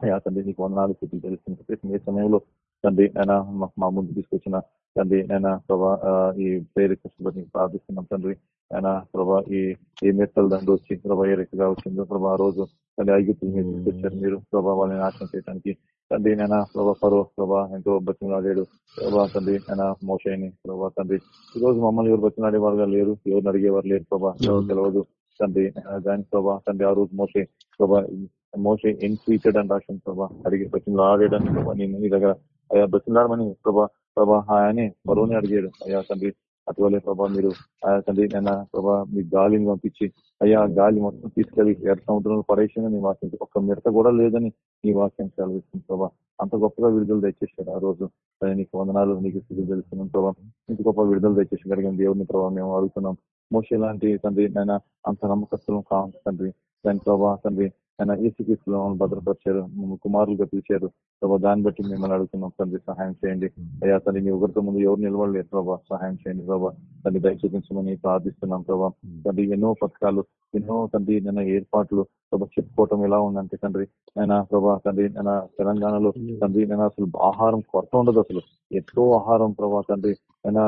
అయ్యా తండ్రి నీకు వందనాలు స్థితులు తెలుస్తుంది ఏ సమయంలో తండ్రి ఆయన మా ముందు తీసుకొచ్చిన తండ్రి ఆయన ప్రభా ఈ ప్రేరిక ప్రార్థిస్తున్నాం తండ్రి ఆయన ప్రభా ఈ ఏ మెత్తల దండు వచ్చి ప్రభా ఏ రెక్కగా వచ్చిందో ప్రభా ఆ రోజు తండ్రి ఐగుప్తులు మీరు తీసుకొచ్చారు మీరు ప్రభా వాళ్ళని నాశనం చేయడానికి తండ్రి నేను ప్రభా పరో ప్రభా ఎంతో బతిమలాడాడు ప్రభా తండ్రి ఆయన మోషని ప్రభా తండ్రి ఈ రోజు మమ్మల్ని ఎవరు బతిమలాడే వారుగా లేరు ఎవరు అడిగేవారు లేరు ప్రభా తెలియదు తండ్రి దాని ప్రభా తండ్రి ఆ రోజు మోసే ప్రభా మోసే ఎన్స్వీటెడ్ అని రాసిన ప్రభా? అడిగి బతిమలాడాడని ప్రభా నేను మీ దగ్గర అయ్యా ఆడమని ప్రభా ప్రభా ఆయనే పరోని అడిగాడు. అయ్యా తండ్రి అటువలే ప్రభా మీరు ఆయా తండ్రి నేను ప్రభా మీ గాలిని పంపించి అయ్యా గాలి మొత్తం తీసుకెళ్ళి ఎర్ర సముద్రంలో పడేసిన నీ వాక్యం ఒక్క మిడత కూడా లేదని నీ వాక్యం సెలవిస్తుంది ప్రభా. అంత గొప్పగా విడుదల తెచ్చేసాడు ఆ రోజు. నీకు వందనాలు నీకు స్థితి తెలుస్తున్నాం ప్రభా. ఇంత గొప్ప విడుదల తెచ్చేసి కలిగిన దేవుని ప్రభావం మేము అడుగుతున్నాం. మోసే లాంటి తండ్రి నేను అంత నమ్మకస్తులం కావాలి తండ్రి దాని ప్రభా తండ్రి ఆయన ఏసుకీసులో భద్రపరిచారు కుమారులుగా పిలిచారు. ప్రభా దాన్ని బట్టి మిమ్మల్ని అడుగుతున్నాం తండ్రి సహాయం చేయండి. అయ్యా తండ్రి నీ ఒకరితో ముందు ఎవరు నిలబడలేదు ప్రభా సహాయం చేయండి ప్రభా. తండ్రి దయ చూపించమని ప్రార్థిస్తున్నాం ప్రభా. తండ్రి ఎన్నో పథకాలు ఎన్నో తండ్రి నిన్న ఏర్పాట్లు ప్రభా చెప్పుకోవటం ఎలా ఉందంటే తండ్రి ఆయన ప్రభా తండ్రి నేను తెలంగాణలో తండ్రి నేను అసలు ఆహారం కొరత ఉండదు అసలు. ఎంతో ఆహారం ప్రభా తండ్రి ఆయన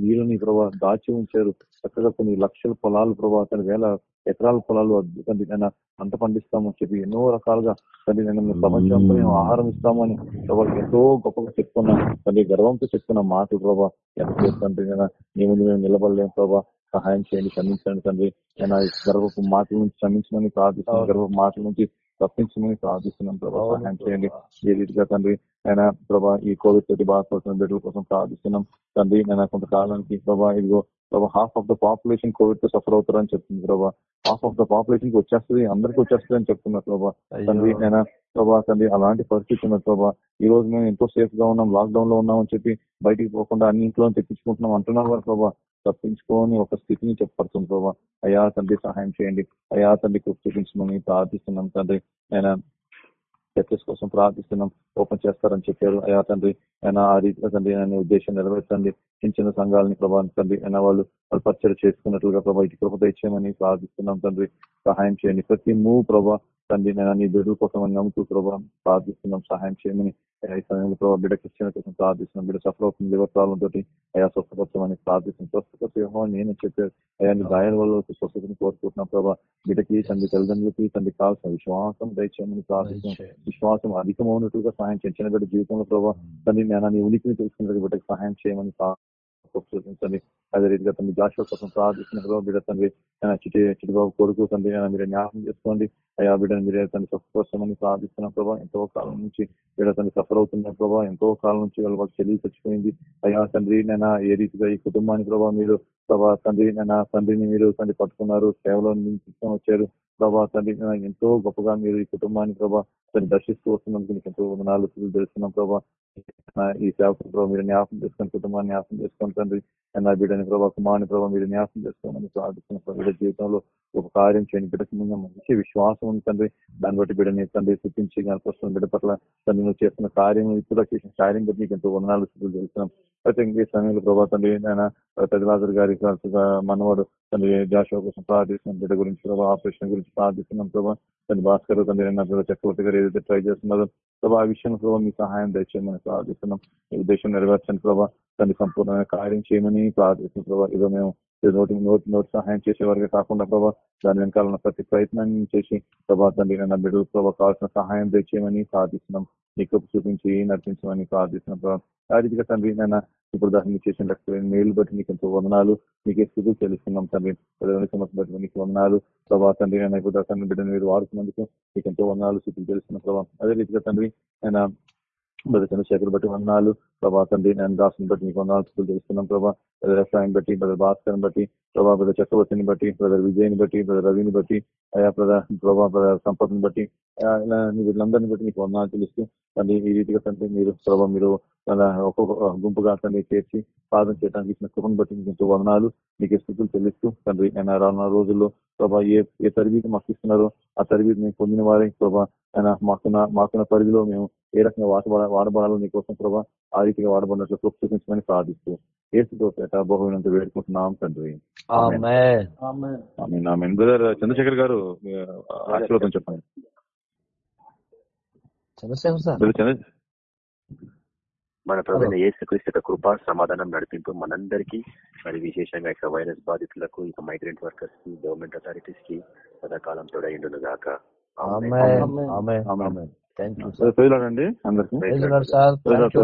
నీళ్ళని ప్రభా దాచి ఉంచారు. చక్కగా కొన్ని లక్షల పొలాలు ప్రభా తన వేల ఎకరాల పొలాలు తండ్రి నేను పంట పండిస్తామని చెప్పి ఎన్నో రకాలుగా తండ్రి నేను ప్రపంచంలో మేము ఆహారం ఇస్తామని ప్రభా ఎంతో గొప్పగా చెప్తున్నా తండ్రి గర్వంతో చెప్తున్న మాటలు ప్రభా ఎంత తండ్రి నేను నీ ముందు మేము నిలబడలేము ప్రభా. సహాయం చేయండి క్షమించండి తండ్రి. నేను గర్వపు మాటల నుంచి క్షమించమని ప్రార్థిస్తున్నాను గర్వపు మాటల నుంచి తప్పించమని ప్రార్థిస్తున్నాం ప్రభా. సహాయం చేయండి. ఏ రీతిగా తండ్రి ఆయన ప్రభా ఈ కోవిడ్ తోటి బాధపడుతున్న బిడ్డల కోసం ప్రార్థిస్తున్నాం. తండ్రి నేను కొంతకాలానికి ప్రభా ఇదిగో ప్రభా హాఫ్ ఆఫ్ ద పాపులేషన్ కోవిడ్తో సఫర్ అవుతారని చెప్తుంది ప్రభా. హాఫ్ ఆఫ్ ద పాపులేషన్కి వచ్చేస్తుంది అందరికి వచ్చేస్తుంది అని చెప్తున్నారు ప్రభా. తండ్రి నేను ప్రభా తండ్రి అలాంటి పరిస్థితి ఉన్నది ప్రభా. ఈ రోజు మేము ఎంతో సేఫ్గా ఉన్నాం లాక్డౌన్లో ఉన్నామని చెప్పి బయటికి పోకుండా అన్ని ఇంట్లో తెప్పించుకుంటున్నాం అంటున్నారు ప్రభా. తప్పించుకోని ఒక స్థితిని చెప్పడుతుంది ప్రభా. అయా తండ్రి సహాయం చేయండి. అయా తండ్రి చూపించమని ప్రార్థిస్తున్నాం తండ్రి. ఆయన చర్చస్ కోసం ప్రార్థిస్తున్నాం. ఓపెన్ చేస్తారని చెప్పారు. అయా తండ్రి ఆయన ఆ రీతిగా తండ్రి ఆయన ఉద్దేశం నెరవేర్చండి. చిన్న చిన్న సంఘాలని ప్రభావితండి అయినా వాళ్ళు వాళ్ళు పరిచయం చేసుకున్నట్లుగా ప్రభావ ఇటు కృప ఇచ్చేయమని ప్రార్థిస్తున్నాం తండ్రి. సహాయం చేయండి. ప్రతి మూవ్ ప్రభా తండ్రి నేను నీ బిడ్డల కోసం అని నమ్ముతూ ప్రభా ప్రార్థిస్తున్నాం సహాయం చేయమని. ఈ సమయంలో ప్రభావ బిడ్డ క్రిస్టియన్ కోసం ప్రార్థిస్తున్నాం. బిడ్డ సఫర్ అవుతుంది లివర్ ప్రాబ్లం తోటి అయా స్వస్థపరచమని ప్రార్థిస్తున్నాం. స్వస్థపరచ నేను చెప్పారు అయా నీ గాయాల వల్ల స్వస్థతని కోరుకుంటున్నాం ప్రభా. బిడ్డకి తండ్రి తల్లిదండ్రులకి తండ్రి కావాల్సిన విశ్వాసం దయచేయమని ప్రార్థిస్తున్నాం. విశ్వాసం అధికమైనట్టుగా సహాయం చేయండి. చిన్న బిడ్డ జీవితంలో ప్రభావ తండ్రి నేను నీ ఉనికిని తెలుసుకున్న బిడ్డకి సహాయం చేయమని చూపించండి అదే రీతిగా తండ్రి జాషువ కోసం ప్రార్థిస్తున్న బిడ్డ తండ్రి చిటి చిటిబాబు కొడుకు తండ్రి మీరు జ్ఞాపకం చేసుకోండి. అయ్యా బిడ్డను మీరే తండ్రి స్వస్థపరచమని ప్రార్థిస్తున్న ప్రభావ ఎంతో కాలం నుంచి బిడ్డ తను సఫర్ అవుతున్న ప్రభావ ఎంతో కాలం నుంచి వాళ్ళ వాళ్ళకి చెల్లి చచ్చిపోయింది. అయ్యా తండ్రి నేను ఏ రీతిగా ఈ కుటుంబానికి ప్రభావ మీరు ప్రభా తండ్రి నేను తండ్రిని మీరు తండ్రి పట్టుకున్నారు సేవలో తీసుకొని వచ్చారు. ప్రభా తండ్రి ఎంతో గొప్పగా మీరు ఈ కుటుంబాన్ని ప్రభా తను దర్శిస్తూ వస్తున్నందుకు మీకు ఎంతో నాలుగు తెలుస్తున్నాం ప్రభా. ఈ సేవకు ప్రభావ మీరు న్యాసం చేసుకుని కుటుంబాన్ని న్యాసం చేసుకుని తండ్రి నా బిడ్డని ప్రభావ కుమారుని ప్రభావ మీరు న్యాసం చేసుకోమని ప్రార్థిస్తున్న బిడ్డ జీవితంలో ఒక కార్యం చేయని బిడ్డకు ముందు మంచి విశ్వాసం ఉంది తండ్రి దాన్ని బట్టి బిడ్డని తండ్రి చూపించి కనిపిస్తున్న బిడ్డ పట్ల తండ్రి నువ్వు చేస్తున్న కార్యం ఇప్పుడు చేసిన కార్యం బట్టి నీకు ఎంతో వందనాలు స్థితులు తెలుస్తున్నాం అయితే ఇంకే సమయంలో ప్రభావ తండ్రి ఆయన పెద్దలాదర్ గారి మనవాడు తండ్రి జాషో కోసం ప్రార్థిస్తున్నాం. బిడ్డ గురించి ప్రభావ ఆపరేషన్ గురించి ప్రార్థిస్తున్నాం ప్రభావ తండ్రి భాస్కర్ తండ్రి నా చక్రవర్తి గారు ఏదైతే ట్రై చేస్తున్నారో ప్రభా ఆ విషయంలో ప్రభావ మీ సహాయం దయచేయమని ప్రార్థిస్తున్నాం. ఈ ఉద్దేశం నెరవేర్చండి ప్రభావ దాన్ని సంపూర్ణమైన కార్యం చేయమని ప్రార్థిస్తున్నాం ప్రభావ ఇదో మేము నోటి నోటి నోటి సహాయం చేసే వారికి కాకుండా ప్రభావ దాని వెనకాల ప్రతి ప్రయత్నాన్ని చేసి ప్రభా తండ్రి నా బిడ్డలు ప్రభావ కావాల్సిన సహాయం తెచ్చేయమని ప్రార్థిస్తున్నాం. నీకు చూపించి నడిపించమని ప్రార్థిస్తున్నాం ప్రభావ ఆ రీతిగా తండ్రి నేను ఇప్పుడు దాన్ని చేసిన మేలు బట్టి నీకు ఎంతో వందనాలు. నీకే స్థితి తెలుస్తున్నాం తండ్రి. సమస్య బట్టి నీకు వందనాలు. ప్రభా తండ్రి నేను ఇప్పుడు తండ్రి బిడ్డను మీరు వాడుతున్నందుకు నీకు ఎంతో వందనాలు స్థితులు తెలుస్తున్నాం ప్రభావం అదే రీతిగా తండ్రి నేను బ్రదర్ చంద్రశేఖర్ బట్టి వందనాలు. ప్రభా తండ్రి నేను దాసుని బట్టి నీకు వందనాలు తెలుస్తున్నాం ప్రభా. బ్రదర్ ఎఫ్రాయిని బట్టి బ్రదర్ భాస్కర్ బట్టి ప్రభా బ్రదర్ చక్రవర్తిని బట్టి బ్రదర్ విజయ్ని బట్టి బ్రదర్ రవిని బట్టి అయా బ్రదర్ ప్రభా బ్రదర్ సంపత్ని బట్టి వీళ్ళందరిని ఇలా బట్టి నీకు వందనాలు తెలుస్తూ తండ్రి ఈ రీతిగా తండ్రి మీరు ప్రభా మీరు ఒక్కొక్క గుంపుగా తండ్రి చేర్చి సాధన చేయడానికి ఇచ్చిన కృపను బట్టి మీకు ఎంతో వందనాలు మీకు స్థితులు చెల్లిస్తూ తండ్రి నేను రానున్న రోజుల్లో ప్రభా ఏ ఏ తరబీతి మాకు ఇస్తున్నారో ఆ తరబీతి మేము పొందిన వారే ప్రభా ఆయన మాకున్న మాకున్న పరిధిలో మేము ఏ రకంగా వాడబడ వాడబడాలో నీకోసం ప్రభా ఆ రీతిగా వాడబడినట్లు కృప చూపించమని ప్రార్థిస్తూ ఏసుతో బహువినంత వేడుకుంటున్నాం తండ్రి. బ్రదర్ చంద్రశేఖర్ గారు ఆశీర్వాదం చెప్పండి. చంద్రశేఖర్ సార్. మన యేసుక్రీస్తు యొక్క కృప సమాధానం నడిపింపు మనందరికీ మరి విశేషంగా ఇక వైరస్ బాధితులకు ఇక మైగ్రెంట్ వర్కర్స్కి గవర్నమెంట్ అథారిటీస్కి సదాకాలం తోడైండును గాక Amen. Amen. Amen. Amen. Amen. Thank you brother ప్రైజ్లాడండి అందరికీ praise lord sir thank you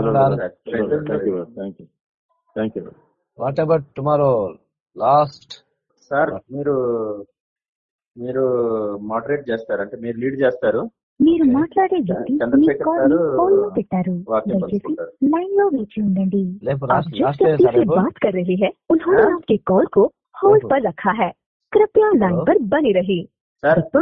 thank you thank you thank you what about tomorrow last sir మీరు మీరు మోడరేట్ చేస్తారు అంటే మీరు లీడ్ చేస్తారు మీరు మాట్లాడే వ్యక్తి మీ చంద్రశేఖర్ కాల్ గారు హోల్డ్ లో పెట్టారు వాక్యం దయచేసి పంచుకుంటారు लाइन में नीचे ఉండండి లేపు आप లాస్ట్ जिस లాస్ట్ व्यक्ति సార్ से రేపు बात कर रहे हैं उन्होंने हाँ? आपके कॉल को होल्ड రేపు पर रखा है कृपया लाइन हेलो पर बनी रही సార్ The